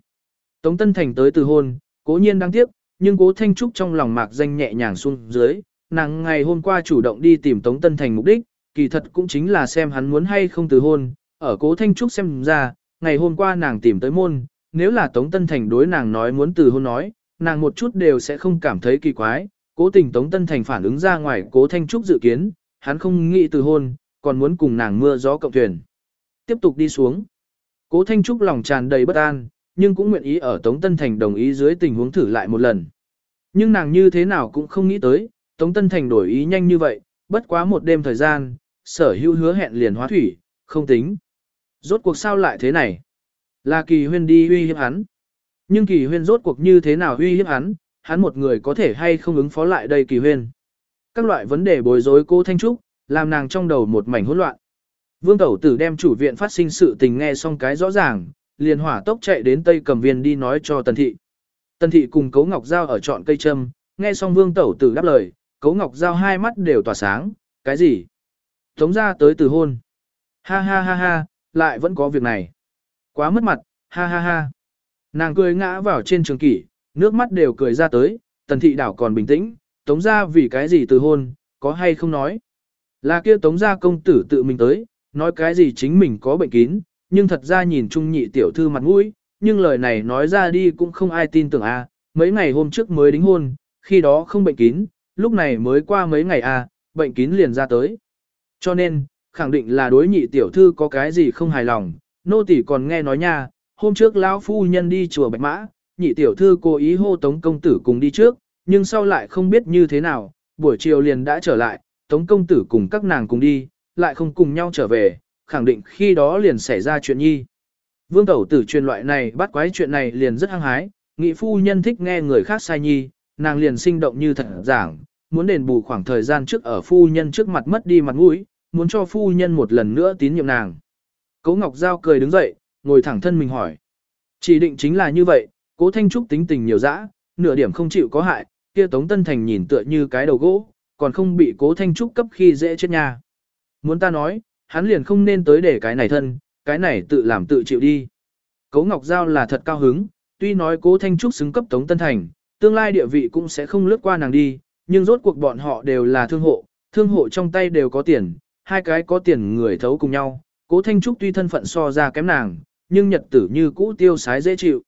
Tống Tân Thành tới từ hôn, cố nhiên đáng tiếc, nhưng cố Thanh Trúc trong lòng mạc danh nhẹ nhàng xuống dưới, nàng ngày hôm qua chủ động đi tìm Tống Tân Thành mục đích, kỳ thật cũng chính là xem hắn muốn hay không từ hôn, ở cố Thanh Trúc xem ra, ngày hôm qua nàng tìm tới môn, nếu là Tống Tân Thành đối nàng nói muốn từ hôn nói, nàng một chút đều sẽ không cảm thấy kỳ quái, cố tình Tống Tân Thành phản ứng ra ngoài cố Thanh Trúc dự kiến, hắn không nghĩ từ hôn, còn muốn cùng nàng mưa gió cộng thuyền. Tiếp tục đi xuống. Cố Thanh Trúc lòng tràn đầy bất an, nhưng cũng nguyện ý ở Tống Tân Thành đồng ý dưới tình huống thử lại một lần. Nhưng nàng như thế nào cũng không nghĩ tới, Tống Tân Thành đổi ý nhanh như vậy, bất quá một đêm thời gian, sở hữu hứa hẹn liền hóa thủy, không tính. Rốt cuộc sao lại thế này? Là kỳ huyên đi uy hiếp hắn. Nhưng kỳ huyên rốt cuộc như thế nào uy hiếp hắn, hắn một người có thể hay không ứng phó lại đây kỳ huyên. Các loại vấn đề bối rối cô Thanh Trúc, làm nàng trong đầu một mảnh hỗn loạn. Vương Tẩu Tử đem chủ viện phát sinh sự tình nghe xong cái rõ ràng, liền hỏa tốc chạy đến Tây Cầm Viên đi nói cho Tần Thị. Tần Thị cùng Cấu Ngọc Giao ở trọn cây trâm, nghe xong Vương Tẩu Tử đáp lời, Cấu Ngọc Giao hai mắt đều tỏa sáng, cái gì? Tống ra tới từ hôn. Ha ha ha ha, lại vẫn có việc này. Quá mất mặt, ha ha ha. Nàng cười ngã vào trên trường kỷ, nước mắt đều cười ra tới, tần thị đảo còn bình tĩnh, tống ra vì cái gì từ hôn, có hay không nói. Là kia tống gia công tử tự mình tới, nói cái gì chính mình có bệnh kín, nhưng thật ra nhìn trung nhị tiểu thư mặt mũi, nhưng lời này nói ra đi cũng không ai tin tưởng a. mấy ngày hôm trước mới đính hôn, khi đó không bệnh kín, lúc này mới qua mấy ngày à bệnh kín liền ra tới. Cho nên, khẳng định là đối nhị tiểu thư có cái gì không hài lòng, nô tỳ còn nghe nói nha, hôm trước lão phu nhân đi chùa Bạch Mã, nhị tiểu thư cố ý hô Tống công tử cùng đi trước, nhưng sau lại không biết như thế nào, buổi chiều liền đã trở lại, Tống công tử cùng các nàng cùng đi, lại không cùng nhau trở về, khẳng định khi đó liền xảy ra chuyện nhi. Vương tẩu tử truyền loại này bắt quái chuyện này liền rất hăng hái, nghị phu nhân thích nghe người khác sai nhi, nàng liền sinh động như thật giảng, muốn đền bù khoảng thời gian trước ở phu nhân trước mặt mất đi mặt mũi, muốn cho phu nhân một lần nữa tín nhiệm nàng. Cố Ngọc Giao cười đứng dậy, ngồi thẳng thân mình hỏi. Chỉ định chính là như vậy, cố Thanh Trúc tính tình nhiều dã, nửa điểm không chịu có hại, kia Tống Tân Thành nhìn tựa như cái đầu gỗ, còn không bị cố Thanh Trúc cấp khi dễ chết nhà. Muốn ta nói, hắn liền không nên tới để cái này thân, cái này tự làm tự chịu đi. Cố Ngọc Giao là thật cao hứng, tuy nói cố Thanh Trúc xứng cấp Tống Tân Thành, tương lai địa vị cũng sẽ không lướt qua nàng đi, nhưng rốt cuộc bọn họ đều là thương hộ, thương hộ trong tay đều có tiền, hai cái có tiền người thấu cùng nhau, cố Thanh Trúc tuy thân phận so ra kém nàng, nhưng nhật tử như cũ tiêu sái dễ chịu.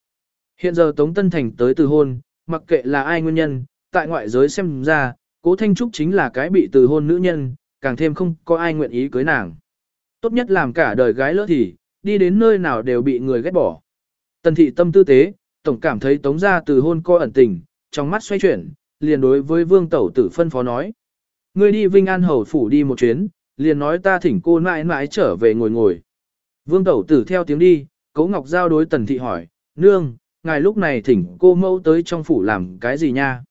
Hiện giờ Tống Tân Thành tới từ hôn, mặc kệ là ai nguyên nhân, tại ngoại giới xem ra, cố Thanh Trúc chính là cái bị từ hôn nữ nhân, càng thêm không có ai nguyện ý cưới nàng. Tốt nhất làm cả đời gái lỡ thì, đi đến nơi nào đều bị người ghét bỏ. Tần thị tâm tư tế, tổng cảm thấy tống ra từ hôn coi ẩn tình, trong mắt xoay chuyển, liền đối với vương tẩu tử phân phó nói. Ngươi đi Vinh An Hầu Phủ đi một chuyến, liền nói ta thỉnh cô mãi mãi trở về ngồi ngồi. Vương tẩu tử theo tiếng đi, Cấu Ngọc Giao đối tần thị hỏi, nương, ngài lúc này thỉnh cô mẫu tới trong phủ làm cái gì nha?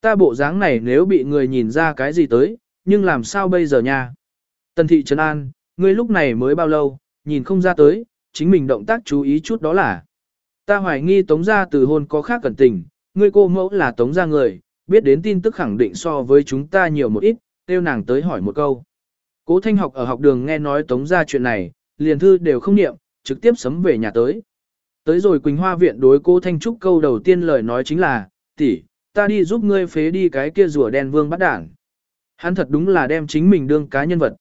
Ta bộ dáng này nếu bị người nhìn ra cái gì tới, nhưng làm sao bây giờ nha? Tần thị trấn an, ngươi lúc này mới bao lâu, nhìn không ra tới, chính mình động tác chú ý chút đó là. Ta hoài nghi tống gia từ hôn có khác cẩn tình, ngươi cô mẫu là tống gia người, biết đến tin tức khẳng định so với chúng ta nhiều một ít, tiêu nàng tới hỏi một câu. Cố thanh học ở học đường nghe nói tống gia chuyện này, liền thư đều không niệm, trực tiếp sấm về nhà tới. Tới rồi Quỳnh Hoa viện đối cô Thanh Trúc câu đầu tiên lời nói chính là, tỷ, ta đi giúp ngươi phế đi cái kia rùa đen vương bắt đảng. Hắn thật đúng là đem chính mình đương cá nhân vật.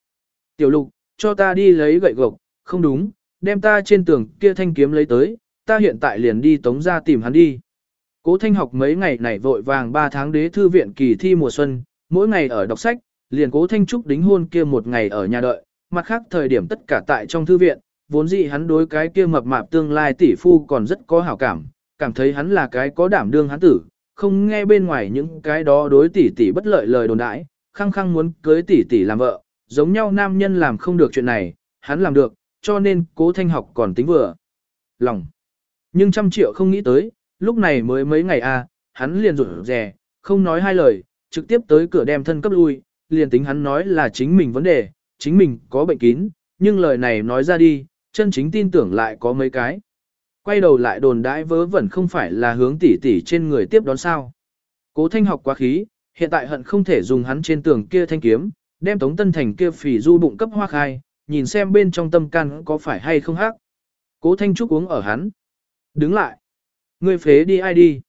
Tiểu lục, cho ta đi lấy gậy gộc, không đúng, đem ta trên tường kia thanh kiếm lấy tới, ta hiện tại liền đi tống ra tìm hắn đi. Cố thanh học mấy ngày này vội vàng 3 tháng đế thư viện kỳ thi mùa xuân, mỗi ngày ở đọc sách, liền cố thanh trúc đính hôn kia một ngày ở nhà đợi, mặt khác thời điểm tất cả tại trong thư viện, vốn dĩ hắn đối cái kia mập mạp tương lai tỷ phu còn rất có hảo cảm, cảm thấy hắn là cái có đảm đương hắn tử, không nghe bên ngoài những cái đó đối tỷ tỷ bất lợi lời đồn đãi, khăng khăng muốn cưới tỷ tỷ làm vợ, giống nhau nam nhân làm không được chuyện này, hắn làm được, cho nên cố thanh học còn tính vừa. Lòng. Nhưng trăm triệu không nghĩ tới, lúc này mới mấy ngày a, à, hắn liền rủi rè, không nói hai lời, trực tiếp tới cửa đem thân cấp lui, liền tính hắn nói là chính mình vấn đề, chính mình có bệnh kín, nhưng lời này nói ra đi, chân chính tin tưởng lại có mấy cái. Quay đầu lại đồn đãi vớ vẩn không phải là hướng tỉ tỉ trên người tiếp đón sao. Cố thanh học quá khí, hiện tại hận không thể dùng hắn trên tường kia thanh kiếm, đem Tống Tân Thành kia phỉ du bụng cấp hoa khai, nhìn xem bên trong tâm can có phải hay không hắc. Cố Thanh Trúc uống ở hắn. Đứng lại. Ngươi phế đi ai đi.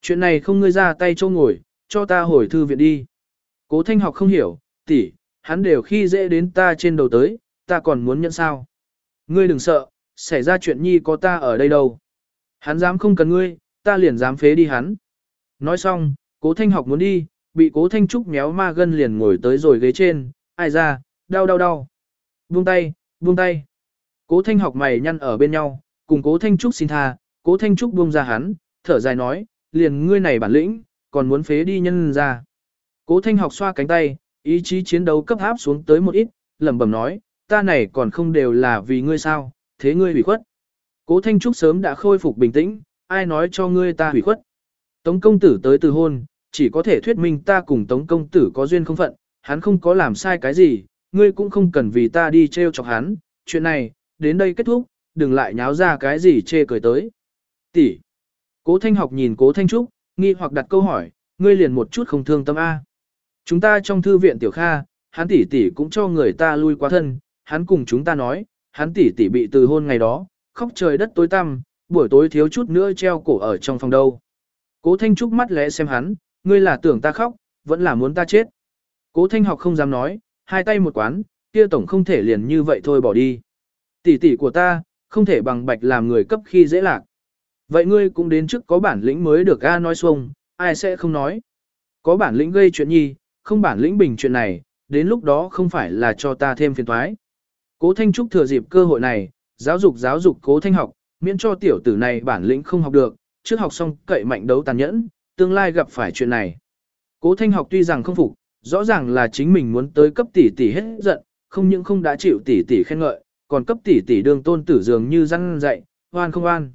Chuyện này không ngươi ra tay châu ngồi, cho ta hồi thư viện đi. Cố Thanh học không hiểu, tỷ, hắn đều khi dễ đến ta trên đầu tới, ta còn muốn nhận sao. Ngươi đừng sợ, xảy ra chuyện nhi có ta ở đây đâu. Hắn dám không cần ngươi, ta liền dám phế đi hắn. Nói xong, cố thanh học muốn đi, bị cố thanh trúc méo ma gân liền ngồi tới rồi ghế trên, ai ra, đau đau đau. Buông tay, buông tay. Cố thanh học mày nhăn ở bên nhau, cùng cố thanh trúc xin tha, cố thanh trúc buông ra hắn, thở dài nói, liền ngươi này bản lĩnh, còn muốn phế đi nhân ra. Cố thanh học xoa cánh tay, ý chí chiến đấu cấp áp xuống tới một ít, lẩm bẩm nói, ta này còn không đều là vì ngươi sao, thế ngươi hủy khuất. Cố thanh trúc sớm đã khôi phục bình tĩnh, ai nói cho ngươi ta hủy khuất. Tống công tử tới từ hôn, chỉ có thể thuyết minh ta cùng Tống công tử có duyên không phận, hắn không có làm sai cái gì, ngươi cũng không cần vì ta đi treo chọc hắn, chuyện này, đến đây kết thúc, đừng lại nháo ra cái gì chê cười tới. Tỷ. Cố Thanh học nhìn Cố Thanh Trúc, nghi hoặc đặt câu hỏi, ngươi liền một chút không thương tâm A. Chúng ta trong thư viện tiểu kha, hắn tỷ tỷ cũng cho người ta lui qua thân, hắn cùng chúng ta nói, hắn tỷ tỷ bị từ hôn ngày đó, khóc trời đất tối tăm, buổi tối thiếu chút nữa treo cổ ở trong phòng đâu. Cố Thanh Trúc mắt lẽ xem hắn, ngươi là tưởng ta khóc, vẫn là muốn ta chết. Cố Thanh học không dám nói, hai tay một quán, kia tổng không thể liền như vậy thôi bỏ đi. Tỷ tỷ của ta, không thể bằng bạch làm người cấp khi dễ lạc. Vậy ngươi cũng đến trước có bản lĩnh mới được A nói xuông, ai sẽ không nói. Có bản lĩnh gây chuyện nhi, không bản lĩnh bình chuyện này, đến lúc đó không phải là cho ta thêm phiền toái. Cố Thanh Trúc thừa dịp cơ hội này, giáo dục giáo dục Cố Thanh học, miễn cho tiểu tử này bản lĩnh không học được, trước học xong cậy mạnh đấu tàn nhẫn, tương lai gặp phải chuyện này. Cố Thanh học tuy rằng không phục, rõ ràng là chính mình muốn tới cấp tỷ tỷ hết giận, không những không đã chịu tỷ tỷ khen ngợi, còn cấp tỷ tỷ đương tôn tử dường như răng dạy, oan không oan.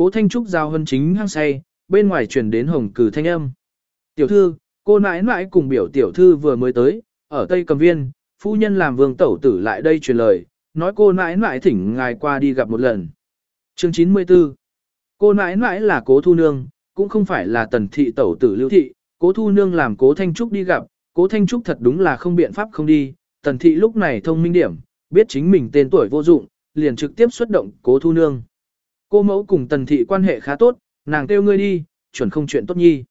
Cố Thanh Trúc giao hân chính hăng say, bên ngoài truyền đến hồng cử thanh âm. Tiểu thư, cô nãi nãi cùng biểu tiểu thư vừa mới tới, ở Tây Cầm Viên, phu nhân làm vương tẩu tử lại đây truyền lời, nói cô nãi nãi thỉnh ngài qua đi gặp một lần. Chương 94 Cô nãi nãi là cố thu nương, cũng không phải là tần thị tẩu tử lưu thị, cố thu nương làm cố Thanh Trúc đi gặp, cố Thanh Trúc thật đúng là không biện pháp không đi, tần thị lúc này thông minh điểm, biết chính mình tên tuổi vô dụng, liền trực tiếp xuất động cố thu nương. Cô mẫu cùng tần thị quan hệ khá tốt, nàng kêu ngươi đi, chuẩn không chuyện tốt nhi.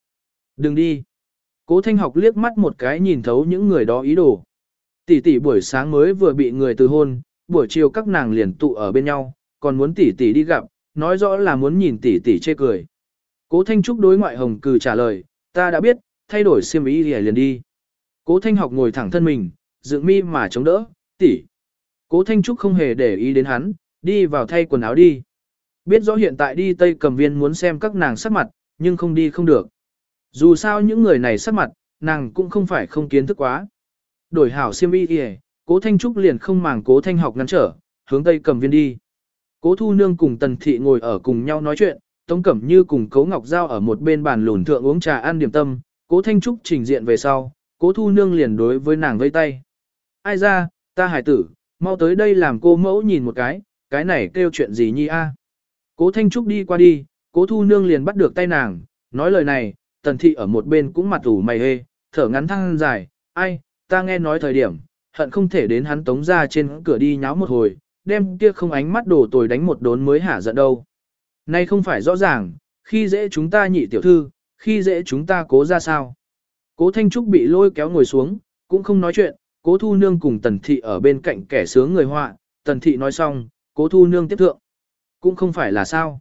Đừng đi. Cố thanh học liếc mắt một cái nhìn thấu những người đó ý đồ. Tỷ tỷ buổi sáng mới vừa bị người từ hôn, buổi chiều các nàng liền tụ ở bên nhau, còn muốn tỷ tỷ đi gặp, nói rõ là muốn nhìn tỷ tỷ chê cười. Cố Thanh Trúc đối ngoại hồng cừ trả lời, ta đã biết, thay đổi xiêm ý thì liền đi. Cố Thanh học ngồi thẳng thân mình, dựng mi mà chống đỡ, tỷ. Cố Thanh Trúc không hề để ý đến hắn, đi vào thay quần áo đi. Biết rõ hiện tại đi Tây Cầm Viên muốn xem các nàng sắc mặt, nhưng không đi không được. Dù sao những người này sắc mặt, nàng cũng không phải không kiến thức quá. Đổi hảo siêm y kìa, cố Thanh Trúc liền không màng cố Thanh học ngăn trở, hướng Tây Cầm Viên đi. Cố Thu Nương cùng Tần Thị ngồi ở cùng nhau nói chuyện, Tống Cẩm Như cùng Cố Ngọc Giao ở một bên bàn lùn thượng uống trà ăn điểm tâm, Cố Thanh Trúc trình diện về sau, Cố Thu Nương liền đối với nàng vây tay. Ai ra, ta hải tử, mau tới đây làm cô mẫu nhìn một cái, cái này kêu chuyện gì nhi a? Cố Thanh Trúc đi qua đi, Cố Thu Nương liền bắt được tay nàng, nói lời này, Tần Thị ở một bên cũng mặt ủ mày hê, thở ngắn thăng dài, ai, ta nghe nói thời điểm, hận không thể đến hắn tống ra trên cửa đi nháo một hồi, đem kia không ánh mắt đổ tồi đánh một đốn mới hả giận đâu. Nay không phải rõ ràng, khi dễ chúng ta nhị tiểu thư, khi dễ chúng ta cố ra sao. Cố Thanh Trúc bị lôi kéo ngồi xuống, cũng không nói chuyện, cố thu nương cùng tần thị ở bên cạnh kẻ sướng người họa, tần thị nói xong, cố thu nương tiếp thượng. Cũng không phải là sao.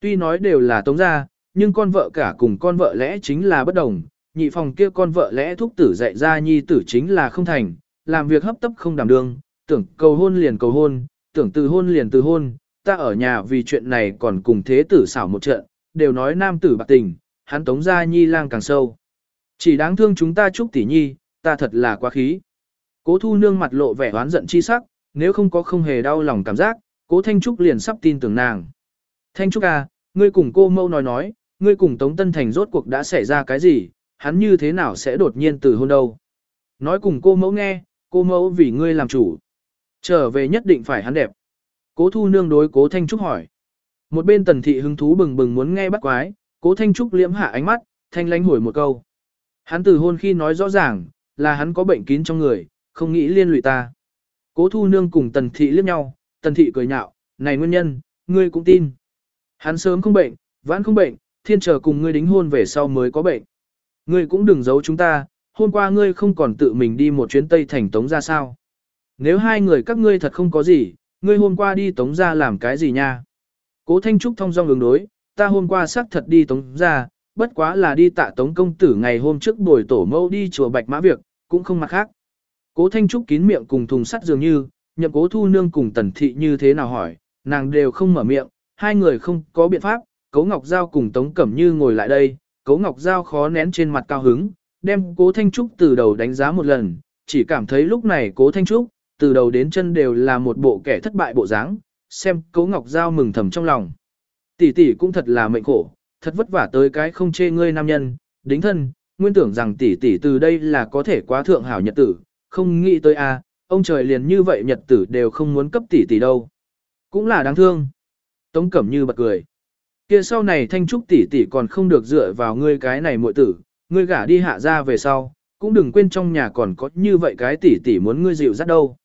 Tuy nói đều là tống gia, nhưng con vợ cả cùng con vợ lẽ chính là bất đồng, nhị phòng kia con vợ lẽ thúc tử dạy ra nhi tử chính là không thành, làm việc hấp tấp không đảm đương, tưởng cầu hôn liền cầu hôn, tưởng từ hôn liền từ hôn, ta ở nhà vì chuyện này còn cùng thế tử xảo một trận, đều nói nam tử bạc tình, hắn tống gia nhi lang càng sâu. Chỉ đáng thương chúng ta chúc tỷ nhi, ta thật là quá khí. Cố thu nương mặt lộ vẻ oán giận chi sắc, nếu không có không hề đau lòng cảm giác, cố Thanh Trúc liền sắp tin tưởng nàng. Thanh Trúc à, ngươi cùng cô mâu nói nói, ngươi cùng Tống Tân Thành rốt cuộc đã xảy ra cái gì, hắn như thế nào sẽ đột nhiên từ hôn đâu. Nói cùng cô mẫu nghe, cô mẫu vì ngươi làm chủ. Trở về nhất định phải hắn đẹp. Cố thu nương đối cố Thanh Trúc hỏi. Một bên tần thị hứng thú bừng bừng muốn nghe bắt quái, cố Thanh Trúc liễm hạ ánh mắt, thanh lánh hồi một câu. Hắn từ hôn khi nói rõ ràng, là hắn có bệnh kín trong người, không nghĩ liên lụy ta. Cố thu nương cùng tần thị liếc nhau, tần thị cười nhạo, này nguyên nhân, ngươi cũng tin. Hắn sớm không bệnh, vãn không bệnh, thiên chờ cùng ngươi đính hôn về sau mới có bệnh. Ngươi cũng đừng giấu chúng ta, hôm qua ngươi không còn tự mình đi một chuyến Tây Thành Tống ra sao. Nếu hai người các ngươi thật không có gì, ngươi hôm qua đi Tống ra làm cái gì nha? Cố Thanh Trúc thông dong ứng đối, ta hôm qua xác thật đi Tống ra, bất quá là đi tạ Tống công tử ngày hôm trước buổi tổ mâu đi chùa Bạch Mã Việc, cũng không mặt khác. Cố Thanh Trúc kín miệng cùng thùng sắt dường như, nhậm cố thu nương cùng tần thị như thế nào hỏi, nàng đều không mở miệng, hai người không có biện pháp, Cố Ngọc Giao cùng Tống Cẩm Như ngồi lại đây, Cố Ngọc Giao khó nén trên mặt cao hứng, đem Cố Thanh Trúc từ đầu đánh giá một lần, chỉ cảm thấy lúc này Cố Thanh Trúc, từ đầu đến chân đều là một bộ kẻ thất bại bộ dáng, xem Cố Ngọc Giao mừng thầm trong lòng. Tỷ tỷ cũng thật là mệnh khổ, thật vất vả tới cái không chê ngươi nam nhân, đính thân, nguyên tưởng rằng tỷ tỷ từ đây là có thể quá thượng hảo nhật tử, không nghĩ tới a, ông trời liền như vậy nhật tử đều không muốn cấp tỷ tỷ đâu. Cũng là đáng thương. Tống Cẩm Như bật cười. Kia sau này Thanh Trúc tỷ tỷ còn không được dựa vào ngươi cái này muội tử, ngươi gả đi hạ ra về sau, cũng đừng quên trong nhà còn có như vậy cái tỷ tỷ muốn ngươi dịu dắt đâu.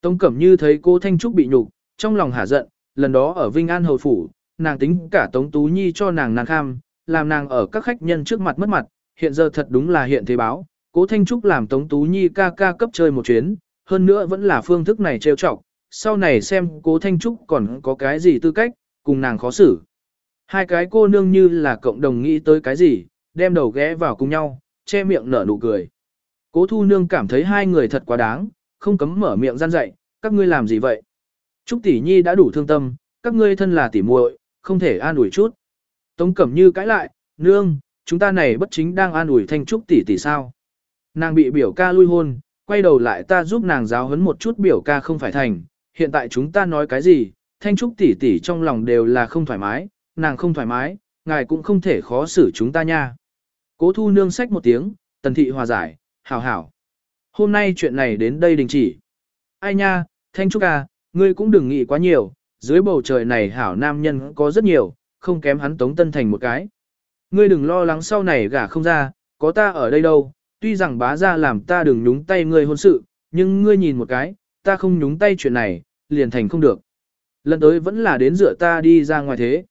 Tống Cẩm Như thấy cô Thanh Trúc bị nhục, trong lòng hả giận, lần đó ở Vinh An Hầu Phủ, nàng tính cả Tống Tú Nhi cho nàng nàng kham, làm nàng ở các khách nhân trước mặt mất mặt, hiện giờ thật đúng là hiện thế báo, cố Thanh Trúc làm Tống Tú Nhi ca ca cấp chơi một chuyến, hơn nữa vẫn là phương thức này trêu chọc, sau này xem cố Thanh Trúc còn có cái gì tư cách, cùng nàng khó xử. Hai cái cô nương như là cộng đồng nghĩ tới cái gì, đem đầu ghé vào cùng nhau, che miệng nở nụ cười. Cố thu nương cảm thấy hai người thật quá đáng, không cấm mở miệng gian dạy, các ngươi làm gì vậy? Trúc tỷ nhi đã đủ thương tâm, các ngươi thân là tỷ muội, không thể an ủi chút. Tống Cẩm Như cãi lại, nương, chúng ta này bất chính đang an ủi thanh trúc tỷ tỷ sao. Nàng bị biểu ca lui hôn, quay đầu lại ta giúp nàng giáo huấn một chút biểu ca không phải thành, hiện tại chúng ta nói cái gì, thanh trúc tỷ tỷ trong lòng đều là không thoải mái, nàng không thoải mái, ngài cũng không thể khó xử chúng ta nha. Cố thu nương sách một tiếng, tần thị hòa giải, hảo hảo. Hôm nay chuyện này đến đây đình chỉ. Ai nha, thanh trúc à, ngươi cũng đừng nghĩ quá nhiều, dưới bầu trời này hảo nam nhân có rất nhiều, không kém hắn Tống Tân Thành một cái. Ngươi đừng lo lắng sau này gả không ra, có ta ở đây đâu, tuy rằng bá ra làm ta đừng nhúng tay ngươi hôn sự, nhưng ngươi nhìn một cái, ta không nhúng tay chuyện này, liền thành không được. Lần tới vẫn là đến dựa ta đi ra ngoài thế.